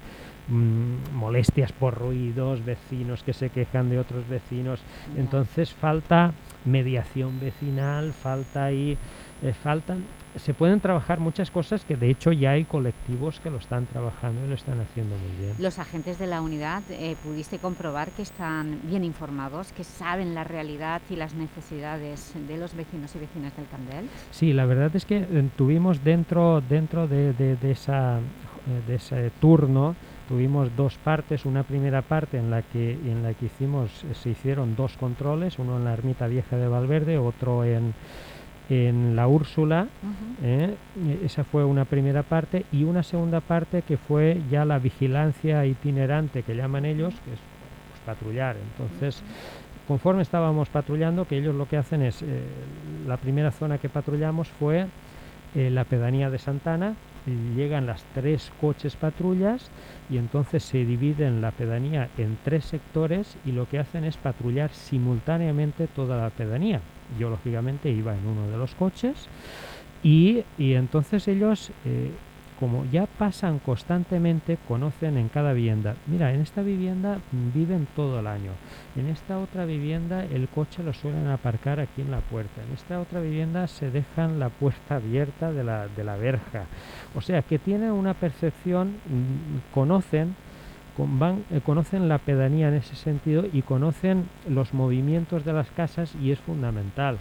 mm, molestias por ruidos, vecinos que se quejan de otros vecinos. Entonces falta mediación vecinal, falta ahí, eh, faltan se pueden trabajar muchas cosas que de hecho ya hay colectivos que lo están trabajando y lo están haciendo muy bien. Los agentes de la unidad, eh, ¿pudiste comprobar que están bien informados, que saben la realidad y las necesidades de los vecinos y vecinas del Candel? Sí, la verdad es que eh, tuvimos dentro, dentro de, de, esa, eh, de ese turno tuvimos dos partes, una primera parte en la que en la que hicimos se hicieron dos controles, uno en la ermita vieja de Valverde, otro en en la Úrsula, ¿eh? esa fue una primera parte, y una segunda parte que fue ya la vigilancia itinerante que llaman ellos, que es pues, patrullar. Entonces, conforme estábamos patrullando, que ellos lo que hacen es, eh, la primera zona que patrullamos fue eh, la pedanía de Santana, llegan las tres coches patrullas y entonces se dividen la pedanía en tres sectores y lo que hacen es patrullar simultáneamente toda la pedanía. Yo lógicamente iba en uno de los coches y, entonces ellos, eh, como ya pasan constantemente, conocen en cada vivienda, mira, en esta vivienda viven todo el año, en esta otra vivienda el coche lo suelen aparcar aquí en la puerta, en esta otra vivienda se dejan la puerta abierta de la, de la verja, o sea que tienen una percepción, mm, van, eh, conocen la pedanía en ese sentido y conocen los movimientos de las casas y es fundamental.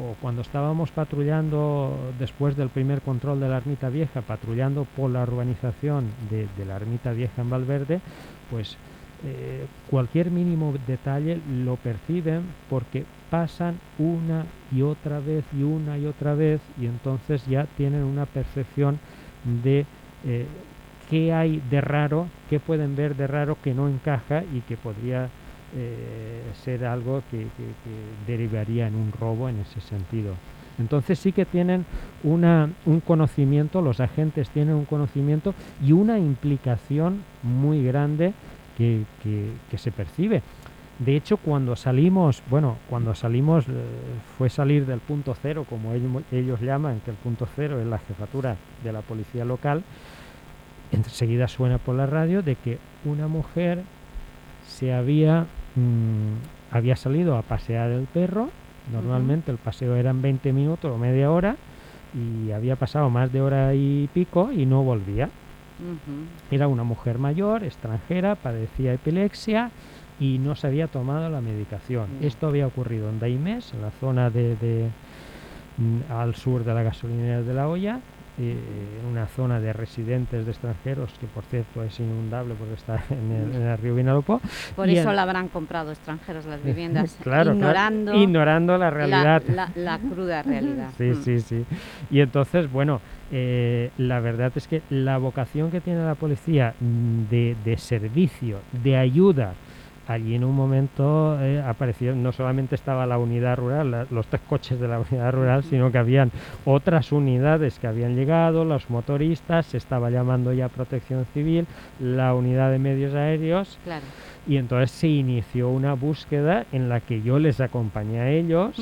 O cuando estábamos patrullando después del primer control de la ermita vieja, patrullando por la urbanización de, la ermita vieja en Valverde, pues eh, cualquier mínimo detalle lo perciben porque pasan una y otra vez y una y otra vez y entonces ya tienen una percepción de eh, qué hay de raro, qué pueden ver de raro que no encaja y que podría eh, ser algo que, derivaría en un robo en ese sentido. Entonces sí que tienen una, un conocimiento, los agentes tienen un conocimiento y una implicación muy grande que, se percibe. De hecho, cuando salimos, bueno, cuando salimos eh, fue salir del punto cero, como ellos, ellos llaman, que el punto cero es la jefatura de la policía local, enseguida suena por la radio de que una mujer se había, mm, había salido a pasear el perro, normalmente el paseo eran 20 minutos o media hora, y había pasado más de hora y pico y no volvía. Era una mujer mayor, extranjera, padecía epilepsia y no se había tomado la medicación. Esto había ocurrido en Daimés, en la zona de, mm, al sur de la gasolinera de la olla, eh, una zona de residentes de extranjeros que por cierto es inundable porque está en el, río Vinalopó. Por eso la habrán comprado extranjeros las viviendas, ignorando, ignorando la realidad. La, cruda realidad. sí, mm. sí, sí. Y entonces, bueno, eh, la verdad es que la vocación que tiene la policía de, de servicio, de ayuda, allí en un momento eh, apareció, no solamente estaba la unidad rural, los tres coches de la unidad rural, sino que habían otras unidades que habían llegado, los motoristas, se estaba llamando ya protección civil, la unidad de medios aéreos. Y entonces se inició una búsqueda en la que yo les acompañé a ellos.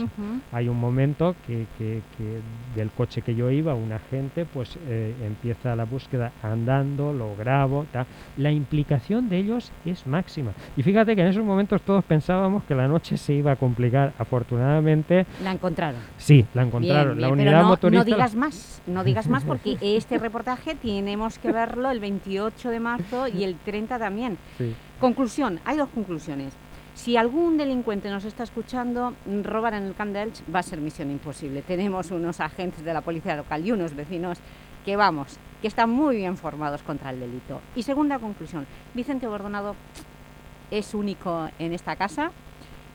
Hay un momento que, que- que del coche que yo iba, un agente, pues eh, empieza la búsqueda andando, lo grabo, tal. La implicación de ellos es máxima. Y fíjate que en esos momentos todos pensábamos que la noche se iba a complicar. Afortunadamente, La encontraron. sí, la encontraron. Bien, la unidad pero no, motorista... no digas más, no digas más porque este reportaje tenemos que verlo el 28 de marzo y el 30 también. Sí. Conclusión, hay dos conclusiones. Si algún delincuente nos está escuchando, robar en el Camp va a ser misión imposible. Tenemos unos agentes de la policía local y unos vecinos que vamos, que están muy bien formados contra el delito. Y segunda conclusión, Vicente Bordonado es único en esta casa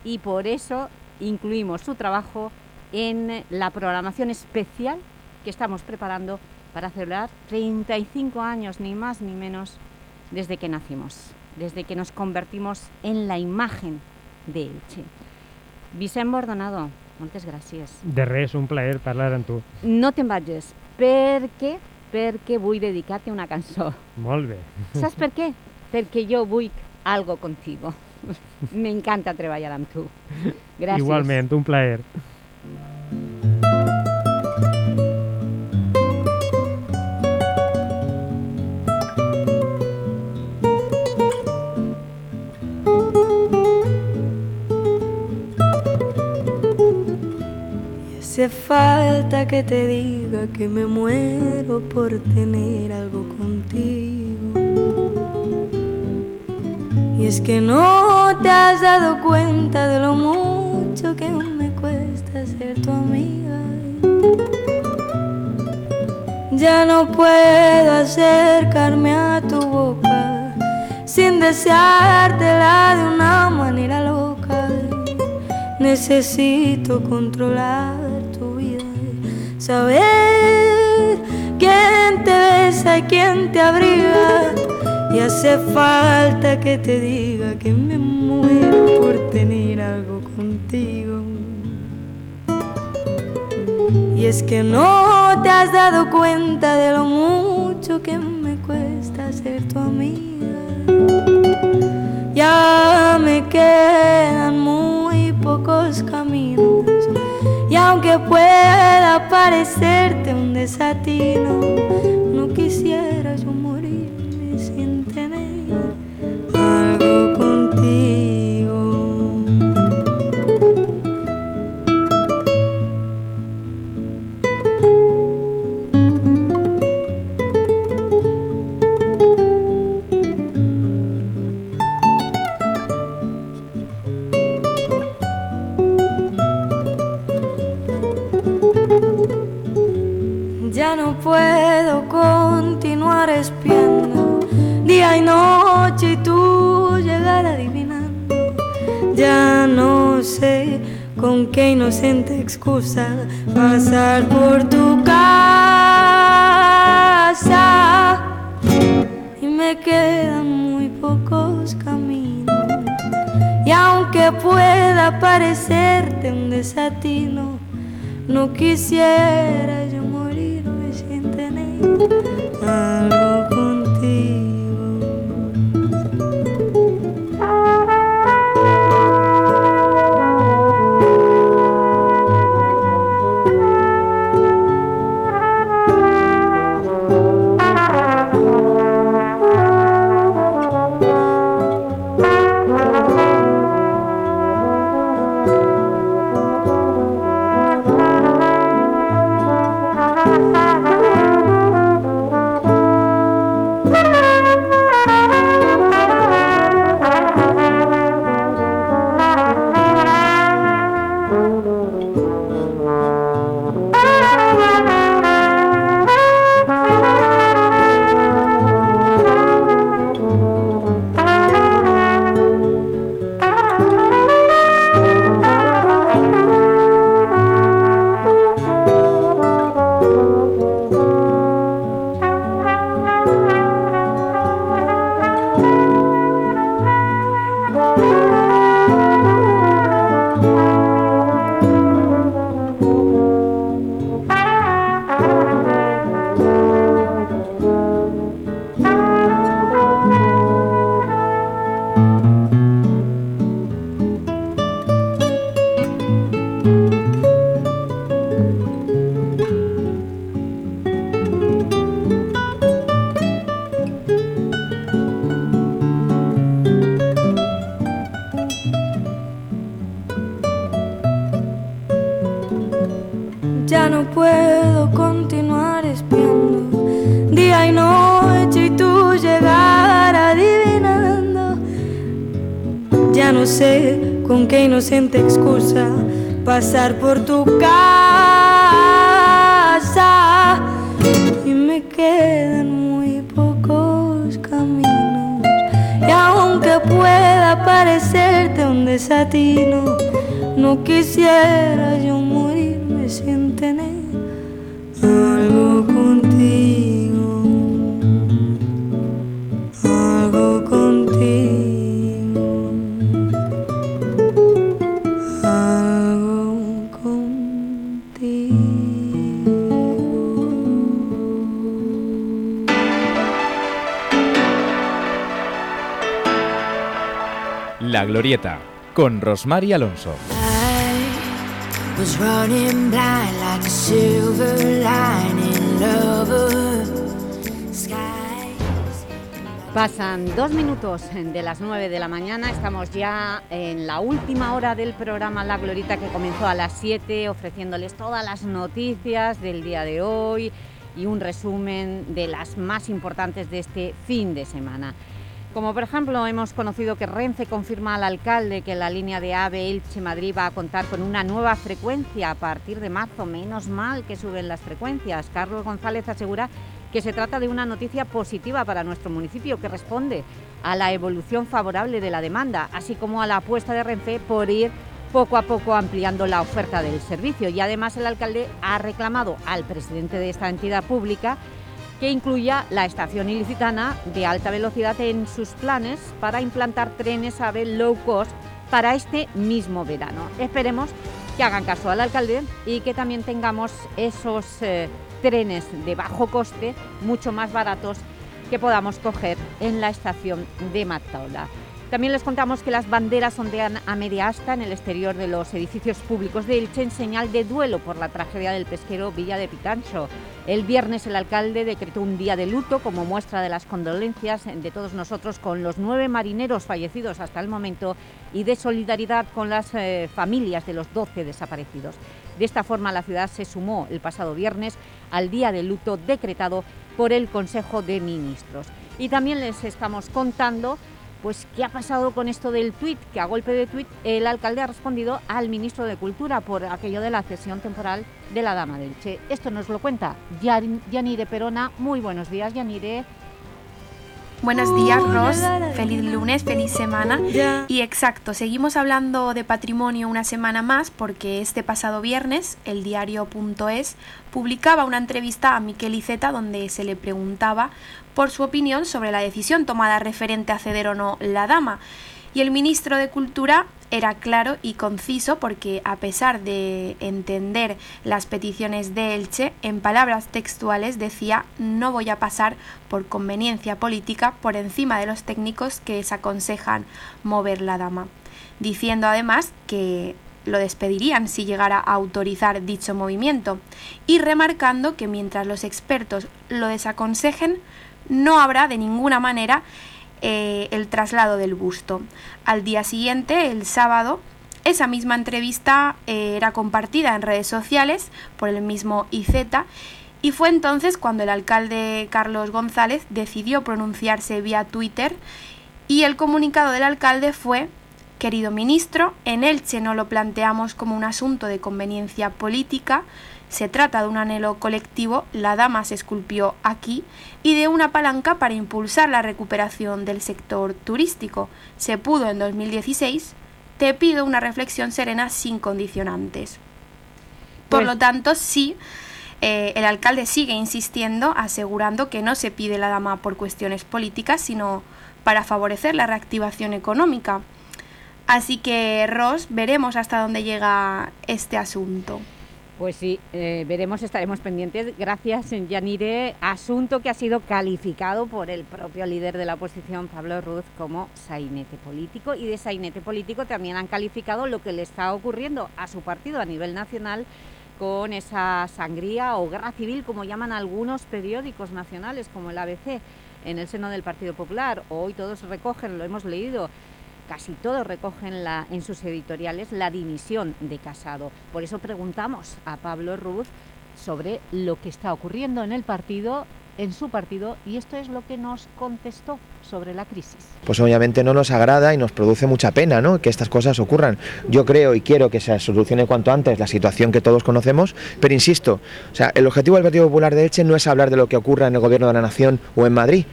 y por eso incluimos su trabajo en la programación especial que estamos preparando para celebrar 35 años, ni más ni menos, desde que nacimos, desde que nos convertimos en la imagen de Elche. Vicent Bordonado, moltes gràcies. De res, un plaer parlar amb tu. No te'n vagis, perquè, perquè vull dedicar-te una cançó. Molt bé. Saps per què? Perquè jo vull algo contigo. M'encanta treballar amb tu. Gràcies. Igualment, un plaer. Falta que te diga que me muero por tener algo contigo. Y es que no te has dado cuenta de lo mucho que me cuesta ser tu amiga. Ya no puedo acercarme a tu boca sin deseártela de una manera loca. Necesito controlar saber quién te besa y quién te abriga. Y hace falta que te diga que me muero por tener algo contigo. Y es que no te has dado cuenta de lo mucho que me cuesta ser tu amiga. Ya me quedan muy pocos caminos. Y aunque pueda parecerte un desatino, no quisiera 不散 pasar por lining lover. Pasan dos minutos de las nueve de la mañana, estamos ya en la última hora del programa La Glorita que comenzó a las 7 ofreciéndoles todas las noticias del día de hoy y un resumen de las más importantes de este fin de semana. Como por ejemplo hemos conocido que Renfe confirma al alcalde que la línea de AVE Elche-Madrid va a contar con una nueva frecuencia a partir de marzo. Menos mal que suben las frecuencias. Carlos González asegura que se trata de una noticia positiva para nuestro municipio que responde a la evolución favorable de la demanda, así como a la apuesta de Renfe por ir poco a poco ampliando la oferta del servicio. Y además el alcalde ha reclamado al presidente de esta entidad pública que incluya la estación ilicitana de alta velocidad en sus planes para implantar trenes AVE low cost para este mismo verano. Esperemos que hagan caso al alcalde y que también tengamos esos eh, trenes de bajo coste, mucho más baratos, que podamos coger en la estación de Mataola. También les contamos que las banderas ondean a media asta en el exterior de los edificios públicos de Elche en señal de duelo por la tragedia del pesquero Villa de Pitancho. El viernes el alcalde decretó un día de luto como muestra de las condolencias de todos nosotros con los nueve marineros fallecidos hasta el momento y de solidaridad con las eh, familias de los 12 desaparecidos. De esta forma la ciudad se sumó el pasado viernes al día de luto decretado por el Consejo de Ministros. Y también les estamos contando pues, ¿qué ha pasado con esto del tuit? Que a golpe de tuit el alcalde ha respondido al ministro de Cultura por aquello de la cesión temporal de la Dama del Che. Esto nos lo cuenta Yan- Yanire Perona. Muy buenos días, Yanire. Buenos días, Ros. Feliz lunes, feliz semana. Y exacto, seguimos hablando de patrimonio una semana más porque este pasado viernes el diario.es publicaba una entrevista a Miquel Iceta donde se le preguntaba por su opinión sobre la decisión tomada referente a ceder o no la dama. Y el ministro de Cultura era claro y conciso porque a pesar de entender las peticiones de Elche, en palabras textuales decía no voy a pasar por conveniencia política por encima de los técnicos que desaconsejan mover la dama, diciendo además que lo despedirían si llegara a autorizar dicho movimiento y remarcando que mientras los expertos lo desaconsejen no habrá de ninguna manera eh, el traslado del busto. Al día siguiente, el sábado, esa misma entrevista eh, era compartida en redes sociales por el mismo IZ y fue entonces cuando el alcalde Carlos González decidió pronunciarse vía Twitter y el comunicado del alcalde fue Querido ministro, en Elche no lo planteamos como un asunto de conveniencia política, se trata de un anhelo colectivo, la dama se esculpió aquí, y de una palanca para impulsar la recuperación del sector turístico. Se pudo en 2016. Te pido una reflexión serena sin condicionantes. Por Pues- lo tanto, sí, eh, el alcalde sigue insistiendo, asegurando que no se pide la dama por cuestiones políticas, sino para favorecer la reactivación económica. Así que, Ross, veremos hasta dónde llega este asunto. Pues sí, eh, veremos, estaremos pendientes. Gracias, Yanire. Asunto que ha sido calificado por el propio líder de la oposición, Pablo Ruz, como sainete político. Y de sainete político también han calificado lo que le está ocurriendo a su partido a nivel nacional con esa sangría o guerra civil, como llaman algunos periódicos nacionales, como el ABC, en el seno del Partido Popular. Hoy todos recogen, lo hemos leído, casi todos recogen la- en sus editoriales la dimisión de Casado. Por eso preguntamos a Pablo Ruz sobre lo que está ocurriendo en el partido en su partido y esto es lo que nos contestó sobre la crisis. Pues obviamente no nos agrada y nos produce mucha pena ¿no? que estas cosas ocurran. Yo creo y quiero que se solucione cuanto antes la situación que todos conocemos, pero insisto, o sea, el objetivo del Partido Popular de Elche no es hablar de lo que ocurra en el Gobierno de la Nación o en Madrid.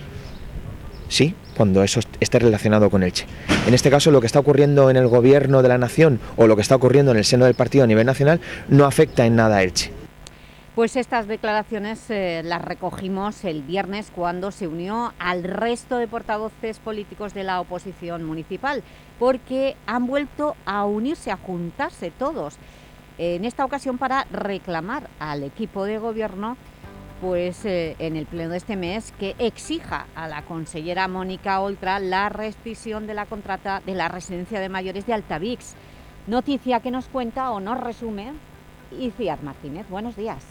Sí, cuando eso esté relacionado con Elche. En este caso, lo que está ocurriendo en el Gobierno de la Nación o lo que está ocurriendo en el seno del partido a nivel nacional no afecta en nada a Elche. Pues estas declaraciones eh, las recogimos el viernes cuando se unió al resto de portavoces políticos de la oposición municipal, porque han vuelto a unirse, a juntarse todos, en esta ocasión para reclamar al equipo de gobierno pues eh, en el pleno de este mes que exija a la consellera Mónica Oltra la rescisión de la contrata de la residencia de mayores de Altavix. Noticia que nos cuenta o nos resume Iciar Martínez. Buenos días.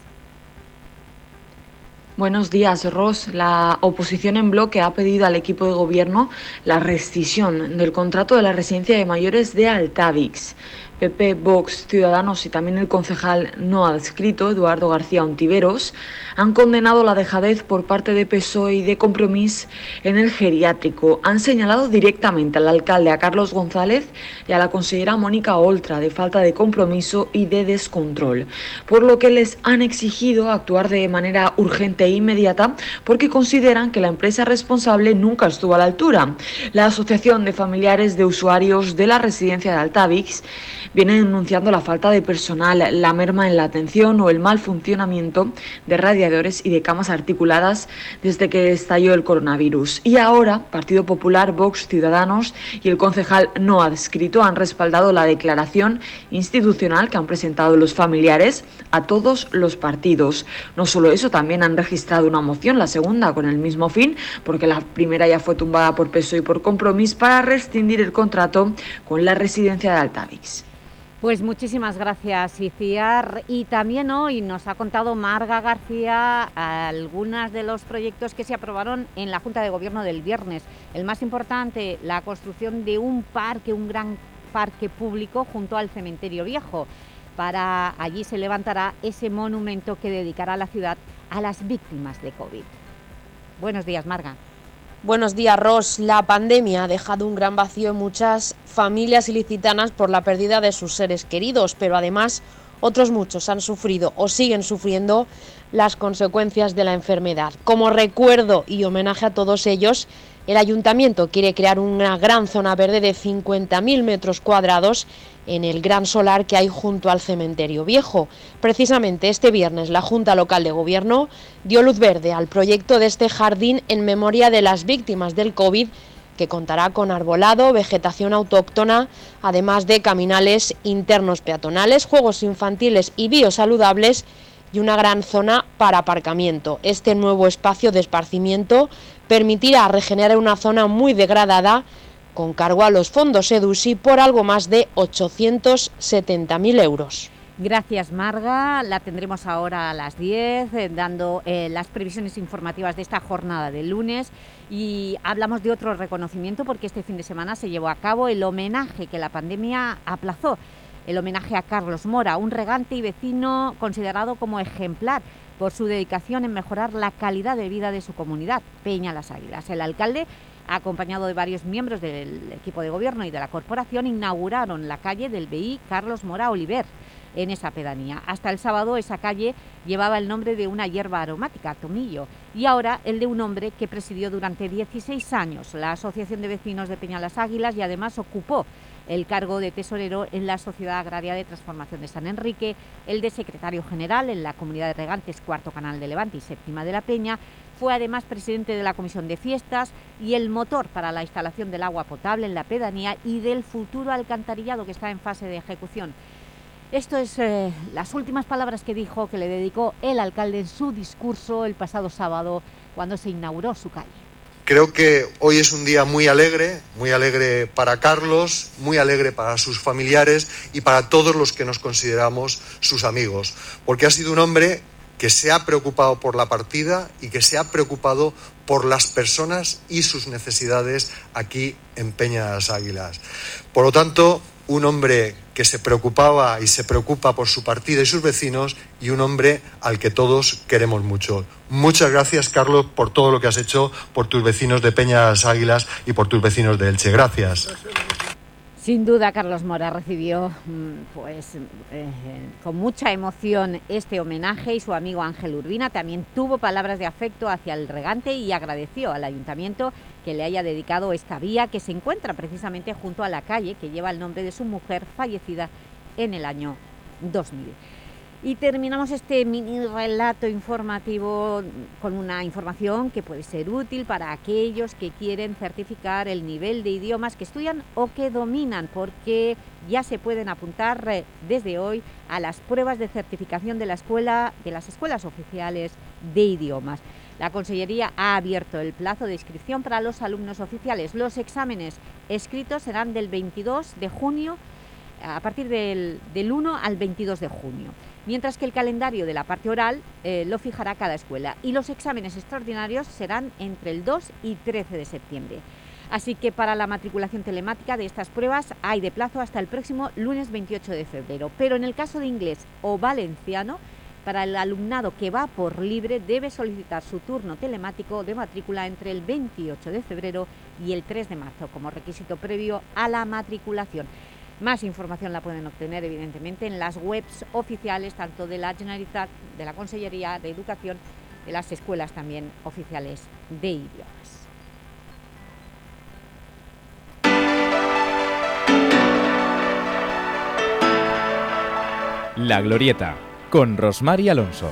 Buenos días, Ross. La oposición en bloque ha pedido al equipo de gobierno la rescisión del contrato de la residencia de mayores de Altavix. PP, Vox, Ciudadanos y también el concejal no adscrito, Eduardo García Ontiveros, han condenado la dejadez por parte de PSOE y de Compromís en el geriátrico. Han señalado directamente al alcalde, a Carlos González y a la consejera Mónica Oltra de falta de compromiso y de descontrol, por lo que les han exigido actuar de manera urgente e inmediata porque consideran que la empresa responsable nunca estuvo a la altura. La Asociación de Familiares de Usuarios de la Residencia de Altavix viene denunciando la falta de personal, la merma en la atención o el mal funcionamiento de radiadores y de camas articuladas desde que estalló el coronavirus. Y ahora, Partido Popular, Vox, Ciudadanos y el concejal no adscrito han respaldado la declaración institucional que han presentado los familiares a todos los partidos. No solo eso, también han registrado una moción, la segunda con el mismo fin, porque la primera ya fue tumbada por peso y por compromiso para rescindir el contrato con la residencia de Altavix. Pues muchísimas gracias, Iciar. Y también hoy nos ha contado Marga García algunos de los proyectos que se aprobaron en la Junta de Gobierno del viernes. El más importante, la construcción de un parque, un gran parque público junto al Cementerio Viejo. Para allí se levantará ese monumento que dedicará la ciudad a las víctimas de COVID. Buenos días, Marga. Buenos días, Ros. La pandemia ha dejado un gran vacío en muchas familias ilicitanas por la pérdida de sus seres queridos, pero además otros muchos han sufrido o siguen sufriendo las consecuencias de la enfermedad. Como recuerdo y homenaje a todos ellos, el ayuntamiento quiere crear una gran zona verde de 50.000 metros cuadrados en el gran solar que hay junto al cementerio viejo. Precisamente este viernes la Junta Local de Gobierno dio luz verde al proyecto de este jardín en memoria de las víctimas del COVID que contará con arbolado, vegetación autóctona, además de caminales internos peatonales, juegos infantiles y biosaludables y una gran zona para aparcamiento. Este nuevo espacio de esparcimiento permitirá regenerar una zona muy degradada con cargo a los fondos EDUSI por algo más de 870.000 euros. Gracias Marga, la tendremos ahora a las 10 eh, dando eh, las previsiones informativas de esta jornada de lunes. Y hablamos de otro reconocimiento porque este fin de semana se llevó a cabo el homenaje que la pandemia aplazó, el homenaje a Carlos Mora, un regante y vecino considerado como ejemplar por su dedicación en mejorar la calidad de vida de su comunidad, Peña Las Águilas. El alcalde acompañado de varios miembros del equipo de gobierno y de la corporación, inauguraron la calle del BI Carlos Mora Oliver en esa pedanía. Hasta el sábado esa calle llevaba el nombre de una hierba aromática, tomillo, y ahora el de un hombre que presidió durante 16 años la Asociación de Vecinos de Peñalas Águilas y además ocupó el cargo de tesorero en la Sociedad Agraria de Transformación de San Enrique, el de secretario general en la Comunidad de Regantes Cuarto Canal de Levante y Séptima de la Peña, fue además presidente de la Comisión de Fiestas y el motor para la instalación del agua potable en la pedanía y del futuro alcantarillado que está en fase de ejecución. Esto es eh, las últimas palabras que dijo, que le dedicó el alcalde en su discurso el pasado sábado cuando se inauguró su calle. Creo que hoy es un día muy alegre, muy alegre para Carlos, muy alegre para sus familiares y para todos los que nos consideramos sus amigos, porque ha sido un hombre que se ha preocupado por la partida y que se ha preocupado por las personas y sus necesidades aquí en Peña de las Águilas. Por lo tanto, un hombre que se preocupaba y se preocupa por su partida y sus vecinos y un hombre al que todos queremos mucho. Muchas gracias, Carlos, por todo lo que has hecho por tus vecinos de Peñas Águilas y por tus vecinos de Elche. Gracias. Sin duda, Carlos Mora recibió mm, pues, eh, con mucha emoción este homenaje y su amigo Ángel Urbina también tuvo palabras de afecto hacia el regante y agradeció al Ayuntamiento que le haya dedicado esta vía que se encuentra precisamente junto a la calle que lleva el nombre de su mujer fallecida en el año 2000. Y terminamos este mini relato informativo con una información que puede ser útil para aquellos que quieren certificar el nivel de idiomas que estudian o que dominan, porque ya se pueden apuntar eh, desde hoy a las pruebas de certificación de, la escuela, de las escuelas oficiales de idiomas. La Consellería ha abierto el plazo de inscripción para los alumnos oficiales. Los exámenes escritos serán del 22 de junio, a partir del, del 1 al 22 de junio mientras que el calendario de la parte oral eh, lo fijará cada escuela y los exámenes extraordinarios serán entre el 2 y 13 de septiembre. Así que para la matriculación telemática de estas pruebas hay de plazo hasta el próximo lunes 28 de febrero. Pero en el caso de inglés o valenciano, para el alumnado que va por libre debe solicitar su turno telemático de matrícula entre el 28 de febrero y el 3 de marzo como requisito previo a la matriculación. Más información la pueden obtener, evidentemente, en las webs oficiales, tanto de la Generalitat, de la Consellería de Educación, de las escuelas también oficiales de idiomas. La Glorieta, con Rosmar y Alonso.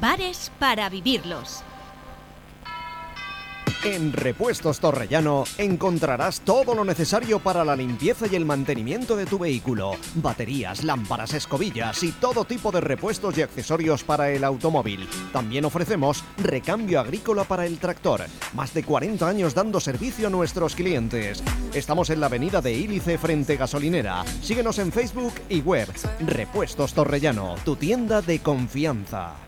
bares para vivirlos. En Repuestos Torrellano encontrarás todo lo necesario para la limpieza y el mantenimiento de tu vehículo. Baterías, lámparas, escobillas y todo tipo de repuestos y accesorios para el automóvil. También ofrecemos recambio agrícola para el tractor. Más de 40 años dando servicio a nuestros clientes. Estamos en la avenida de Ílice frente gasolinera. Síguenos en Facebook y web. Repuestos Torrellano, tu tienda de confianza.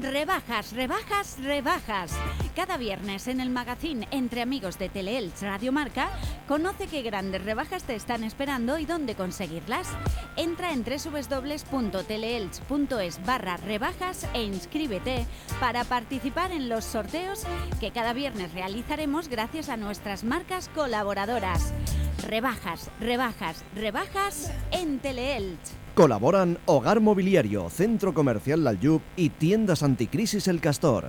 Rebajas, rebajas, rebajas. Cada viernes en el magazine Entre Amigos de Teleelch Radio Marca, conoce qué grandes rebajas te están esperando y dónde conseguirlas. Entra en www.teleelch.es barra rebajas e inscríbete para participar en los sorteos que cada viernes realizaremos gracias a nuestras marcas colaboradoras. Rebajas, rebajas, rebajas en Teleelch. Colaboran Hogar Mobiliario, Centro Comercial Lalyub y Tiendas Anticrisis El Castor.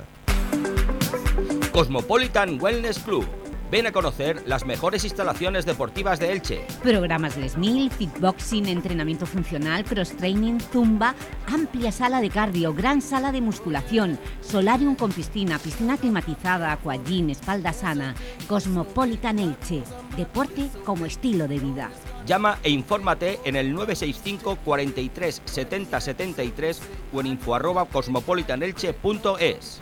Cosmopolitan Wellness Club. Ven a conocer las mejores instalaciones deportivas de Elche. Programas Les Mil, fitboxing, entrenamiento funcional, cross-training, zumba, amplia sala de cardio, gran sala de musculación, solarium con piscina, piscina climatizada, aquagym, espalda sana. Cosmopolitan Elche. Deporte como estilo de vida. Llama e infórmate en el 965 43 70 73 o en info arroba cosmopolitanelche.es.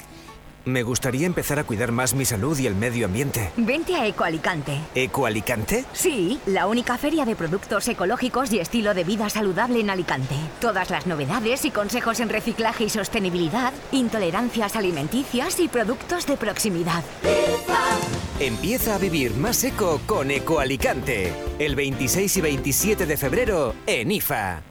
Me gustaría empezar a cuidar más mi salud y el medio ambiente. Vente a Eco Alicante. ¿Eco Alicante? Sí, la única feria de productos ecológicos y estilo de vida saludable en Alicante. Todas las novedades y consejos en reciclaje y sostenibilidad, intolerancias alimenticias y productos de proximidad. Empieza a vivir más eco con Eco Alicante. El 26 y 27 de febrero en IFA.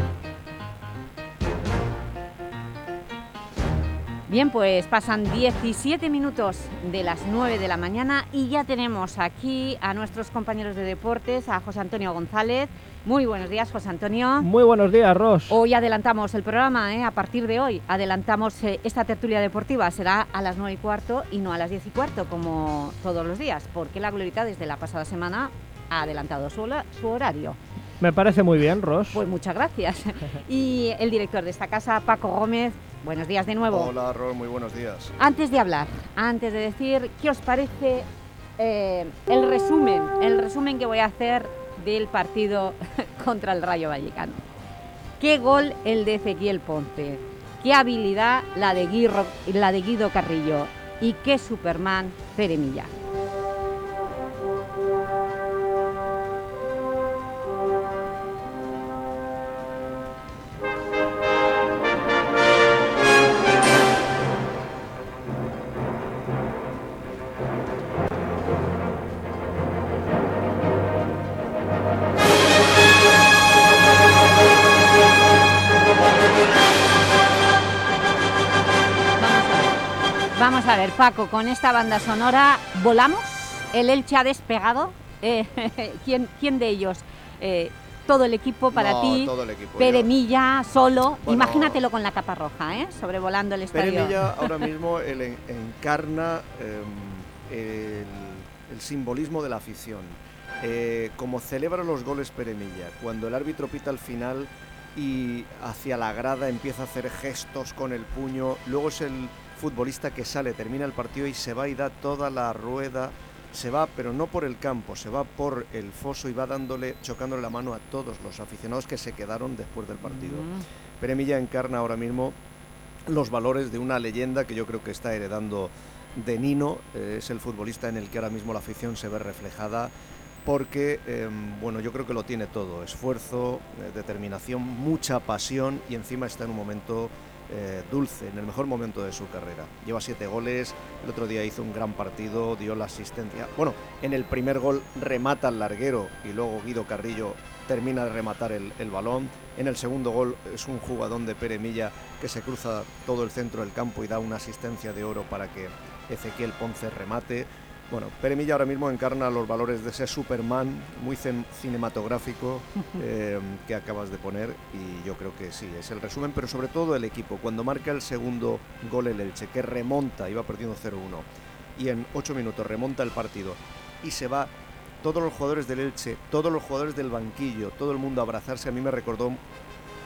Bien, pues pasan 17 minutos de las 9 de la mañana y ya tenemos aquí a nuestros compañeros de deportes, a José Antonio González. Muy buenos días, José Antonio. Muy buenos días, Ros. Hoy adelantamos el programa, ¿eh? a partir de hoy adelantamos eh, esta tertulia deportiva. Será a las 9 y cuarto y no a las 10 y cuarto, como todos los días, porque la Glorita desde la pasada semana ha adelantado su, su horario. Me parece muy bien, Ros. Pues muchas gracias. y el director de esta casa, Paco Gómez, Buenos días de nuevo. Hola, Rol, muy buenos días. Antes de hablar, antes de decir, ¿qué os parece eh, el resumen, el resumen que voy a hacer del partido contra el Rayo Vallecano? ¿Qué gol el de Ezequiel Ponce? ¿Qué habilidad la de, Guirro, la de Guido Carrillo? ¿Y qué Superman Pere ver, Paco, con esta banda sonora, ¿volamos? ¿El Elche ha despegado? Eh, ¿quién, ¿quién, de ellos? Eh, todo el equipo para no, ti, todo el equipo, Peremilla, solo, Bueno, imagínatelo con la capa roja, ¿eh? sobrevolando el estadio. Peremilla ahora mismo encarna eh, el, el simbolismo de la afición. Eh, como celebra los goles Peremilla, cuando el árbitro pita al final y hacia la grada empieza a hacer gestos con el puño, luego es el futbolista que sale, termina el partido y se va y da toda la rueda, se va, pero no por el campo, se va por el foso y va dándole, chocándole la mano a todos los aficionados que se quedaron después del partido. Peremilla encarna ahora mismo los valores de una leyenda que yo creo que está heredando de Nino, eh, es el futbolista en el que ahora mismo la afición se ve reflejada porque, eh, bueno, yo creo que lo tiene todo, esfuerzo, eh, determinación, mucha pasión y encima está en un momento eh, dulce, en el mejor momento de su carrera. Lleva siete goles, el otro día hizo un gran partido, dio la asistencia. Bueno, en el primer gol remata al larguero y luego Guido Carrillo termina de rematar el, el balón. En el segundo gol es un jugadón de Pere Milla que se cruza todo el centro del campo y da una asistencia de oro para que Ezequiel Ponce remate. Bueno, Pere Milla ahora mismo encarna los valores de ese Superman muy cinematográfico eh, que acabas de poner y yo creo que sí, es el resumen, pero sobre todo el equipo. Cuando marca el segundo gol el Elche, que remonta, iba perdiendo 0-1, y en 8 minutos remonta el partido y se va todos los jugadores del Elche, todos los jugadores del banquillo, todo el mundo a abrazarse, a mí me recordó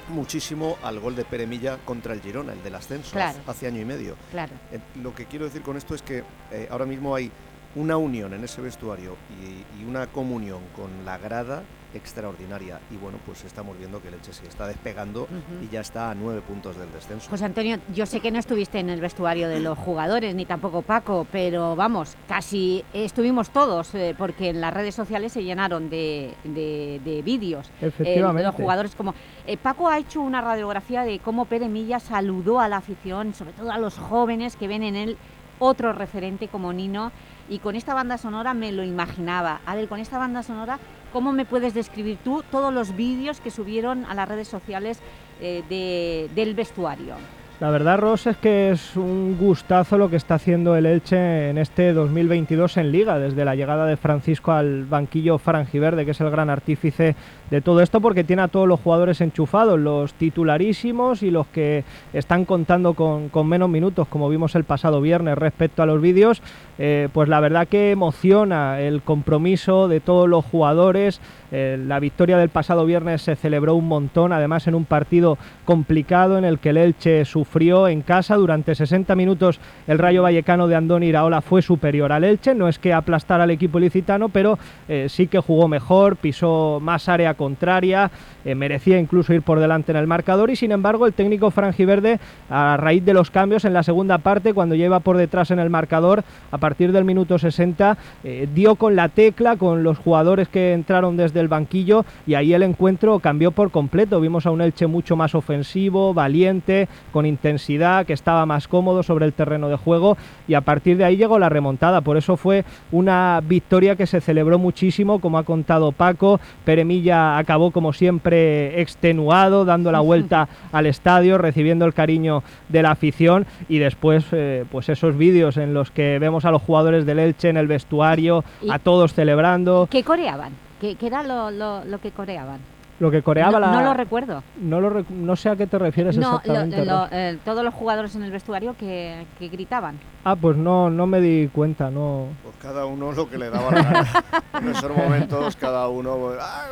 muchísimo al gol de Peremilla contra el Girona, el del ascenso, Claro. hace año y medio. Claro. Eh, Lo que quiero decir con esto es que eh, ahora mismo hay una unión en ese vestuario y, y una comunión con la grada extraordinaria. Y bueno, pues estamos viendo que el Elche se está despegando y ya está a nueve puntos del descenso. José Antonio, yo sé que no estuviste en el vestuario de los jugadores, ni tampoco Paco, pero vamos, casi estuvimos todos, eh, porque en las redes sociales se llenaron de, de- de vídeos eh, de los jugadores. como eh, Paco ha hecho una radiografía de cómo Pere Milla saludó a la afición, sobre todo a los jóvenes que ven en él otro referente como Nino, y con esta banda sonora me lo imaginaba. A ver, con esta banda sonora, ¿cómo me puedes describir tú todos los vídeos que subieron a las redes sociales eh, de- del vestuario? La verdad, Ross, es que es un gustazo lo que está haciendo el Elche en este 2022 en Liga, desde la llegada de Francisco al banquillo franjiverde, que es el gran artífice de todo esto, porque tiene a todos los jugadores enchufados, los titularísimos y los que están contando con, menos minutos, como vimos el pasado viernes respecto a los vídeos. Eh, pues la verdad que emociona el compromiso de todos los jugadores. Eh, la victoria del pasado viernes se celebró un montón, además en un partido complicado en el que el Elche sufrió en casa. Durante 60 minutos el Rayo Vallecano de Andón Iraola fue superior al Elche. No es que aplastara al equipo ilicitano, pero eh, sí que jugó mejor, pisó más área contraria, merecía incluso ir por delante en el marcador y sin embargo el técnico franjiverde a raíz de los cambios en la segunda parte cuando lleva por detrás en el marcador a partir del minuto 60 eh, dio con la tecla con los jugadores que entraron desde el banquillo y ahí el encuentro cambió por completo. Vimos a un Elche mucho más ofensivo, valiente, con intensidad, que estaba más cómodo sobre el terreno de juego y a partir de ahí llegó la remontada. Por eso fue una victoria que se celebró muchísimo, como ha contado Paco. Peremilla acabó como siempre extenuado, dando la vuelta al estadio, recibiendo el cariño de la afición y después eh, pues esos vídeos en los que vemos a los jugadores del Elche en el vestuario, a todos celebrando. ¿Qué coreaban? ¿Qué, era lo, que coreaban? Lo que coreaba no, la... No lo recuerdo. No, lo no sé a qué te refieres exactamente. No, eh, todos los jugadores en el vestuario que, gritaban. Ah, pues no, no me di cuenta, no... Pues cada uno lo que le daba la gana. en esos momentos cada uno... Pues, ah,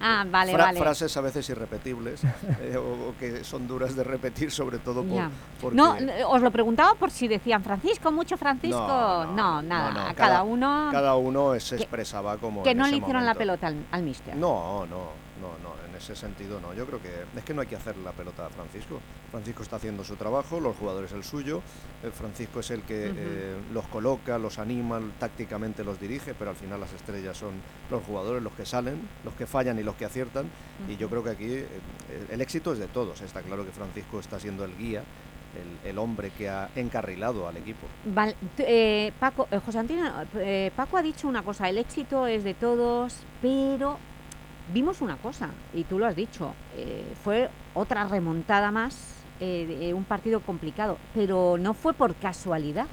Ah, vale, vale. Frases a veces irrepetibles eh, o, que son duras de repetir, sobre todo por. No, os lo preguntaba por si decían Francisco, mucho Francisco. No, nada. cada, uno. Cada uno se expresaba como. Que no le hicieron la pelota al, al mister. No, no no, no, ese sentido no. Yo creo que es que no hay que hacer la pelota a Francisco. Francisco está haciendo su trabajo, los jugadores el suyo. Eh, Francisco es el que eh, los coloca, los anima, tácticamente los dirige, pero al final las estrellas son los jugadores los que salen, los que fallan y los que aciertan. Y yo creo que aquí eh, el éxito es de todos. Está claro que Francisco está siendo el guía. El, hombre que ha encarrilado al equipo. Paco, José Antonio, Paco ha dicho una cosa, el éxito es de todos, pero vimos una cosa, y tú lo has dicho, eh, fue otra remontada más, eh, un partido complicado, pero no fue por casualidad,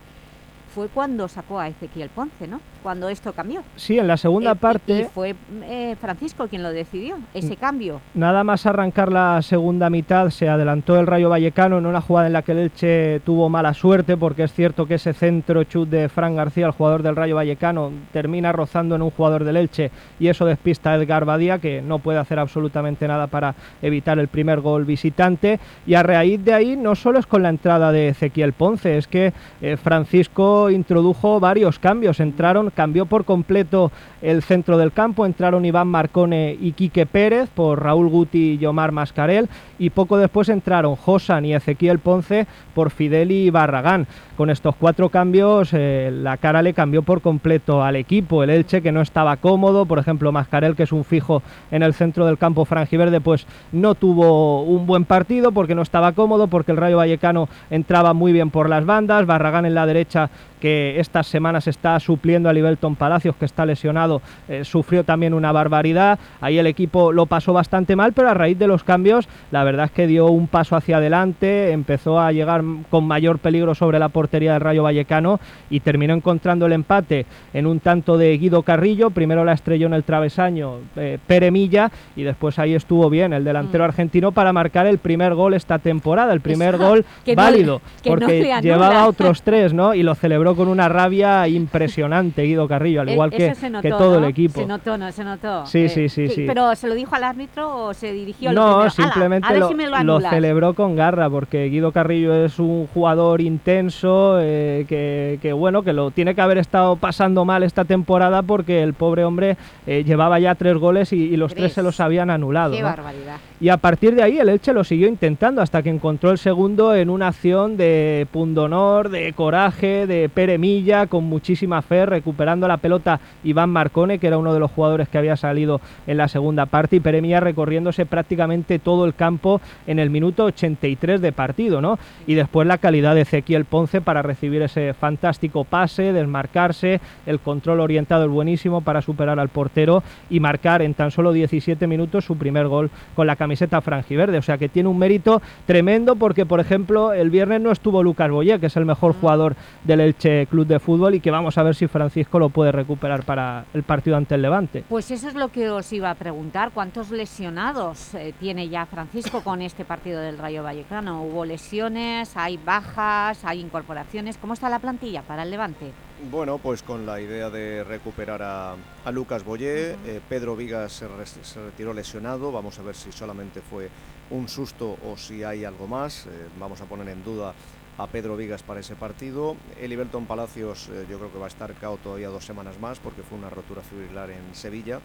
fue cuando sacó a Ezequiel Ponce, ¿no? Cuando esto cambió. Sí, en la segunda eh, parte... Y fue eh, Francisco quien lo decidió, ese cambio. Nada más arrancar la segunda mitad, se adelantó el Rayo Vallecano en una jugada en la que el Elche tuvo mala suerte, porque es cierto que ese centro chut de Fran García, el jugador del Rayo Vallecano, termina rozando en un jugador del Elche y eso despista a Edgar Badía, que no puede hacer absolutamente nada para evitar el primer gol visitante. Y a raíz de ahí, no solo es con la entrada de Ezequiel Ponce, es que eh, Francisco introdujo varios cambios. Entraron, cambió por completo el centro del campo, entraron Iván Marcone y Quique Pérez por Raúl Guti y Omar Mascarel y poco después entraron Josan y Ezequiel Ponce por Fideli y Barragán. Con estos cuatro cambios eh, la cara le cambió por completo al equipo. El Elche que no estaba cómodo, por ejemplo Mascarel que es un fijo en el centro del campo franjiverde pues no tuvo un buen partido porque no estaba cómodo, porque el Rayo Vallecano entraba muy bien por las bandas, Barragán en la derecha que estas semanas está supliendo a Libelton Palacios, que está lesionado, eh, sufrió también una barbaridad. Ahí el equipo lo pasó bastante mal, pero a raíz de los cambios, la verdad es que dio un paso hacia adelante, empezó a llegar con mayor peligro sobre la portería del Rayo Vallecano y terminó encontrando el empate en un tanto de Guido Carrillo. Primero la estrelló en el travesaño eh, Pere Milla y después ahí estuvo bien el delantero mm. argentino para marcar el primer gol esta temporada, el primer gol válido, porque llevaba otros tres, ¿no? Y lo celebró con una rabia impresionante Guido Carrillo, al e-, igual que, que, todo el equipo. Se notó, ¿no? Se notó. Sí, sí, sí, sí. ¿Pero se lo dijo al árbitro o se dirigió al No, simplemente lo, lo, celebró con garra, porque Guido Carrillo es un jugador intenso, eh, que, que, bueno, que lo tiene que haber estado pasando mal esta temporada porque el pobre hombre eh, llevaba ya tres goles y, los tres se los habían anulado. Qué barbaridad. Y a partir de ahí el Elche lo siguió intentando hasta que encontró el segundo en una acción de pundonor, de coraje, de Pere Milla con muchísima fe, recuperando la pelota Iván Marcone, que era uno de los jugadores que había salido en la segunda parte, y Pere Milla recorriéndose prácticamente todo el campo en el minuto 83 de partido, ¿no? Y después la calidad de Ezequiel Ponce para recibir ese fantástico pase, desmarcarse, el control orientado es buenísimo para superar al portero y marcar en tan solo 17 minutos su primer gol con la camiseta franjiverde. O sea que tiene un mérito tremendo porque, por ejemplo, el viernes no estuvo Lucas Boyer, que es el mejor jugador del Elche Club de Fútbol y que vamos a ver si Francisco lo puede recuperar para el partido ante el Levante. Pues eso es lo que os iba a preguntar. ¿Cuántos lesionados eh, tiene ya Francisco con este partido del Rayo Vallecano? ¿Hubo lesiones? ¿Hay bajas? ¿Hay incorporaciones? ¿Cómo está la plantilla para el Levante? Bueno, pues con la idea de recuperar a, Lucas Boyé, eh, Pedro Vigas se, retiró lesionado, vamos a ver si solamente fue un susto o si hay algo más, eh, vamos a poner en duda a Pedro Vigas para ese partido. Belton Palacios eh, yo creo que va a estar cao todavía dos semanas más porque fue una rotura fibrilar en Sevilla,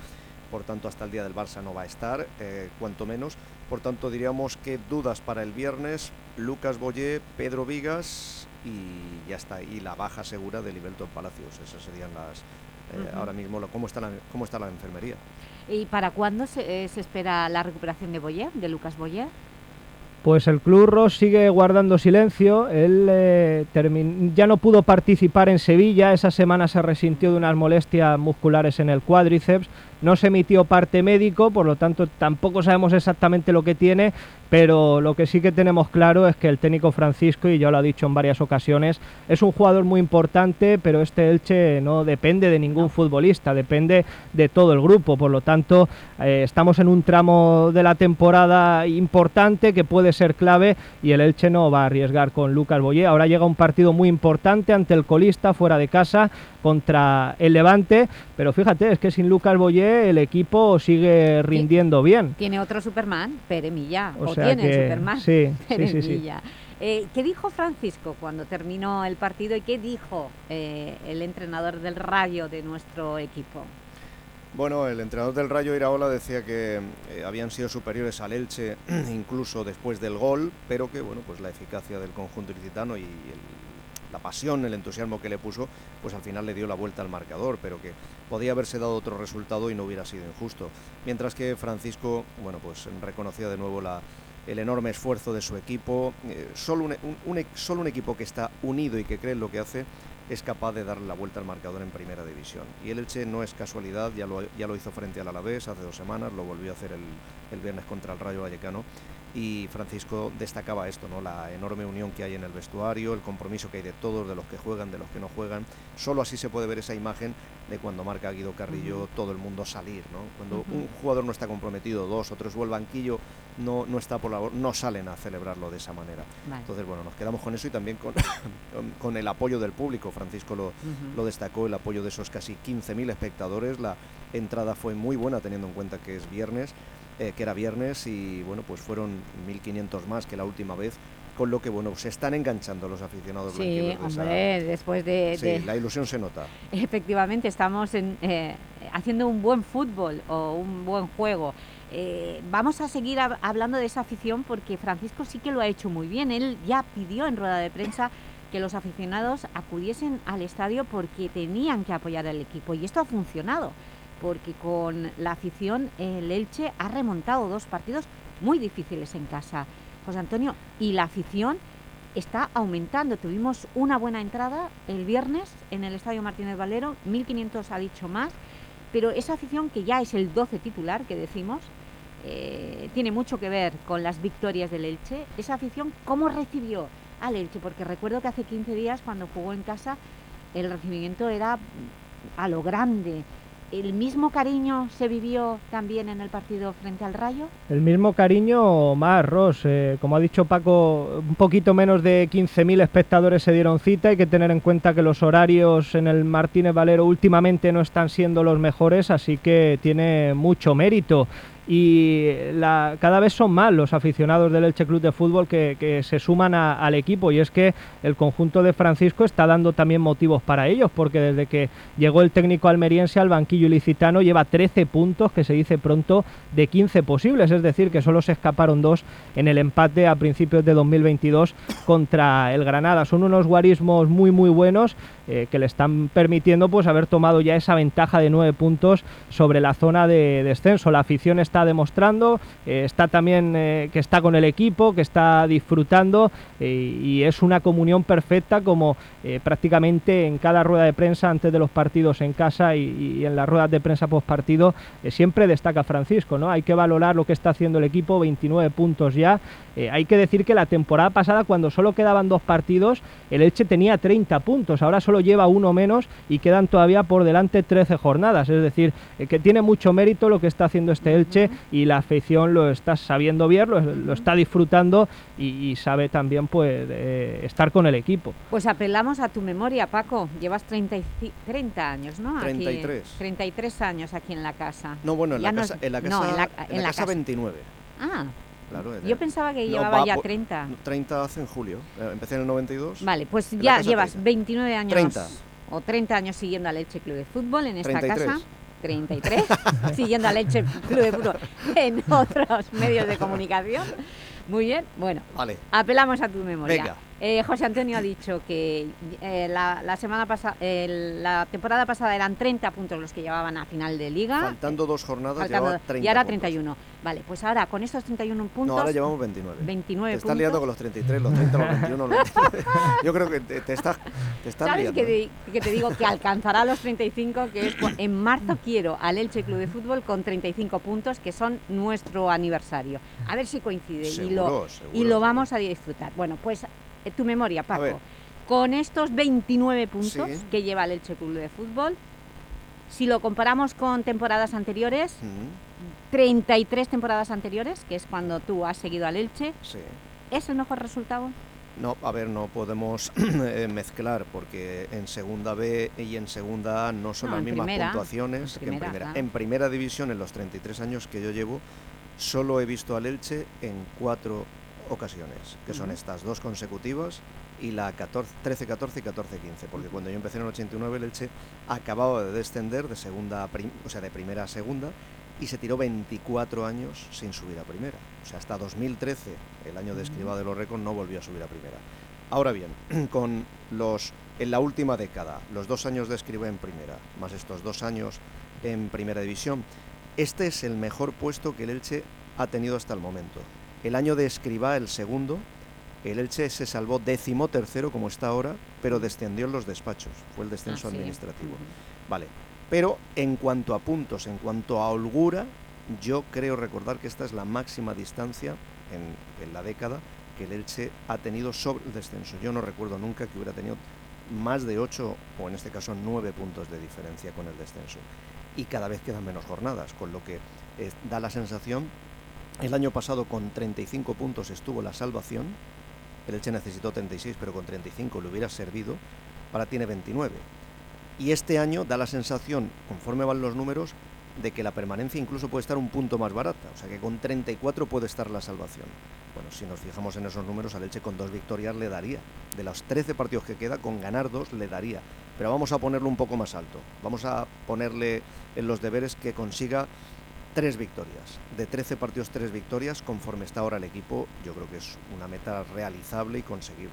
por tanto hasta el día del Barça no va a estar, cuanto menos. Por tanto diríamos que dudas para el viernes, Lucas Boyé, Pedro Vigas y ya está. Y la baja segura de Libelton Palacios. Esas serían las. Eh, ahora mismo, ¿cómo está, la, ¿cómo está la enfermería? ¿Y para cuándo se, eh, se espera la recuperación de Boyer, de Lucas Boyer? Pues el Club Ross sigue guardando silencio. Él eh, ya no pudo participar en Sevilla. Esa semana se resintió de unas molestias musculares en el cuádriceps. No se emitió parte médico, por lo tanto tampoco sabemos exactamente lo que tiene, pero lo que sí que tenemos claro es que el técnico Francisco, y ya lo ha dicho en varias ocasiones, es un jugador muy importante, pero este Elche no depende de ningún futbolista, depende de todo el grupo, por lo tanto eh, estamos en un tramo de la temporada importante que puede ser clave y el Elche no va a arriesgar con Lucas Boyé. Ahora llega un partido muy importante ante el colista fuera de casa contra el Levante, pero fíjate, es que sin Lucas Boyé el equipo sigue rindiendo bien. Tiene otro Superman, Pere Milla, o, tiene el Superman, sí, sí, sí, eh, ¿Qué dijo Francisco cuando terminó el partido y qué dijo eh, el entrenador del Rayo de nuestro equipo? Bueno, el entrenador del Rayo Iraola decía que eh, habían sido superiores al Elche incluso después del gol, pero que bueno, pues la eficacia del conjunto ilicitano y el la pasión, el entusiasmo que le puso, pues al final le dio la vuelta al marcador, pero que podía haberse dado otro resultado y no hubiera sido injusto. Mientras que Francisco, bueno, pues reconocía de nuevo la, el enorme esfuerzo de su equipo. Eh, solo, un, equipo que está unido y que cree en lo que hace es capaz de darle la vuelta al marcador en primera división. Y el Elche no es casualidad, ya lo, lo hizo frente al Alavés hace dos semanas, lo volvió a hacer el, el viernes contra el Rayo Vallecano y Francisco destacaba esto, ¿no? la enorme unión que hay en el vestuario, el compromiso que hay de todos, de los que juegan, de los que no juegan. Solo así se puede ver esa imagen de cuando marca Guido Carrillo todo el mundo salir. ¿no? Cuando un jugador no está comprometido, dos o tres o el banquillo no, no, está por la, no salen a celebrarlo de esa manera. Entonces, bueno, nos quedamos con eso y también con, con, el apoyo del público. Francisco lo, lo destacó, el apoyo de esos casi 15.000 espectadores. La entrada fue muy buena teniendo en cuenta que es viernes. Eh, que era viernes y bueno, pues fueron 1.500 más que la última vez, con lo que bueno, se están enganchando los aficionados. Sí, hombre, después de, sí, la ilusión se nota. Efectivamente, estamos eh, haciendo un buen fútbol o un buen juego. Eh, vamos a seguir hablando de esa afición porque Francisco sí que lo ha hecho muy bien. Él ya pidió en rueda de prensa que los aficionados acudiesen al estadio porque tenían que apoyar al equipo y esto ha funcionado porque con la afición el Elche ha remontado dos partidos muy difíciles en casa, José Antonio, y la afición está aumentando. Tuvimos una buena entrada el viernes en el Estadio Martínez Valero, 1.500 ha dicho más, pero esa afición que ya es el 12 titular que decimos, eh, tiene mucho que ver con las victorias del Elche. Esa afición, ¿cómo recibió al Elche? Porque recuerdo que hace 15 días cuando jugó en casa el recibimiento era a lo grande, ¿El mismo cariño se vivió también en el partido frente al Rayo? El mismo cariño más, Ross. Eh, como ha dicho Paco, un poquito menos de 15.000 espectadores se dieron cita. Hay que tener en cuenta que los horarios en el Martínez Valero últimamente no están siendo los mejores, así que tiene mucho mérito y la, cada vez son más los aficionados del Elche Club de Fútbol que, se suman al equipo y es que el conjunto de Francisco está dando también motivos para ellos porque desde que llegó el técnico almeriense al banquillo ilicitano lleva 13 puntos que se dice pronto de 15 posibles, es decir que solo se escaparon dos en el empate a principios de 2022 contra el Granada. Son unos guarismos muy muy buenos eh, que le están permitiendo pues haber tomado ya esa ventaja de nueve puntos sobre la zona de descenso. La afición está demostrando, eh, está también eh, que está con el equipo, que está disfrutando y es una comunión perfecta como prácticamente en cada rueda de prensa antes de los partidos en casa y, en las ruedas de prensa post partido siempre destaca Francisco, ¿no? Hay que valorar lo que está haciendo el equipo, 29 puntos ya. hay que decir que la temporada pasada cuando solo quedaban dos partidos, el Elche tenía 30 puntos, ahora solo lleva uno menos y quedan todavía por delante 13 jornadas. Es decir, eh, que tiene mucho mérito lo que está haciendo este Elche y la afición lo está sabiendo bien, lo, está disfrutando y, sabe también pues estar con el equipo. Pues apelamos a tu memoria, Paco. Llevas 30, 30 años, ¿no? 33. 33 años aquí en la casa. No, bueno, en, la casa, en la casa, en la, casa, 29. Ah, yo pensaba que llevaba ya 30. 30 hace en julio. Eh, empecé en el 92. Vale, pues ya llevas 29 años 30. o 30 años siguiendo al Elche Club de Fútbol en esta casa. 33, siguiendo al Elche Club de Fútbol en otros medios de comunicación. Muy bien, bueno, vale. apelamos a tu memoria. Venga. Eh, José Antonio ha dicho que eh, la, semana pasada, la temporada pasada eran 30 puntos los que llevaban a final de liga. Faltando dos jornadas llevaba 30 Y ahora 31. Vale, pues ahora con estos 31 puntos... No, ahora llevamos 29. 29 te estás liando con los 33, los 30, los 21, los 29. Yo creo que te, estás, te estás ¿Sabes Que, que, te digo que alcanzará los 35, que es en marzo quiero al Elche Club de Fútbol con 35 puntos, que son nuestro aniversario. A ver si coincide y, lo, y lo vamos a disfrutar. Bueno, pues eh, tu memoria, Paco. Con estos 29 puntos que lleva el Elche Club de Fútbol, si lo comparamos con temporadas anteriores, 33 temporadas anteriores, que es cuando tú has seguido al Elche, ¿es el mejor resultado? No, a ver, no podemos eh, mezclar porque en segunda B y en segunda A no son las mismas puntuaciones que en primera. En primera división, en los 33 años que yo llevo, solo he visto al Elche en cuatro ocasiones, que son estas dos consecutivas y la 13, 14 y 14, 15, porque cuando yo empecé en el 89 el Elche acababa de descender de segunda, o sea, de primera a segunda y se tiró 24 años sin subir a primera. O sea, hasta 2013, el año de escriba de los récords, no volvió a subir a primera. Ahora bien, con los en la última década, los dos años de escriba en primera, más estos dos años en primera división, este es el mejor puesto que el Elche ha tenido hasta el momento. El año de Escribá, el segundo, el Elche se salvó décimo tercero como está ahora, pero descendió en los despachos, fue el descenso ah, administrativo. Vale, pero en cuanto a puntos, en cuanto a holgura, yo creo recordar que esta es la máxima distancia en, la década que el Elche ha tenido sobre el descenso. Yo no recuerdo nunca que hubiera tenido más de ocho, o en este caso nueve puntos de diferencia con el descenso. Y cada vez quedan menos jornadas, con lo que eh, da la sensación el año pasado con 35 puntos estuvo la salvación. El Elche necesitó 36, pero con 35 le hubiera servido. Ahora tiene 29. Y este año da la sensación, conforme van los números, de que la permanencia incluso puede estar un punto más barata. O sea que con 34 puede estar la salvación. Bueno, si nos fijamos en esos números, al Elche con dos victorias le daría. De los 13 partidos que queda, con ganar dos le daría. Pero vamos a ponerlo un poco más alto. Vamos a ponerle en los deberes que consiga tres victorias. De 13 partidos, tres victorias, conforme está ahora el equipo, yo creo que es una meta realizable y conseguible.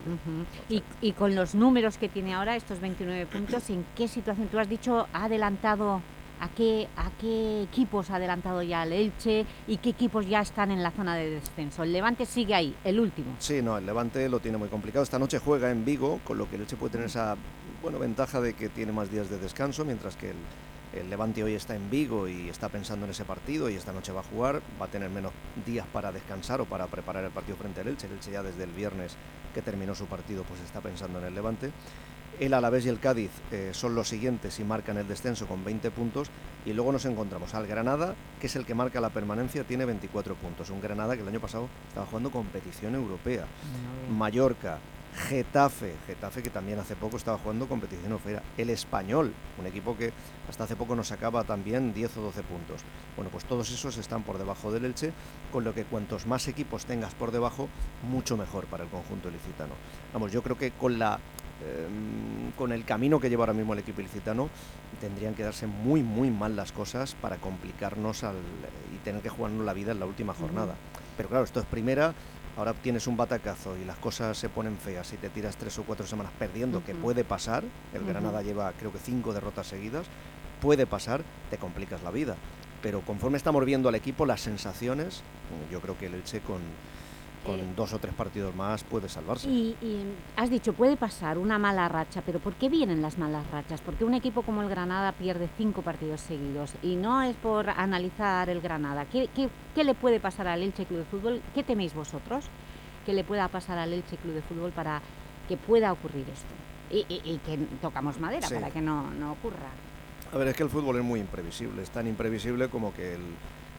y, con los números que tiene ahora, estos 29 puntos, ¿en qué situación? Tú has dicho, ha adelantado, ¿a qué, a qué equipos ha adelantado ya el Elche y qué equipos ya están en la zona de descenso? El Levante sigue ahí, el último. Sí, no, el Levante lo tiene muy complicado. Esta noche juega en Vigo, con lo que el Elche puede tener esa bueno, ventaja de que tiene más días de descanso, mientras que el el Levante hoy está en Vigo y está pensando en ese partido y esta noche va a jugar, va a tener menos días para descansar o para preparar el partido frente al Elche. El Elche ya desde el viernes que terminó su partido pues está pensando en el Levante. El Alavés y el Cádiz eh, son los siguientes y marcan el descenso con 20 puntos. Y luego nos encontramos al Granada, que es el que marca la permanencia, tiene 24 puntos. Un Granada que el año pasado estaba jugando competición europea. Mallorca, Getafe, Getafe que también hace poco estaba jugando competición europea. El Español, un equipo que hasta hace poco nos sacaba también 10 o 12 puntos. Bueno, pues todos esos están por debajo del Elche, con lo que cuantos más equipos tengas por debajo, mucho mejor para el conjunto ilicitano. Vamos, yo creo que con la em, con el camino que lleva ahora mismo el equipo ilicitano, tendrían que darse muy, muy mal las cosas para complicarnos al, y tener que jugarnos la vida en la última jornada. Pero claro, esto es primera, ahora tienes un batacazo y las cosas se ponen feas y te tiras tres o cuatro semanas perdiendo, que puede pasar, el. Granada lleva creo que cinco derrotas seguidas, puede pasar, te complicas la vida. Pero conforme estamos viendo al equipo, las sensaciones, yo creo que el Elche con, con dos o tres partidos más puede salvarse. Y, y has dicho, puede pasar una mala racha, pero ¿por qué vienen las malas rachas? Porque un equipo como el Granada pierde cinco partidos seguidos y no es por analizar el Granada. ¿Qué, qué- qué le puede pasar al Elche Club de Fútbol? ¿Qué teméis vosotros que le pueda pasar al Elche Club de Fútbol para que pueda ocurrir esto? Y, y- y que tocamos madera Sí. para que no, no ocurra. A ver, es que el fútbol es muy imprevisible, es tan imprevisible como que el,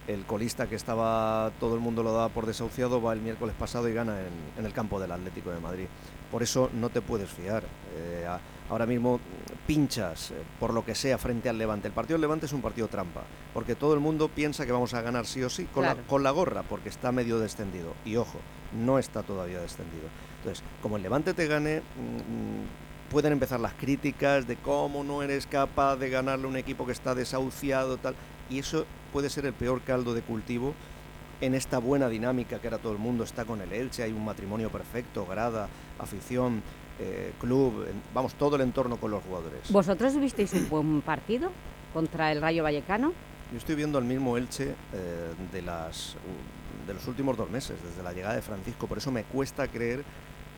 el colista que estaba, todo el mundo lo daba por desahuciado, va el miércoles pasado y gana en, en el campo del Atlético de Madrid. Por eso no te puedes fiar. Eh, a- ahora mismo pinchas, eh, por lo que sea, frente al Levante. El partido del Levante es un partido trampa, porque todo el mundo piensa que vamos a ganar sí o sí, con, Claro. la, con la gorra, porque está medio descendido. Y ojo, no está todavía descendido. Entonces, como el Levante te gane, mm, pueden empezar las críticas de cómo no eres capaz de ganarle a un equipo que está desahuciado, tal. Y eso puede ser el peor caldo de cultivo en esta buena dinámica que ahora todo el mundo está con el Elche, hay un matrimonio perfecto, grada, afición, eh, club, vamos, todo el entorno con los jugadores. ¿Vosotros visteis un buen partido contra el Rayo Vallecano? Yo estoy viendo al mismo Elche eh, de, las, de los últimos dos meses, desde la llegada de Francisco, por eso me cuesta creer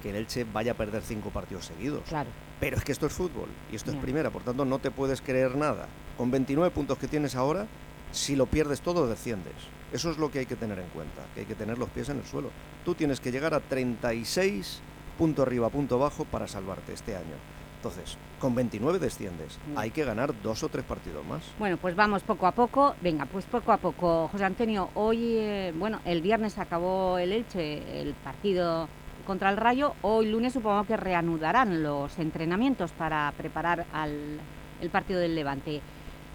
que el Elche vaya a perder cinco partidos seguidos. Claro. Pero es que esto es fútbol y esto es primera, por tanto no te puedes creer nada. Con 29 puntos que tienes ahora, si lo pierdes todo, desciendes. Eso es lo que hay que tener en cuenta, que hay que tener los pies en el suelo. Tú tienes que llegar a 36 punto arriba, punto abajo para salvarte este año. Entonces, con 29 desciendes. Ya. Hay que ganar dos o tres partidos más. Bueno, pues vamos poco a poco. Venga, pues poco a poco. José Antonio, hoy, eh, bueno, el viernes acabó el Elche, el partido contra el Rayo. Hoy lunes supongo que reanudarán los entrenamientos para preparar al, el partido del Levante.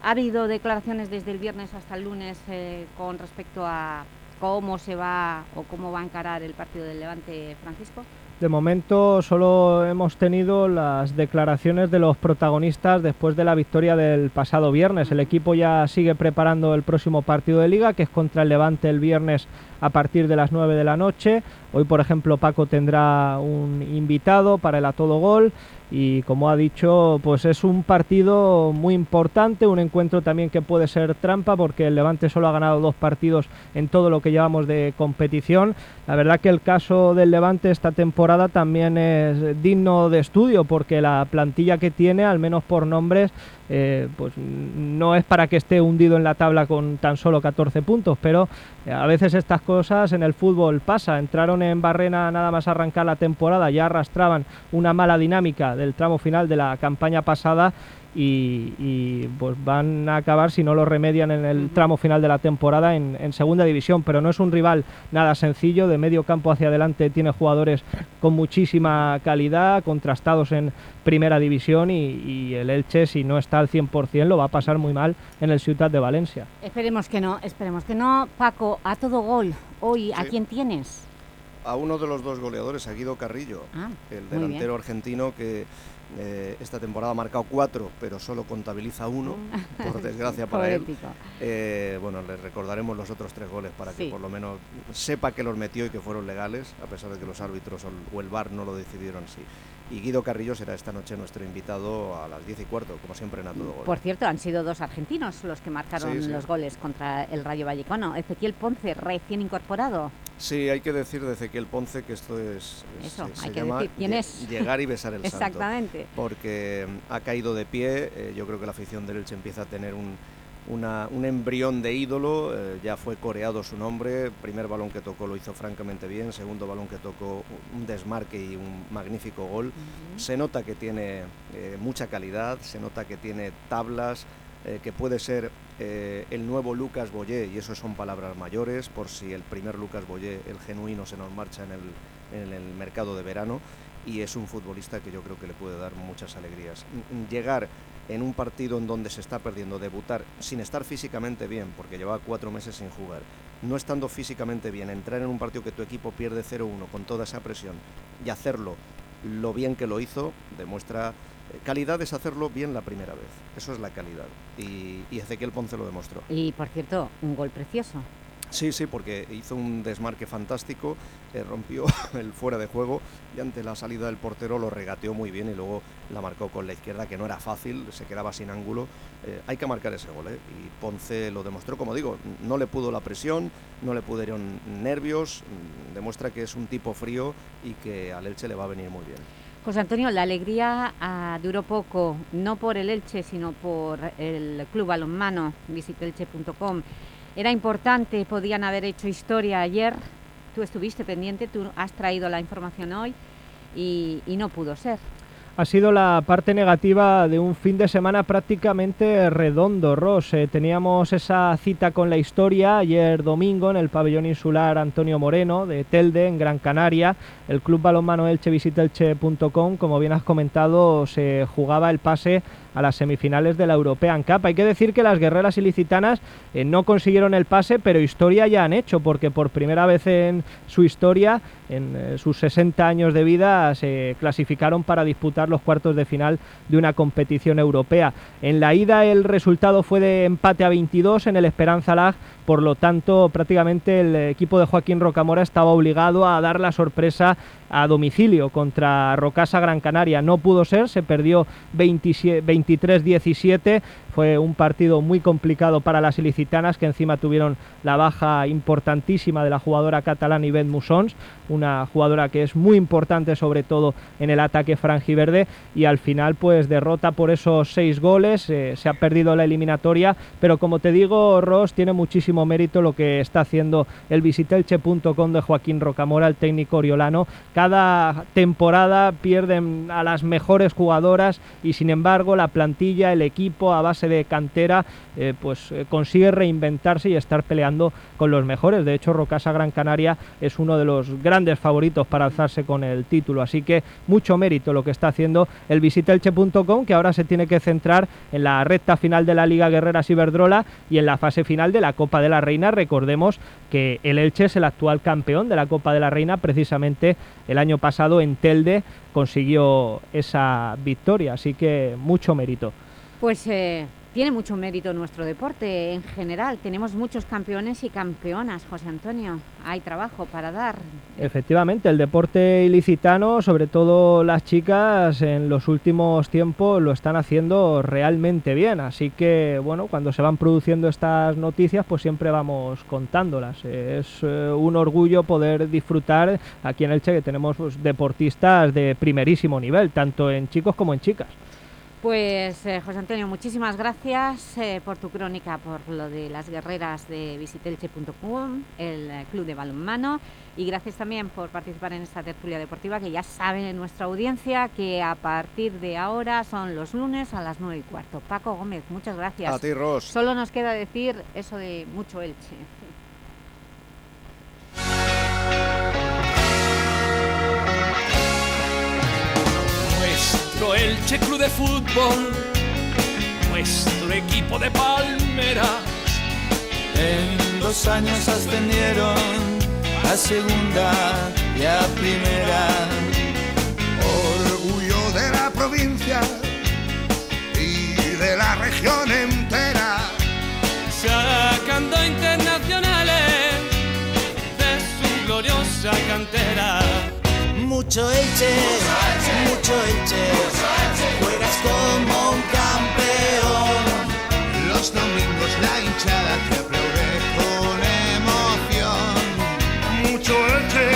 ¿Ha habido declaraciones desde el viernes hasta el lunes eh, con respecto a cómo se va o cómo va a encarar el partido del Levante, Francisco? De momento solo hemos tenido las declaraciones de los protagonistas después de la victoria del pasado viernes. El equipo ya sigue preparando el próximo partido de liga, que es contra el Levante el viernes a partir de las 9 de la noche. Hoy, por ejemplo, Paco tendrá un invitado para el a todo gol y como ha dicho, pues es un partido muy importante, un encuentro también que puede ser trampa porque el Levante solo ha ganado dos partidos en todo lo que llevamos de competición. La verdad que el caso del Levante esta temporada también es digno de estudio porque la plantilla que tiene, al menos por nombres, eh, pues no es para que esté hundido en la tabla con tan solo 14 puntos, pero eh, a veces estas cosas en el fútbol pasa. Entraron en Barrena nada más arrancar la temporada, ya arrastraban una mala dinámica del tramo final de la campaña pasada y, y, pues van a acabar si no lo remedian en el tramo final de la temporada en, en segunda división, pero no es un rival nada sencillo, de medio campo hacia adelante tiene jugadores con muchísima calidad, contrastados en primera división y, y el Elche si no está al 100% lo va a pasar muy mal en el Ciutat de Valencia. Esperemos que no, esperemos que no. Paco, a todo gol, hoy, ¿a quién tienes? A uno de los dos goleadores, a Guido Carrillo, Ah, el delantero argentino que eh, esta temporada ha marcado cuatro, pero solo contabiliza uno, por desgracia para él. Eh, bueno, le recordaremos los otros tres goles para que por lo menos sepa que los metió y que fueron legales, a pesar de que los árbitros o el- o el VAR no lo decidieron sí. Y Guido Carrillo será esta noche nuestro invitado a las 10 y cuarto, como siempre en A Todo Gol. Por cierto, han sido dos argentinos los que marcaron Sí, sí. los goles contra el Rayo Vallecano. Ezequiel Ponce, recién incorporado. Sí, hay que decir de Ezequiel Ponce que esto es... es- Eso, se hay que llama decir quién es. Llegar y besar el santo. Exactamente. Porque mm, ha caído de pie, eh, yo creo que la afición del Elche empieza a tener un, una- un embrión de ídolo, eh, ya fue coreado su nombre, primer balón que tocó lo hizo francamente bien, segundo balón que tocó un desmarque y un magnífico gol. Se nota que tiene eh, mucha calidad, se nota que tiene tablas, eh, que puede ser el nuevo Lucas Boyé, y eso son palabras mayores, por si el primer Lucas Boyé, el genuino, se nos marcha en el, en el mercado de verano, y es un futbolista que yo creo que le puede dar muchas alegrías. Llegar en un partido en donde se está perdiendo, debutar sin estar físicamente bien, porque llevaba cuatro meses sin jugar, no estando físicamente bien, entrar en un partido que tu equipo pierde 0-1 con toda esa presión y hacerlo lo bien que lo hizo, demuestra eh, calidad es hacerlo bien la primera vez. Eso es la calidad. Y, y Ezequiel Ponce lo demostró. Y por cierto, un gol precioso. Sí, sí, porque hizo un desmarque fantástico, eh, rompió el fuera de juego y ante la salida del portero lo regateó muy bien y luego la marcó con la izquierda, que no era fácil, se quedaba sin ángulo. Eh, hay que marcar ese gol, ¿eh? Y Ponce lo demostró, como digo, no le pudo la presión, no le pudieron nervios, mm, demuestra que es un tipo frío y que al Elche le va a venir muy bien. José Antonio, la alegría ah, duró poco, no por el Elche, sino por el Club Balonmano, visitelche.com. Era importante, podían haber hecho historia ayer, tú estuviste pendiente, tú has traído la información hoy y, y no pudo ser ha sido la parte negativa de un fin de semana prácticamente redondo, Ross. Eh, teníamos esa cita con la historia ayer domingo en el pabellón insular Antonio Moreno de Telde, en Gran Canaria. El club balonmano Elche visitelche.com, como bien has comentado, se jugaba el pase a las semifinales de la European Cup. Hay que decir que las guerreras ilicitanas eh, no consiguieron el pase, pero historia ya han hecho, porque por primera vez en su historia, en eh, sus 60 años de vida, se clasificaron para disputar los cuartos de final de una competición europea. En la ida el resultado fue de empate a 22 en el Esperanza Lag, por lo tanto prácticamente el equipo de Joaquín Rocamora estaba obligado a dar la sorpresa a domicilio contra Rocasa Gran Canaria. No pudo ser, se perdió 23-17. Fue un partido muy complicado para las ilicitanas que encima tuvieron la baja importantísima de la jugadora catalana Ivette Musons, una jugadora que es muy importante sobre todo en el ataque franjiverde y al final pues derrota por esos seis goles, eh, se ha perdido la eliminatoria, pero como te digo Ross tiene muchísimo mérito lo que está haciendo el visitelche.com de Joaquín Rocamora, el técnico oriolano, cada temporada pierden a las mejores jugadoras y sin embargo la plantilla, el equipo a base de cantera eh, pues eh, consigue reinventarse y estar peleando con los mejores. De hecho Rocasa Gran Canaria es uno de los grandes favoritos para alzarse con el título, así que mucho mérito lo que está haciendo el visitelche.com que ahora se tiene que centrar en la recta final de la Liga Guerreras Iberdrola y en la fase final de la Copa de la Reina. Recordemos que el Elche es el actual campeón de la Copa de la Reina precisamente el año pasado en Telde consiguió esa victoria, así que mucho mérito. Pues eh, tiene mucho mérito nuestro deporte en general. Tenemos muchos campeones y campeonas, José Antonio. Hay trabajo para dar. Efectivamente, el deporte ilicitano, sobre todo las chicas, en los últimos tiempos lo están haciendo realmente bien. Así que, bueno, cuando se van produciendo estas noticias, pues siempre vamos contándolas. Es eh, un orgullo poder disfrutar aquí en Elche que tenemos pues, deportistas de primerísimo nivel, tanto en chicos como en chicas. Pues eh, José Antonio, muchísimas gracias eh, por tu crónica, por lo de las guerreras de visitelche.com, el eh, Club de Balonmano, y gracias también por participar en esta tertulia deportiva, que ya saben en nuestra audiencia que a partir de ahora son los lunes a las nueve y cuarto. Paco Gómez, muchas gracias. A ti, Ros. Solo nos queda decir eso de mucho Elche. Nuestro Elche Club de Fútbol, nuestro equipo de palmeras. En dos años ascendieron a segunda y a primera. Orgullo de la provincia y de la región entera. Sacando internacionales de su gloriosa cantera mucho Elche, mucho Elche, juegas como un campeón. Los domingos la hinchada te aplaude con emoción. Mucho Elche,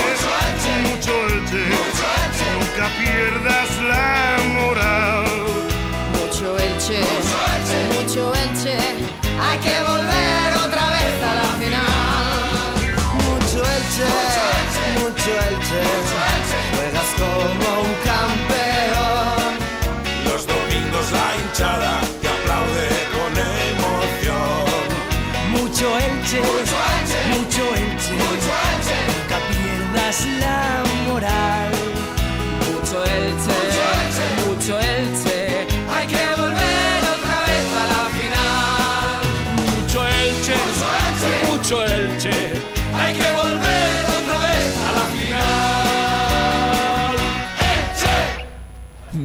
mucho Elche, nunca pierdas la moral. Mucho Elche, pierdas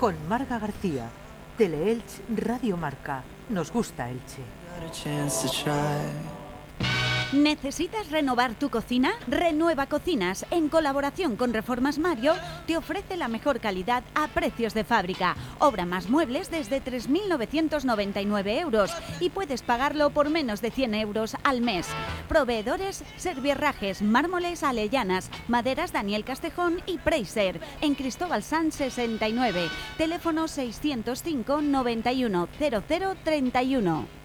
con Marga García. Teleelch Radio Marca. Nos gusta Elche. ¿Necesitas renovar tu cocina? Renueva Cocinas, en colaboración con Reformas Mario, te ofrece la mejor calidad a precios de fábrica. Obra más muebles desde 3.999 euros y puedes pagarlo por menos de 100 euros al mes. Proveedores Servierrajes, Mármoles Alellanas, Maderas Daniel Castejón y Preiser, en Cristóbal San 69. Teléfono 605 91 0031.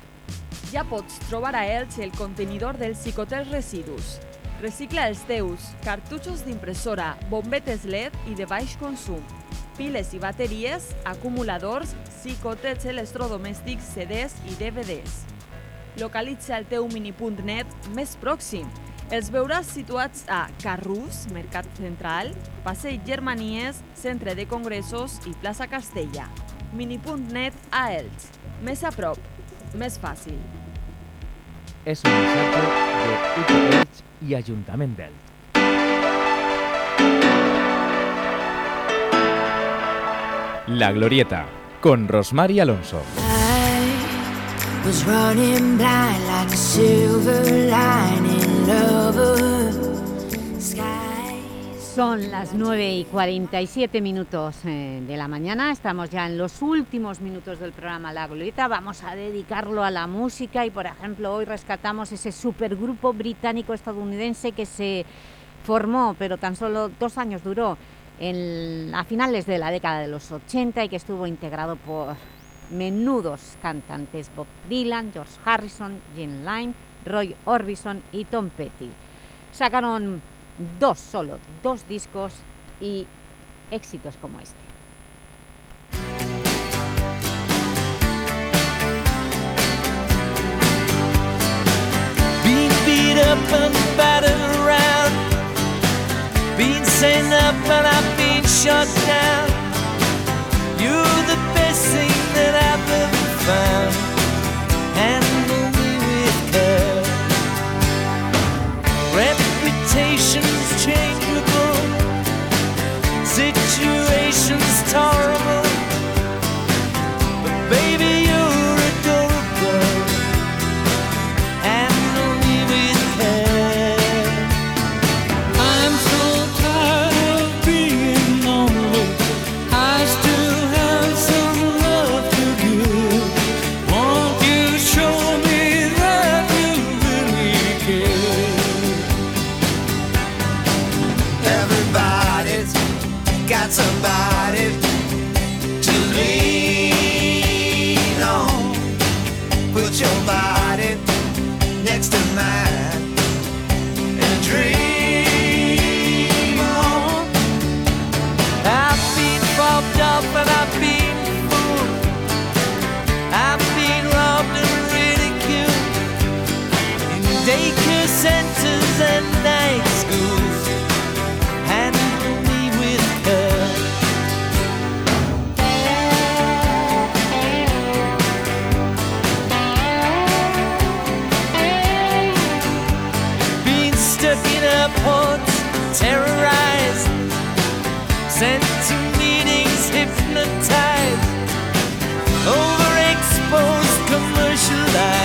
Ja pots trobar a Elx el contenidor del Cicotel Residus. Recicla els teus cartutxos d'impressora, bombetes LED i de baix consum, piles i bateries, acumuladors, xicotets electrodomèstics, CDs i DVDs. Localitza el teu minipunt net més pròxim. Els veuràs situats a Carrús, Mercat Central, Passeig Germanies, Centre de Congressos i Plaça Castella. Minipunt net a Elx. Més a prop, més fàcil. És un missatge de Elx i Ajuntament d'Elx. La Glorieta, con Rosmar y Alonso. was running blind like a silver lining Son las 9 y 47 minutos eh, de la mañana, estamos ya en los últimos minutos del programa La Glorieta, vamos a dedicarlo a la música y por ejemplo hoy rescatamos ese supergrupo británico-estadounidense que se formó, pero tan solo dos años duró, a finales de la década de los 80 y que estuvo integrado por menudos cantantes Bob Dylan, George Harrison, Gene Lime, Roy Orbison y Tom Petty. Sacaron dos solo, dos discos y éxitos como este. Been beat up and battered around. Been saying up and I've been shut down. You're the best thing that I've ever found. temptations changeable, situations terrible. ない。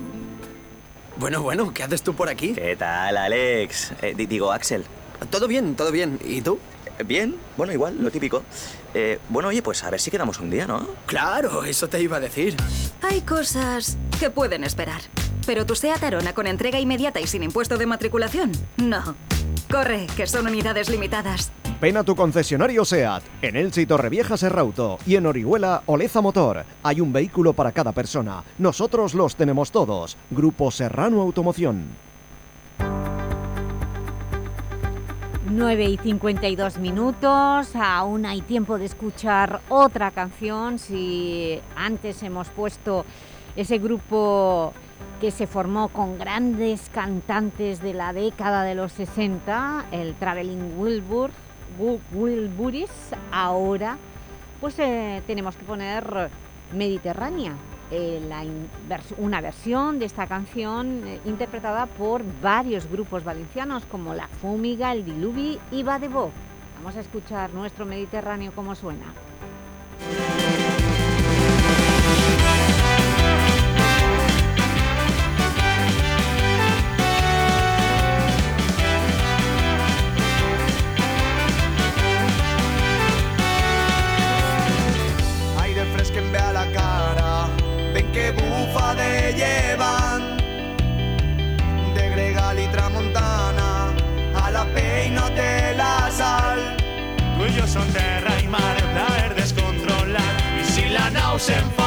Bueno, bueno, ¿qué haces tú por aquí? ¿Qué tal, Alex? Eh, di- digo, Axel. Todo bien, todo bien. ¿Y tú? Bien, bueno, igual, lo típico. Eh, bueno, oye, pues a ver si quedamos un día, ¿no? Claro, eso te iba a decir. Hay cosas que pueden esperar. Pero tu SEAT Arona con entrega inmediata y sin impuesto de matriculación, no. Corre, que son unidades limitadas. Ven a tu concesionario SEAT, en Elche y Torrevieja Serrauto y en Orihuela Oleza Motor. Hay un vehículo para cada persona. Nosotros los tenemos todos. Grupo Serrano Automoción. 9 y 52 minutos, aún hay tiempo de escuchar otra canción. Si antes hemos puesto ese grupo que se formó con grandes cantantes de la década de los 60, el Traveling Wilbur, Wi- Wilburys, ahora pues eh, tenemos que poner Mediterránea, eh, la una versión de esta canción eh, interpretada por varios grupos valencianos como La Fúmiga, El Diluvi y Badebo. Vamos a escuchar nuestro Mediterráneo como suena. La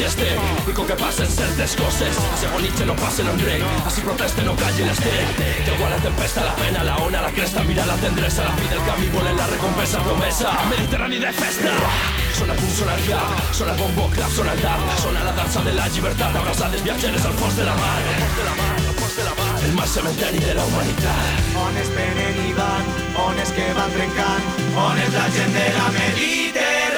I com que passen certes coses Se bonitge no passen en rec Així proteste no callin estem Que igual la tempesta, la pena, la ona, la cresta. Mira la tendresa, la fi del camí Volen la recompensa promesa. Mediterrani de festa. Sona punt, sona el Sona el bombo, clap, sona el tap. Sona la dansa de la llibertat Abraçades viatgeres al fons de la mar. El mar cementeri de la humanitat On es venen i van, on és que van trencant, on és la gent de la Mediterrània.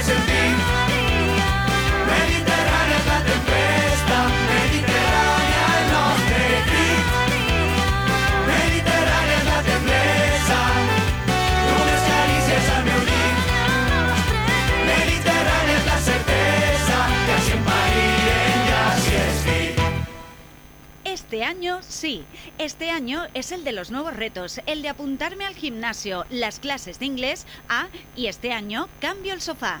prese il vino. Mediterranea è la tempesta, Mediterranea è il nostro cri. Mediterranea è la tempesta, dove scari si esamina. Sí, este año es el de los nuevos retos, el de apuntarme al gimnasio, las clases de inglés, ah, y este año cambio el sofá.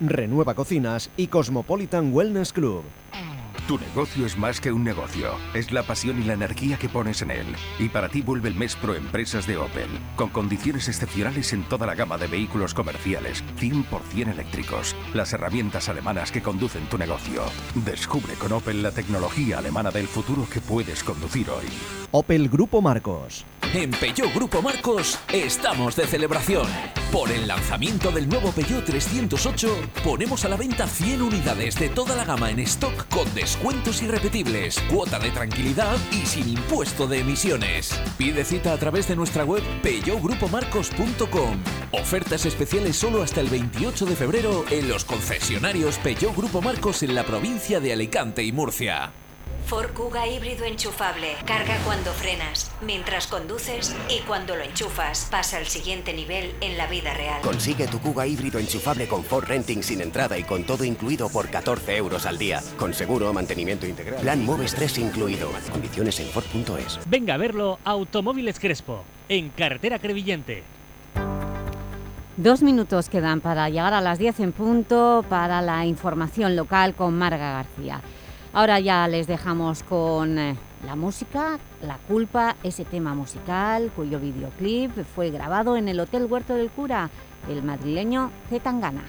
Renueva Cocinas y Cosmopolitan Wellness Club. Tu negocio es más que un negocio, es la pasión y la energía que pones en él. Y para ti vuelve el mes Pro Empresas de Opel, con condiciones excepcionales en toda la gama de vehículos comerciales, 100% eléctricos, las herramientas alemanas que conducen tu negocio. Descubre con Opel la tecnología alemana del futuro que puedes conducir hoy. Opel Grupo Marcos. En Peugeot Grupo Marcos estamos de celebración. Por el lanzamiento del nuevo Peugeot 308 ponemos a la venta 100 unidades de toda la gama en stock con descuentos irrepetibles, cuota de tranquilidad y sin impuesto de emisiones. Pide cita a través de nuestra web peugeotgrupomarcos.com. Ofertas especiales solo hasta el 28 de febrero en los concesionarios Peugeot Grupo Marcos en la provincia de Alicante y Murcia. Ford Kuga híbrido enchufable. Carga cuando frenas, mientras conduces y cuando lo enchufas. Pasa al siguiente nivel en la vida real. Consigue tu Kuga híbrido enchufable con Ford Renting sin entrada y con todo incluido por 14 euros al día. Con seguro, mantenimiento integral. Plan Moves 3 incluido. Condiciones en Ford.es. Venga a verlo Automóviles Crespo, en Carretera Crevillente. Dos minutos quedan para llegar a las 10 en punto para la información local con Marga García. Ahora ya les dejamos con eh, la música, La Culpa, ese tema musical cuyo videoclip fue grabado en el Hotel Huerto del Cura, el madrileño Zetangana.